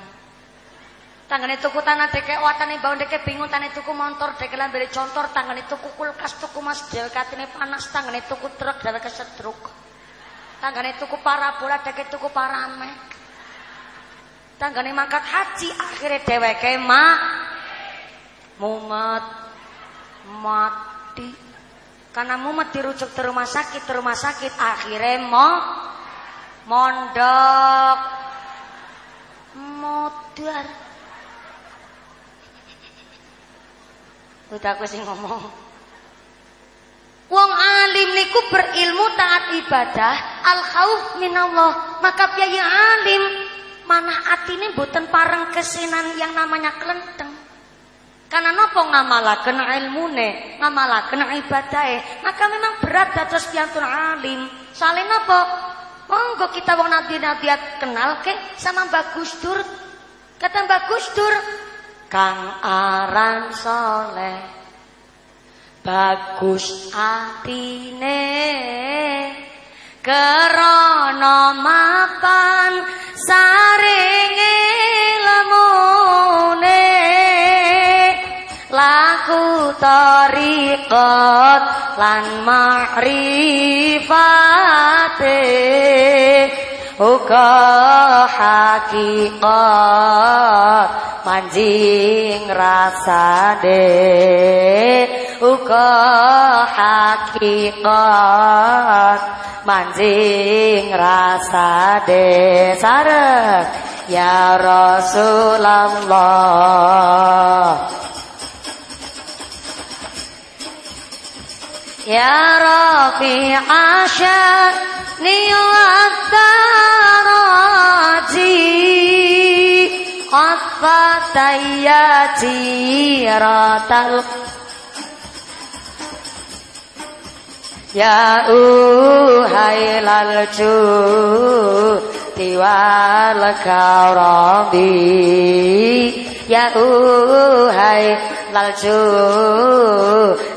Tangane tuku tanah deke watane bau deke bingung tane tuku motor deke lambere contor tangane tuku kulkas tuku mas dhewe katine panas tangane tuku truk dhewe kesetruk. Tanggane tuku parabola deke tuku paramek. Tanggane mangkat haji akhirnya dheweke ma mumet mati. Karena mumet dirujuk ke rumah sakit, ke rumah sakit akhirnya mo mondok modar. Udah aku sing ngomong. Wong alim niku berilmu taat ibadah, al khauf minallah. Maka piye alim manah atine mboten pareng kesenan yang namanya kelenteng. Karena nopo ngamalaken ilmune, ngamalaken ibadahe, maka memang berat dados piyantun alim. Soalnya nopo? Monggo kita wong nabi-nabi kenal ke sama Mbak Gusdur. Kata Mbak Gusdur, Kang aran soleh bagus atine kerono mapan saringe lemune laku tariqat lan ma'rifate uga hakikat manjing rasane uga hakikat manjing rasane sareng ya Rasulullah يا رفيع شأني والدرجي قد فتي جيرة Ya uhai lalju tiwal kaurami Ya lalju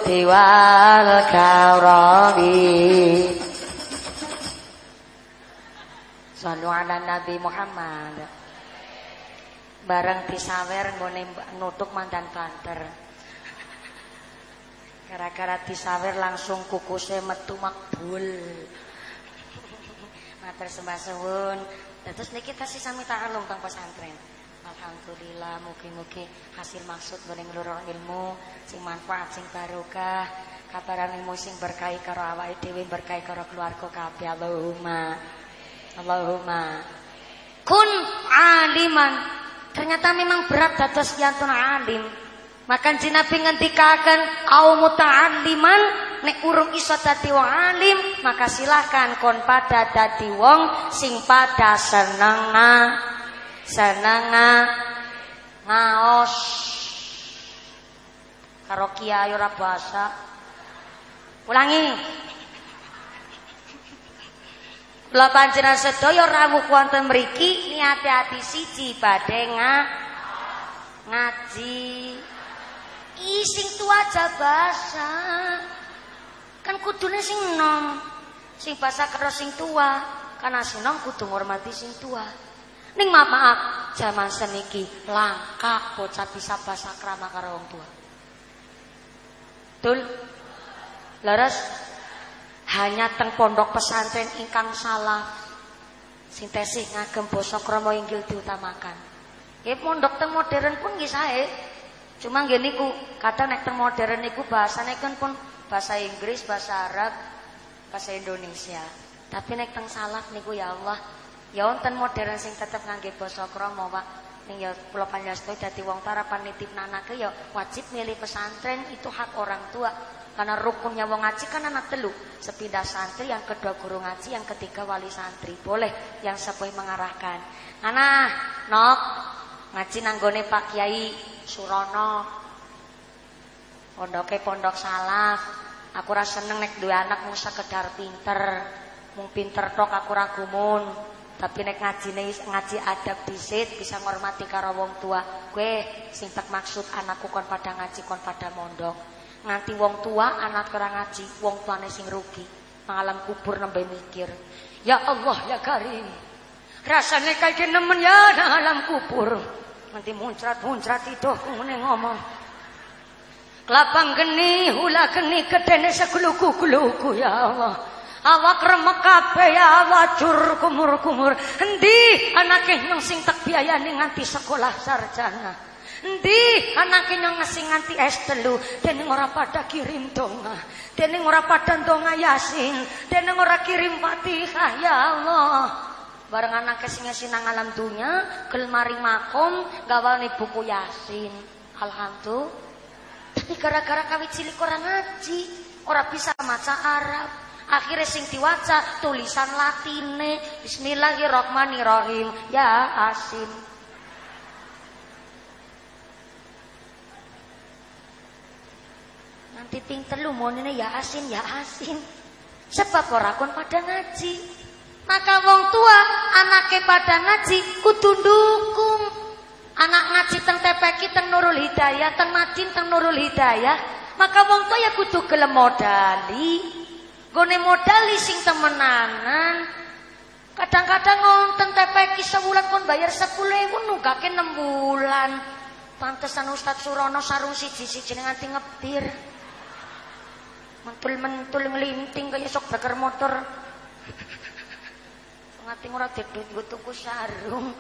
tiwal kaurami Sallu ala Nabi Muhammad Bareng disawer ngone nutuk mandan banter Gara-gara disawer langsung kukusnya metu makbul. Matur sembah suwun. Terus niki tasih sami ta'alum teng pesantren. Alhamdulillah mugi-mugi hasil maksud nggone ngloro ilmu sing manfaat sing barokah. Kabaran ilmu sing berkahi karo awake dhewe berkahi karo keluarga kabeh. Allahumma. Allahumma. Kun aliman. Ternyata memang berat dados yantun alim. Maka Nabi ngendikaken au muta'alliman nek urung iso dadi wong alim, maka silahkan kon pada dadi wong sing pada seneng seneng ngaos karo kiai ora basa. Ulangi. Kula panjenengan sedaya rawuh wonten mriki niate ati siji badhe ngaji. Ih sing tua aja basa. Kan kudune sing nom. Sing basa karo sing tua. Karena sing nom kudu ngormati sing tua. Ning maaf, maaf zaman seniki langka bocah bisa basa krama karo wong tua. Betul? Laras hanya teng pondok pesantren ingkang salah sing tesih ngagem basa krama inggil diutamakan. Nggih pondok teng modern pun nggih sae. Cuma nggih niku kadang nek teng modern niku bahasane kan pun bahasa Inggris, bahasa Arab, bahasa Indonesia. Tapi nek teng salaf niku ya Allah, ya wonten modern sing tetep ngangge basa krama, Pak. Ning ya kula panjenengan dadi wong tarapan nitip anake ya wajib milih pesantren itu hak orang tua. Karena rukunnya wong ngaji kan anak telu. Sepindah santri, yang kedua guru ngaji, yang ketiga wali santri. Boleh yang sepuh mengarahkan. Anak, nok, ngaji nanggone Pak Kiai Surono. Pondoknya pondok salaf. Aku rasa seneng nek dua anak mau sekedar pinter. Mung pinter tok aku ragumun. Tapi nek ngaji nih ngaji adab disit bisa ngormati karo wong tua. Gue sing tak maksud anakku kon pada ngaji kon pada mondok nganti wong tua anak kurang ngaji wong tuane sing rugi. Malam kubur nembe mikir ya Allah ya Karim rasanya kayak nemen ya nang alam kubur. Nanti muncrat-muncrat itu ngene ngomong kelapang geni hula geni kedene segluku-gluku ya Allah awak remek kabeh ya cur kumur-kumur endi anake nang sing tak biayani nganti sekolah sarjana Endi anake nyong ngasih nganti es telu dening ora pada kirim donga. Dening ora pada donga Yasin, dening ora kirim Fatihah ya Allah. Bareng anake sing nang alam dunya, gel mari makom gawalne buku Yasin. Alhamdulillah. Tapi gara-gara kawit cilik ora ngaji, ora bisa maca Arab. Akhirnya sing diwaca tulisan Latine Bismillahirrahmanirrahim Ya Asin Nanti ting telu monene ya asin ya asin. Sebab ora pada ngaji. Maka wong tua anake pada ngaji kudu dukung. Anak ngaji teng TPK teng Nurul Hidayah, teng Madin teng Nurul Hidayah. Maka wong tua ya kudu gelem modali. Gone modali sing temenanan. Kadang-kadang ngonten TPK sebulan kon bayar 10.000 nunggake 6 bulan. Pantesan Ustadz Surono sarung siji-siji nganti ngebir. Mentul-mentul ngelinting kaya sok bakar motor. Ngati ora dedut nggo tuku sarung.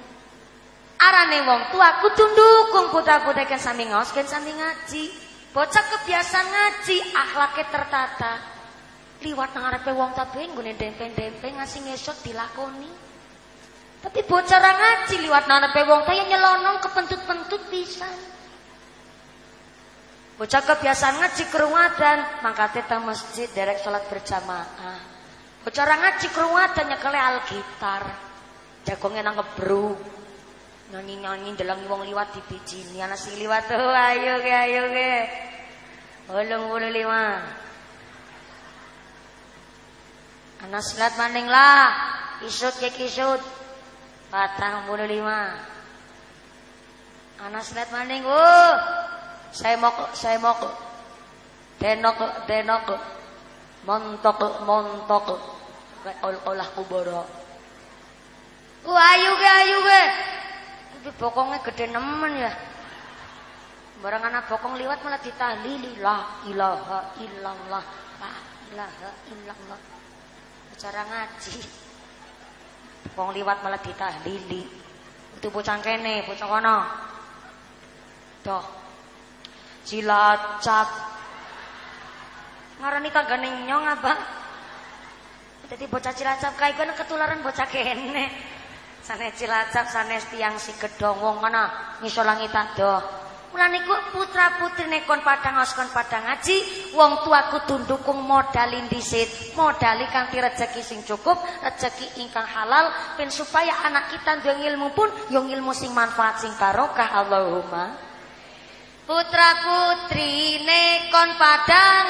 Arane wong tua kudu ndukung putra-putri kan sami ngaos sami ngaji. Bocah kebiasaan ngaji, akhlaknya tertata. Liwat nang arepe wong tabe nggone dempeng-dempeng ngasih ngesot dilakoni. Tapi bocah ra ngaji liwat nang arepe wong ta ya nyelonong kepentut-pentut pisan. Bocah kebiasaan ngaji kerungadan, mangkate teng masjid derek salat berjamaah. Bocah ngaji kerungadan nyekele algitar. Jagongnya nang ngebru. Nyanyi-nyanyi dalam wong liwat di bijini. Anak sing liwat tuh ayo ke ayo ke. Ulung bulu lima. Anak silat maning lah. Isut ke kisut. Patang bulu lima. Anak silat maning. Uh. Saya mau saya mau denok denok montok montok ol olah kuboro. Ku ayu ge ayu ge. Tapi bokongnya gede nemen ya. Barang anak bokong liwat malah ditahlili la ilaha illallah la ilaha illallah. Bicara ngaji. Bokong liwat malah ditahlili. Itu bocah kene, bocah kono. Doh, Cilacap. Ngarani tanggane nyong apa? Jadi bocah Cilacap kae kono ketularan bocah kene. Sanes Cilacap sanes tiang si gedong wong mana ngisor langit ado. Mula niku putra putrine kon padang ngos kon padang ngaji, wong tuaku tundukung modalin disit, modali kanthi rejeki sing cukup, rejeki ingkang halal ben supaya anak kita duwe ilmu pun yo ilmu sing manfaat sing barokah Allahumma. Putra putrine kon padang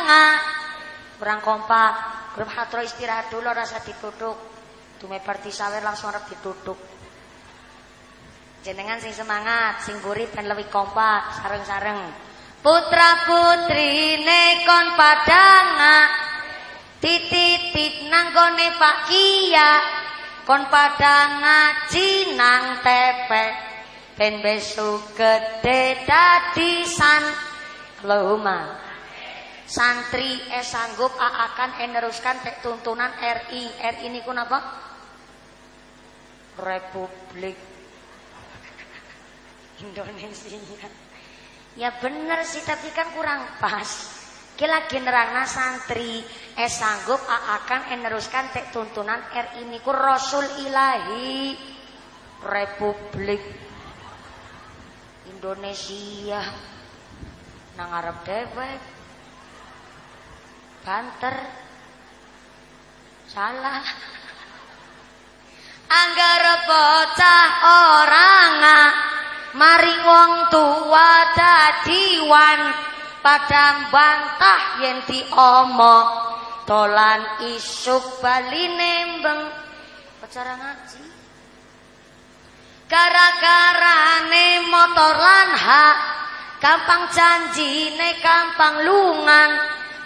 kurang kompak, grup hatro istirahat dulu rasa ditutuk. Tumebar disawer langsung arep ditutuk. Jenengan sing semangat, sing buri ben lebih kompak, sareng-sareng. Putra putri nekon padanga. Tititit nanggone Pak Kia. Kon padang ngaji nang tepe. Ben besok gede dadi san Allahumma santri eh sanggup akan eneruskan tek tuntunan RI RI ini kun apa Republik Indonesia. Ya bener sih tapi kan kurang pas. Kila generana santri. Eh sanggup akan meneruskan tek tuntunan R ini ku Rasul Ilahi Republik Indonesia. Nang Arab dewek banter. Salah. Anggar bocah orang Mari wong tua dadiwan padang bantah yen diomong dolan isuk bali nembeng pacara ngaji. Gara-gara ne motor lan hak. Gampang janjine gampang lungan.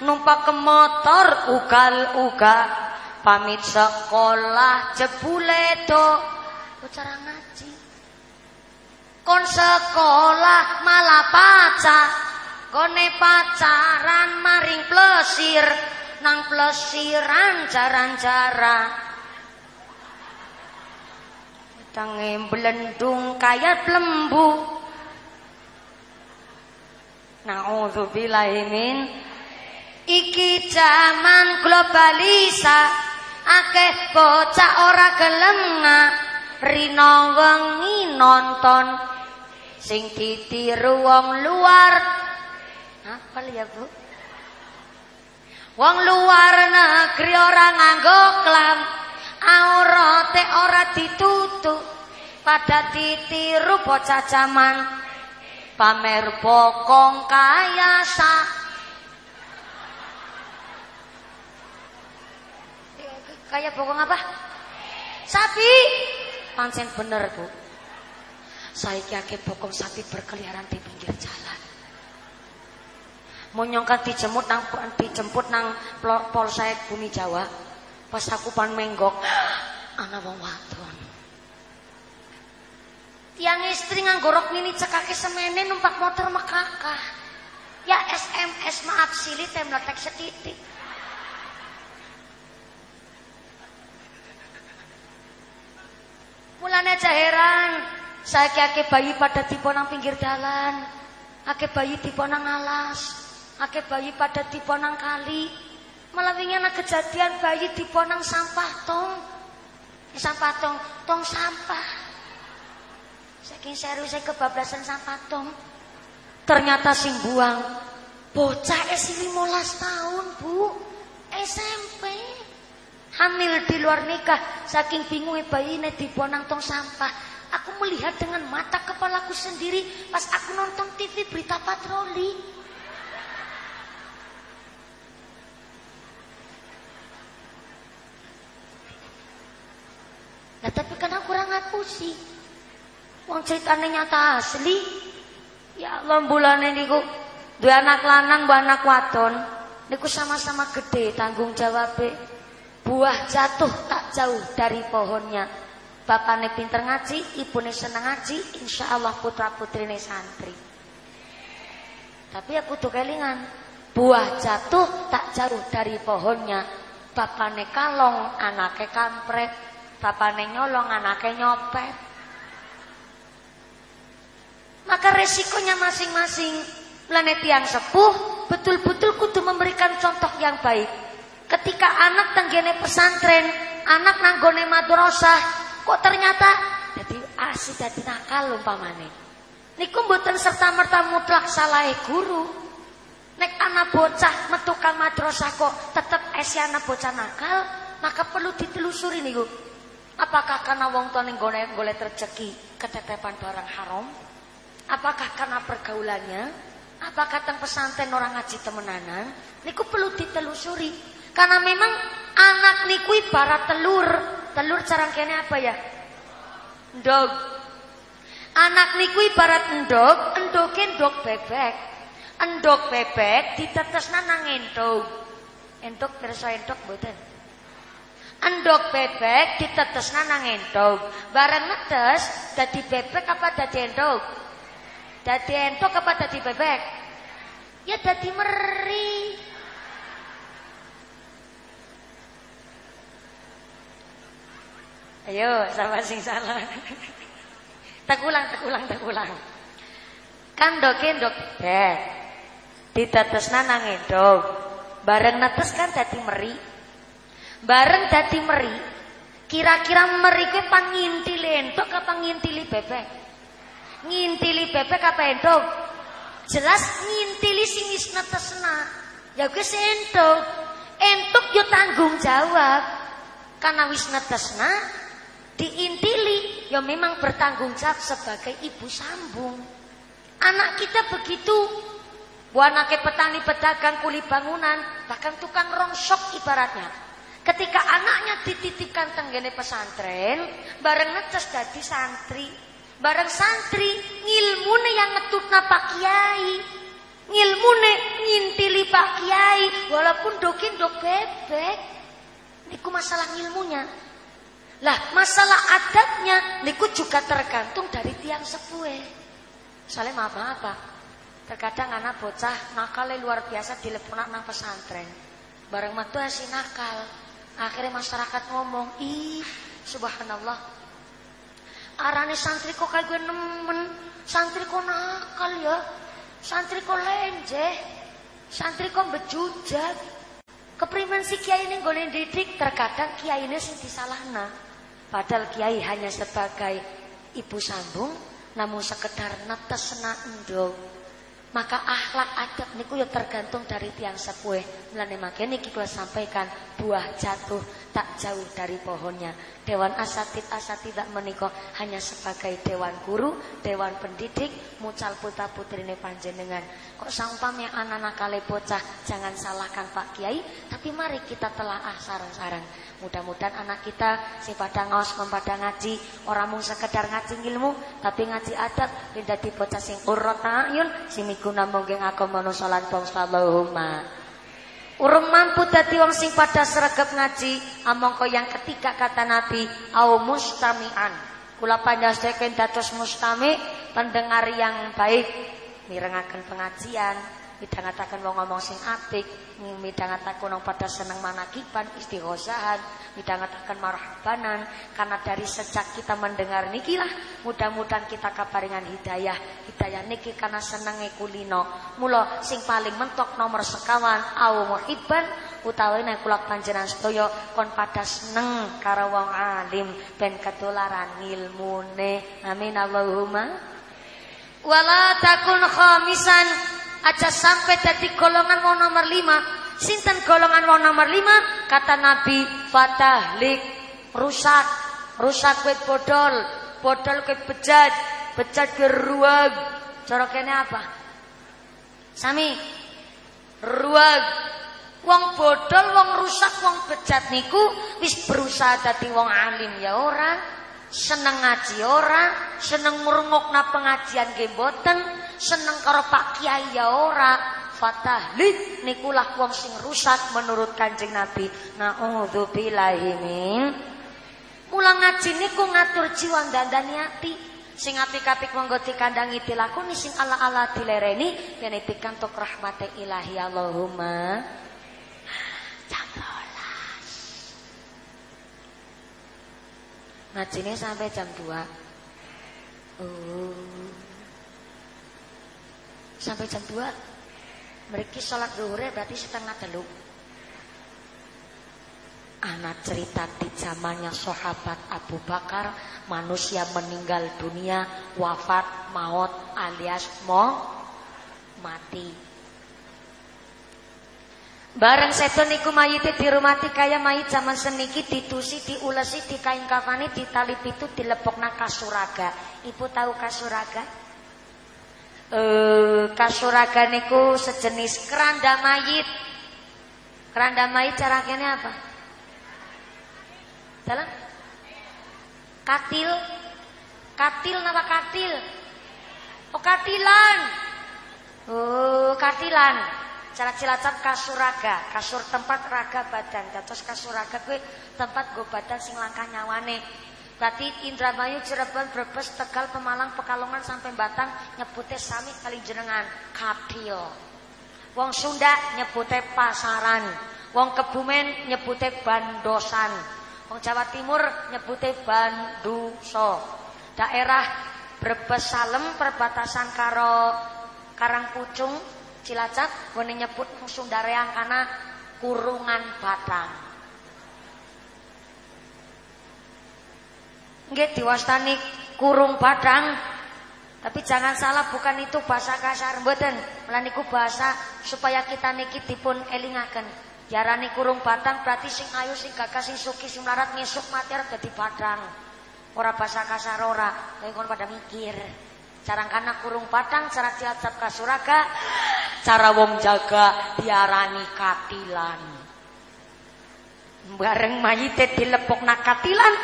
Numpak ke motor ugal-uga pamit sekolah jebule do pacara ngaji kon sekolah malah pacar kone pacaran maring plesir nang plesiran jaran-jaran. Tangi belendung kaya lembu. Min iki zaman globalisa akeh bocah ora gelem rino wengi nonton. Sing ditiru wong luar. Apa ya bu? Wong luar negeri orang nganggo klam aurate ora ditutup pada ditiru bocah zaman pamer bokong kaya sa. Kaya bokong apa? Sapi pancen bener bu Saiki akeh bokong sapi berkeliaran di pinggir jalan. Mau nyongkat dijemput nang dijemput nang polsek Bumi Jawa. Pas aku pan menggok, ana wong wadon. Tiang istri nganggorok mini cekake semene numpak motor mekakah. Ya SMS maaf sili temletek setitik. Mulane aja heran, saya ake bayi pada tipe nang pinggir jalan. Ake bayi tipe nang alas. Ake bayi pada tipe nang kali. Malah wingi kejadian bayi tipe nang sampah tong. Ini sampah tong, tong sampah. Saking seru saya kebablasan sampah tong. Ternyata sing buang bocah esi 15 tahun, Bu. SMP. Hamil di luar nikah, saking bingungnya bayi ini dibuang tong sampah. Aku melihat dengan mata kepalaku sendiri pas aku nonton TV berita patroli. Nah tapi kan aku kurang sih. Wong ceritanya nyata asli. Ya Allah bulan ini niku dua anak lanang, dua anak wadon. Niku sama-sama gede tanggung jawabnya. Buah jatuh tak jauh dari pohonnya. Bapaknya pinter ngaji, ibunya seneng ngaji, insya Allah putra putrinya santri. Tapi aku tuh kelingan, buah jatuh tak jauh dari pohonnya. Bapaknya kalong, anaknya kampret. Bapaknya nyolong, anaknya nyopet. Maka resikonya masing-masing. Planet yang sepuh betul-betul kudu memberikan contoh yang baik. Ketika anak tanggene pesantren, anak nanggone madrasah, Kok ternyata jadi asik jadi nakal umpamane. Niku mboten serta merta mutlak salah guru. Nek anak bocah metu kang madrasah kok tetep esi anak bocah nakal, maka perlu ditelusuri niku. Apakah karena wong tuane golek golek rezeki ketetepan barang haram? Apakah karena pergaulannya? Apakah teng pesantren orang ngaji temenanan? Niku perlu ditelusuri. Karena memang anak niku ibarat telur. Telur cara kene apa ya? Ndog. Anak niku ibarat endog, endoke endog bebek. Endog bebek ditetesna nang endog. Endog terus endog mboten. Endog bebek ditetesna nang endog. Bareng netes dadi bebek apa dadi endog? Dadi endog apa dadi bebek? Ya dadi meri. Ayo, sama sing salah. tak ulang, tak ulang, tak ulang. Kan doke ndok bebek. Ditetesna nang endog. Bareng netes kan dadi meri. Bareng dadi meri. Kira-kira meri kuwi pangintili entok apa ngintili bebek? Ngintili bebek apa endog? Jelas ngintili sing wis netesna. Ya kuwi entuk. Entuk yo tanggung jawab. Karena wis netesna diintili ya memang bertanggung jawab sebagai ibu sambung. Anak kita begitu. Anaknya petani pedagang kuli bangunan, bahkan tukang rongsok ibaratnya. Ketika anaknya dititipkan tenggene pesantren, bareng neces dadi santri. Bareng santri, ngilmune yang ngetutna Pak Kiai. Ngilmune ngintili Pak Kiai, walaupun dokin dok bebek. Niku masalah ngilmunya. Lah masalah adatnya niku juga tergantung dari tiang sepuhe. Soalnya maaf apa? Terkadang anak bocah nakal luar biasa dilepon nang pesantren. Bareng metu si nakal. Akhirnya masyarakat ngomong, "Ih, subhanallah. Arane santri kok kayak gue nemen, santri kok nakal ya. Santri kok lenjeh. Santri kok bejujat." Keprimen si kiai ini golek didik terkadang kiai ini sing disalahna. Padahal kiai hanya sebagai ibu sambung namun sekedar netes endong. Maka akhlak adab niku ya tergantung dari tiang sepuh. Mulane makanya niki kula sampaikan buah jatuh tak jauh dari pohonnya. Dewan asatid asatidah menika hanya sebagai dewan guru, dewan pendidik, mucal putra putrine panjenengan. Kok sampam yang anak-anak kale bocah jangan salahkan Pak Kiai, tapi mari kita telaah sarang-sarang. Mudah-mudahan anak kita si pada ngaos mempada ngaji, orang mung sekedar ngaji ilmu, tapi ngaji adab ben dadi bocah sing urut ayun, sing miguna mungkin aku manusa lan bangsa Allahumma. Urung mampu dadi wong sing pada sregep ngaji, amangka yang ketiga kata Nabi, au mustami'an. Kula panjenengan dados mustami, pendengar yang baik, mirengaken pengajian, midhangetaken wong ngomong sing apik, midhangetaken wong pada seneng manakiban, istighosahan, midhangetaken marhabanan karena dari sejak kita mendengar niki lah mudah-mudahan kita kaparingan hidayah. Hidayah niki karena senenge kulino. Mula sing paling mentok nomor sekawan au muhibban utawi nek kula panjenengan sedaya kon pada seneng karo wong alim ben ketularan ilmune. Amin Allahumma. Wala takun khamisan aja sampai jadi golongan wong nomor lima. Sinten golongan wong nomor lima? Kata Nabi, fatahlik, rusak, rusak kue bodol, bodol kue bejat, bejat kue ruag. Cara kene apa? Sami, ruag. Wong bodol, wong rusak, wong bejat niku wis berusaha dadi wong alim ya ora, seneng ngaji ora, seneng ngrungokna pengajian nggih mboten, seneng karo Pak Kiai ya ora. Fatahlik nikulah wong sing rusak menurut Kanjeng Nabi. Nauzubillahi min. Mula ngaji niku ngatur jiwa dandani ati. Sing apik-apik monggo dikandangi dilakoni sing ala-ala dilereni yen pikantuk rahmate ilahi Allahumma. 12. Ngajine sampai jam 2. Oh. Sampai jam 2. Mereka sholat duhur berarti setengah telu. Anak cerita di zamannya sahabat Abu Bakar, manusia meninggal dunia, wafat, maut alias mo mati. Bareng seton niku mayite dirumati kaya mayit zaman seniki ditusi, diulesi, dikain kafani, ditali pitu, dilepokna kasuraga. Ibu tahu kasuraga? Eh, kasuraga niku sejenis keranda mayit. Keranda mayit cara apa? Dalam katil, katil nama katil. Oh katilan. Oh katilan. Cara cilacap kasuraga, kasur tempat raga badan. Terus kasuraga gue tempat gue badan sing langkah nyawane. Berarti Indramayu, Cirebon, Brebes, Tegal, Pemalang, Pekalongan sampai Batang nyebute sami kali jenengan katil. Wong Sunda nyebute pasaran, wong Kebumen nyebute bandosan. Wong Jawa Timur nyebute Banduso. Daerah Brebes Salem perbatasan karo Karangpucung Cilacap gone nyebut Sundareang karena kurungan batang. Nggih diwastani kurung batang. Tapi jangan salah bukan itu bahasa kasar mboten. Melaniku bahasa supaya kita niki dipun elingaken. Jarane kurung batang berarti sing ayu sing gagah sing suki sing melarat ngisuk mater dadi batang. Ora basa kasar ora, kowe kon pada mikir. Cara kana kurung batang, cara diacap kasuraga, cara wong jaga diarani katilan. Bareng mayite dilepokna katilan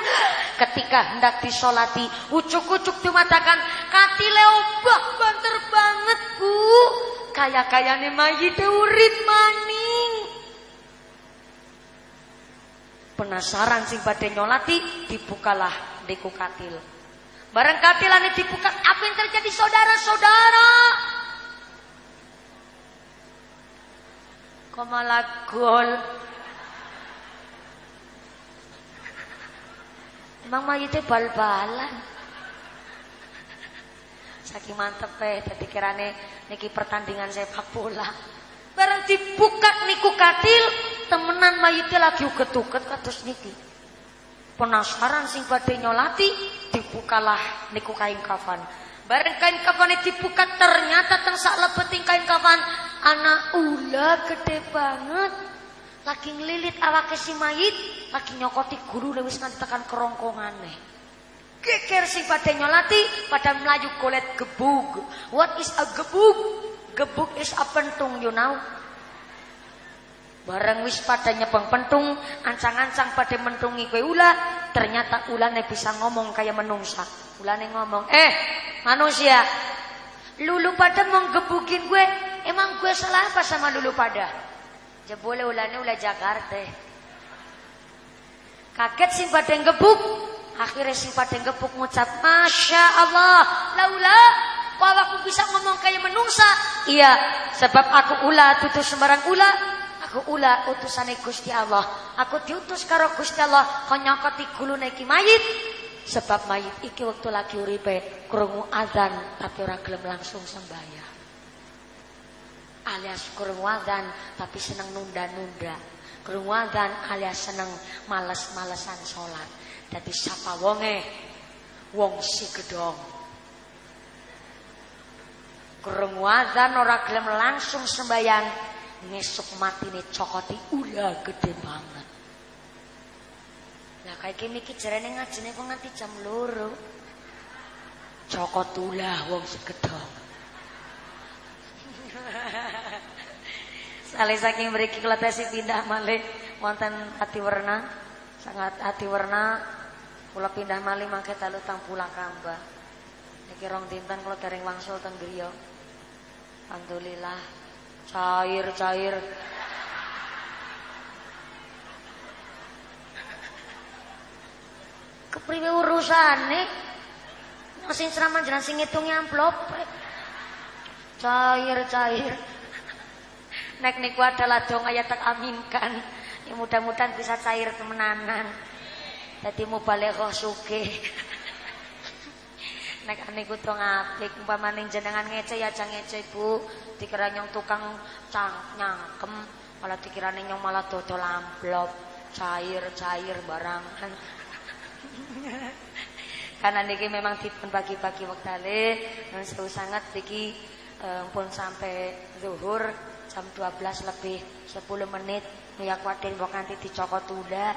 ketika hendak disolati ucuk-ucuk dimatakan katile obah banter banget bu kaya-kayane mayite urit maning Penasaran sing badhe nyolati dibukalah deku katil. Bareng katilane dibuka, apa yang terjadi saudara-saudara? Kok malah gol? Emang mayitnya bal-balan. Saking mantep eh, jadi kirane niki pertandingan sepak bola. Barang dibuka niku katil, temenan mayitnya lagi uget-uget kados niki. Penasaran sing badhe nyolati, dibukalah niku kain kafan. Bareng kain kafan dibuka ternyata teng sak lebeting kain kafan anak ula gede banget. Lagi ngelilit awake si mayit, lagi nyokoti guru lewis nganti tekan kerongkongane. Geger sing badhe nyolati pada melayu golet gebug. What is a gebug? Gebuk is a pentung you know. Bareng wis pada nyepeng pentung, ancang-ancang pada mentungi kue ula, ternyata ulane bisa ngomong kayak menungsa. Ulane ngomong, "Eh, manusia, lulu pada mau gebukin gue, emang gue salah apa sama lulu pada?" Jebole ulane ulah Jakarta. Kaget sing pada gebuk, akhirnya sing pada gebuk ngucap, "Masya Allah, laula kalau aku bisa ngomong kayak menungsa, iya, sebab aku ula tutus sembarang ula, aku ula utusan Gusti Allah. Aku diutus karo Gusti Allah konyokoti gulune iki mayit. Sebab mayit iki waktu lagi uripe krungu azan tapi ora gelem langsung sembahyang. Alias krungu azan tapi seneng nunda-nunda. Krungu azan alias seneng males-malesan salat. Dadi sapa wonge wong si gedong Gereng wazan ora gelem langsung sembayang, ngesuk matine cokoti ula gede banget. Lah kayak gini ki jarene ngajine kok nganti jam loro. Cokot ulah wong segedong. Saleh saking mriki kula tesi pindah malih wonten hati warna, sangat hati warna kula pindah malih mangke dalu tang pulang kamba. Niki rong dinten kula dereng wangsul teng griya. Alhamdulillah cair-cair. Kepriwe urusane? Sing ceramah jenengan sing ngitungi amplop. Cair-cair. Nek niku adalah dong ayat tak aminkan. Ya mudah-mudahan bisa cair temenanan. Dadi mubaleghah sugih. Nek niku to ngapik umpamane jenengan ngece ya aja ngece Bu. Dikira nyong tukang cang nyangkem, malah dikira nyong malah dodol amplop. cair-cair barang. Karena niki memang dipun bagi-bagi wektale dan seru sangat niki eh, pun sampai zuhur jam 12 lebih 10 menit ya kuatin kok nanti dicokot tunda.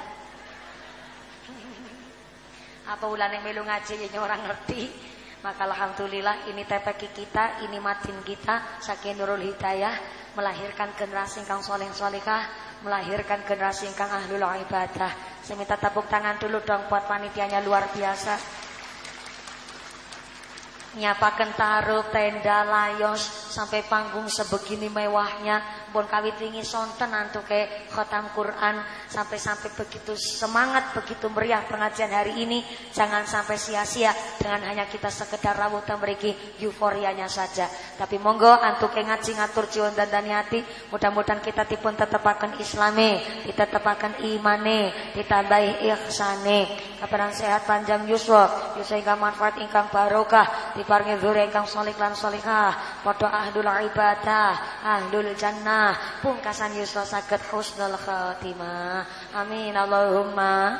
Apa ulane melu ngaji ya orang ngerti. Maka alhamdulillah ini TPK kita, ini matin kita saking Nurul Hidayah melahirkan generasi kang soleh solehah, melahirkan generasi kang ahlul ibadah. Saya minta tepuk tangan dulu dong buat panitianya luar biasa nyapaken taruh tenda layos sampai panggung sebegini mewahnya. Pun kawit wingi sonten antuke khotam Quran. Sampai-sampai begitu semangat begitu meriah pengajian hari ini. Jangan sampai sia-sia dengan hanya kita sekedar rawuh memiliki euforianya saja. Tapi monggo antuke ngaji ngatur jiwa dan dani hati. Mudah-mudahan kita tipun tetepakan islami ditetepakan imane ditambahi ihsane. Kabaran sehat panjang yuswa. Yuswa ingkang manfaat ingkang barokah diparingi dzur ingkang salih lan salihah padha ahlul ibadah ahlul jannah. Pungkasan yuswa saged husnul khatimah. Amin. Allahumma.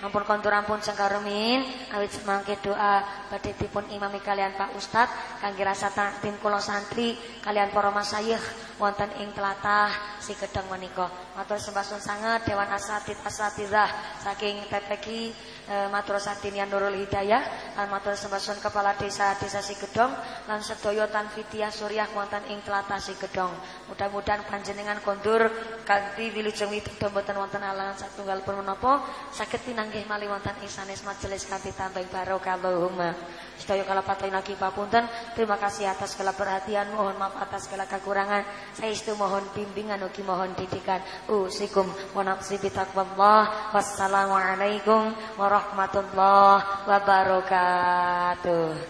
Ampun kontur ampun sengkarumin awit semangke doa badhe dipun imami kalian Pak Ustad kangge rasa tim kula santri kalian para masayikh wonten ing tlatah si gedeng menika. Matur sembah sanget dewan asatid asatidzah saking TPK e, matur satinian Nurul Hidayah lan matur sembasun kepala desa desa Sigedong lan sedaya tanfitiah Suryah wonten ing tlatah Sigedong. Mudah-mudahan panjenengan kondur kanthi wilujeng wituda mboten wonten alangan satunggal pun menapa saged pinanggih malih wonten ing sanes majelis kanthi tambah barokah Allahumma. Sedaya kala patuhin lagi papunten. Terima kasih atas segala perhatian, mohon maaf atas segala kekurangan. Saya istu mohon bimbingan ugi mohon didikan. Usikum wa nafsi bitaqwallah. Wassalamualaikum warahmatullahi wabarakatuh.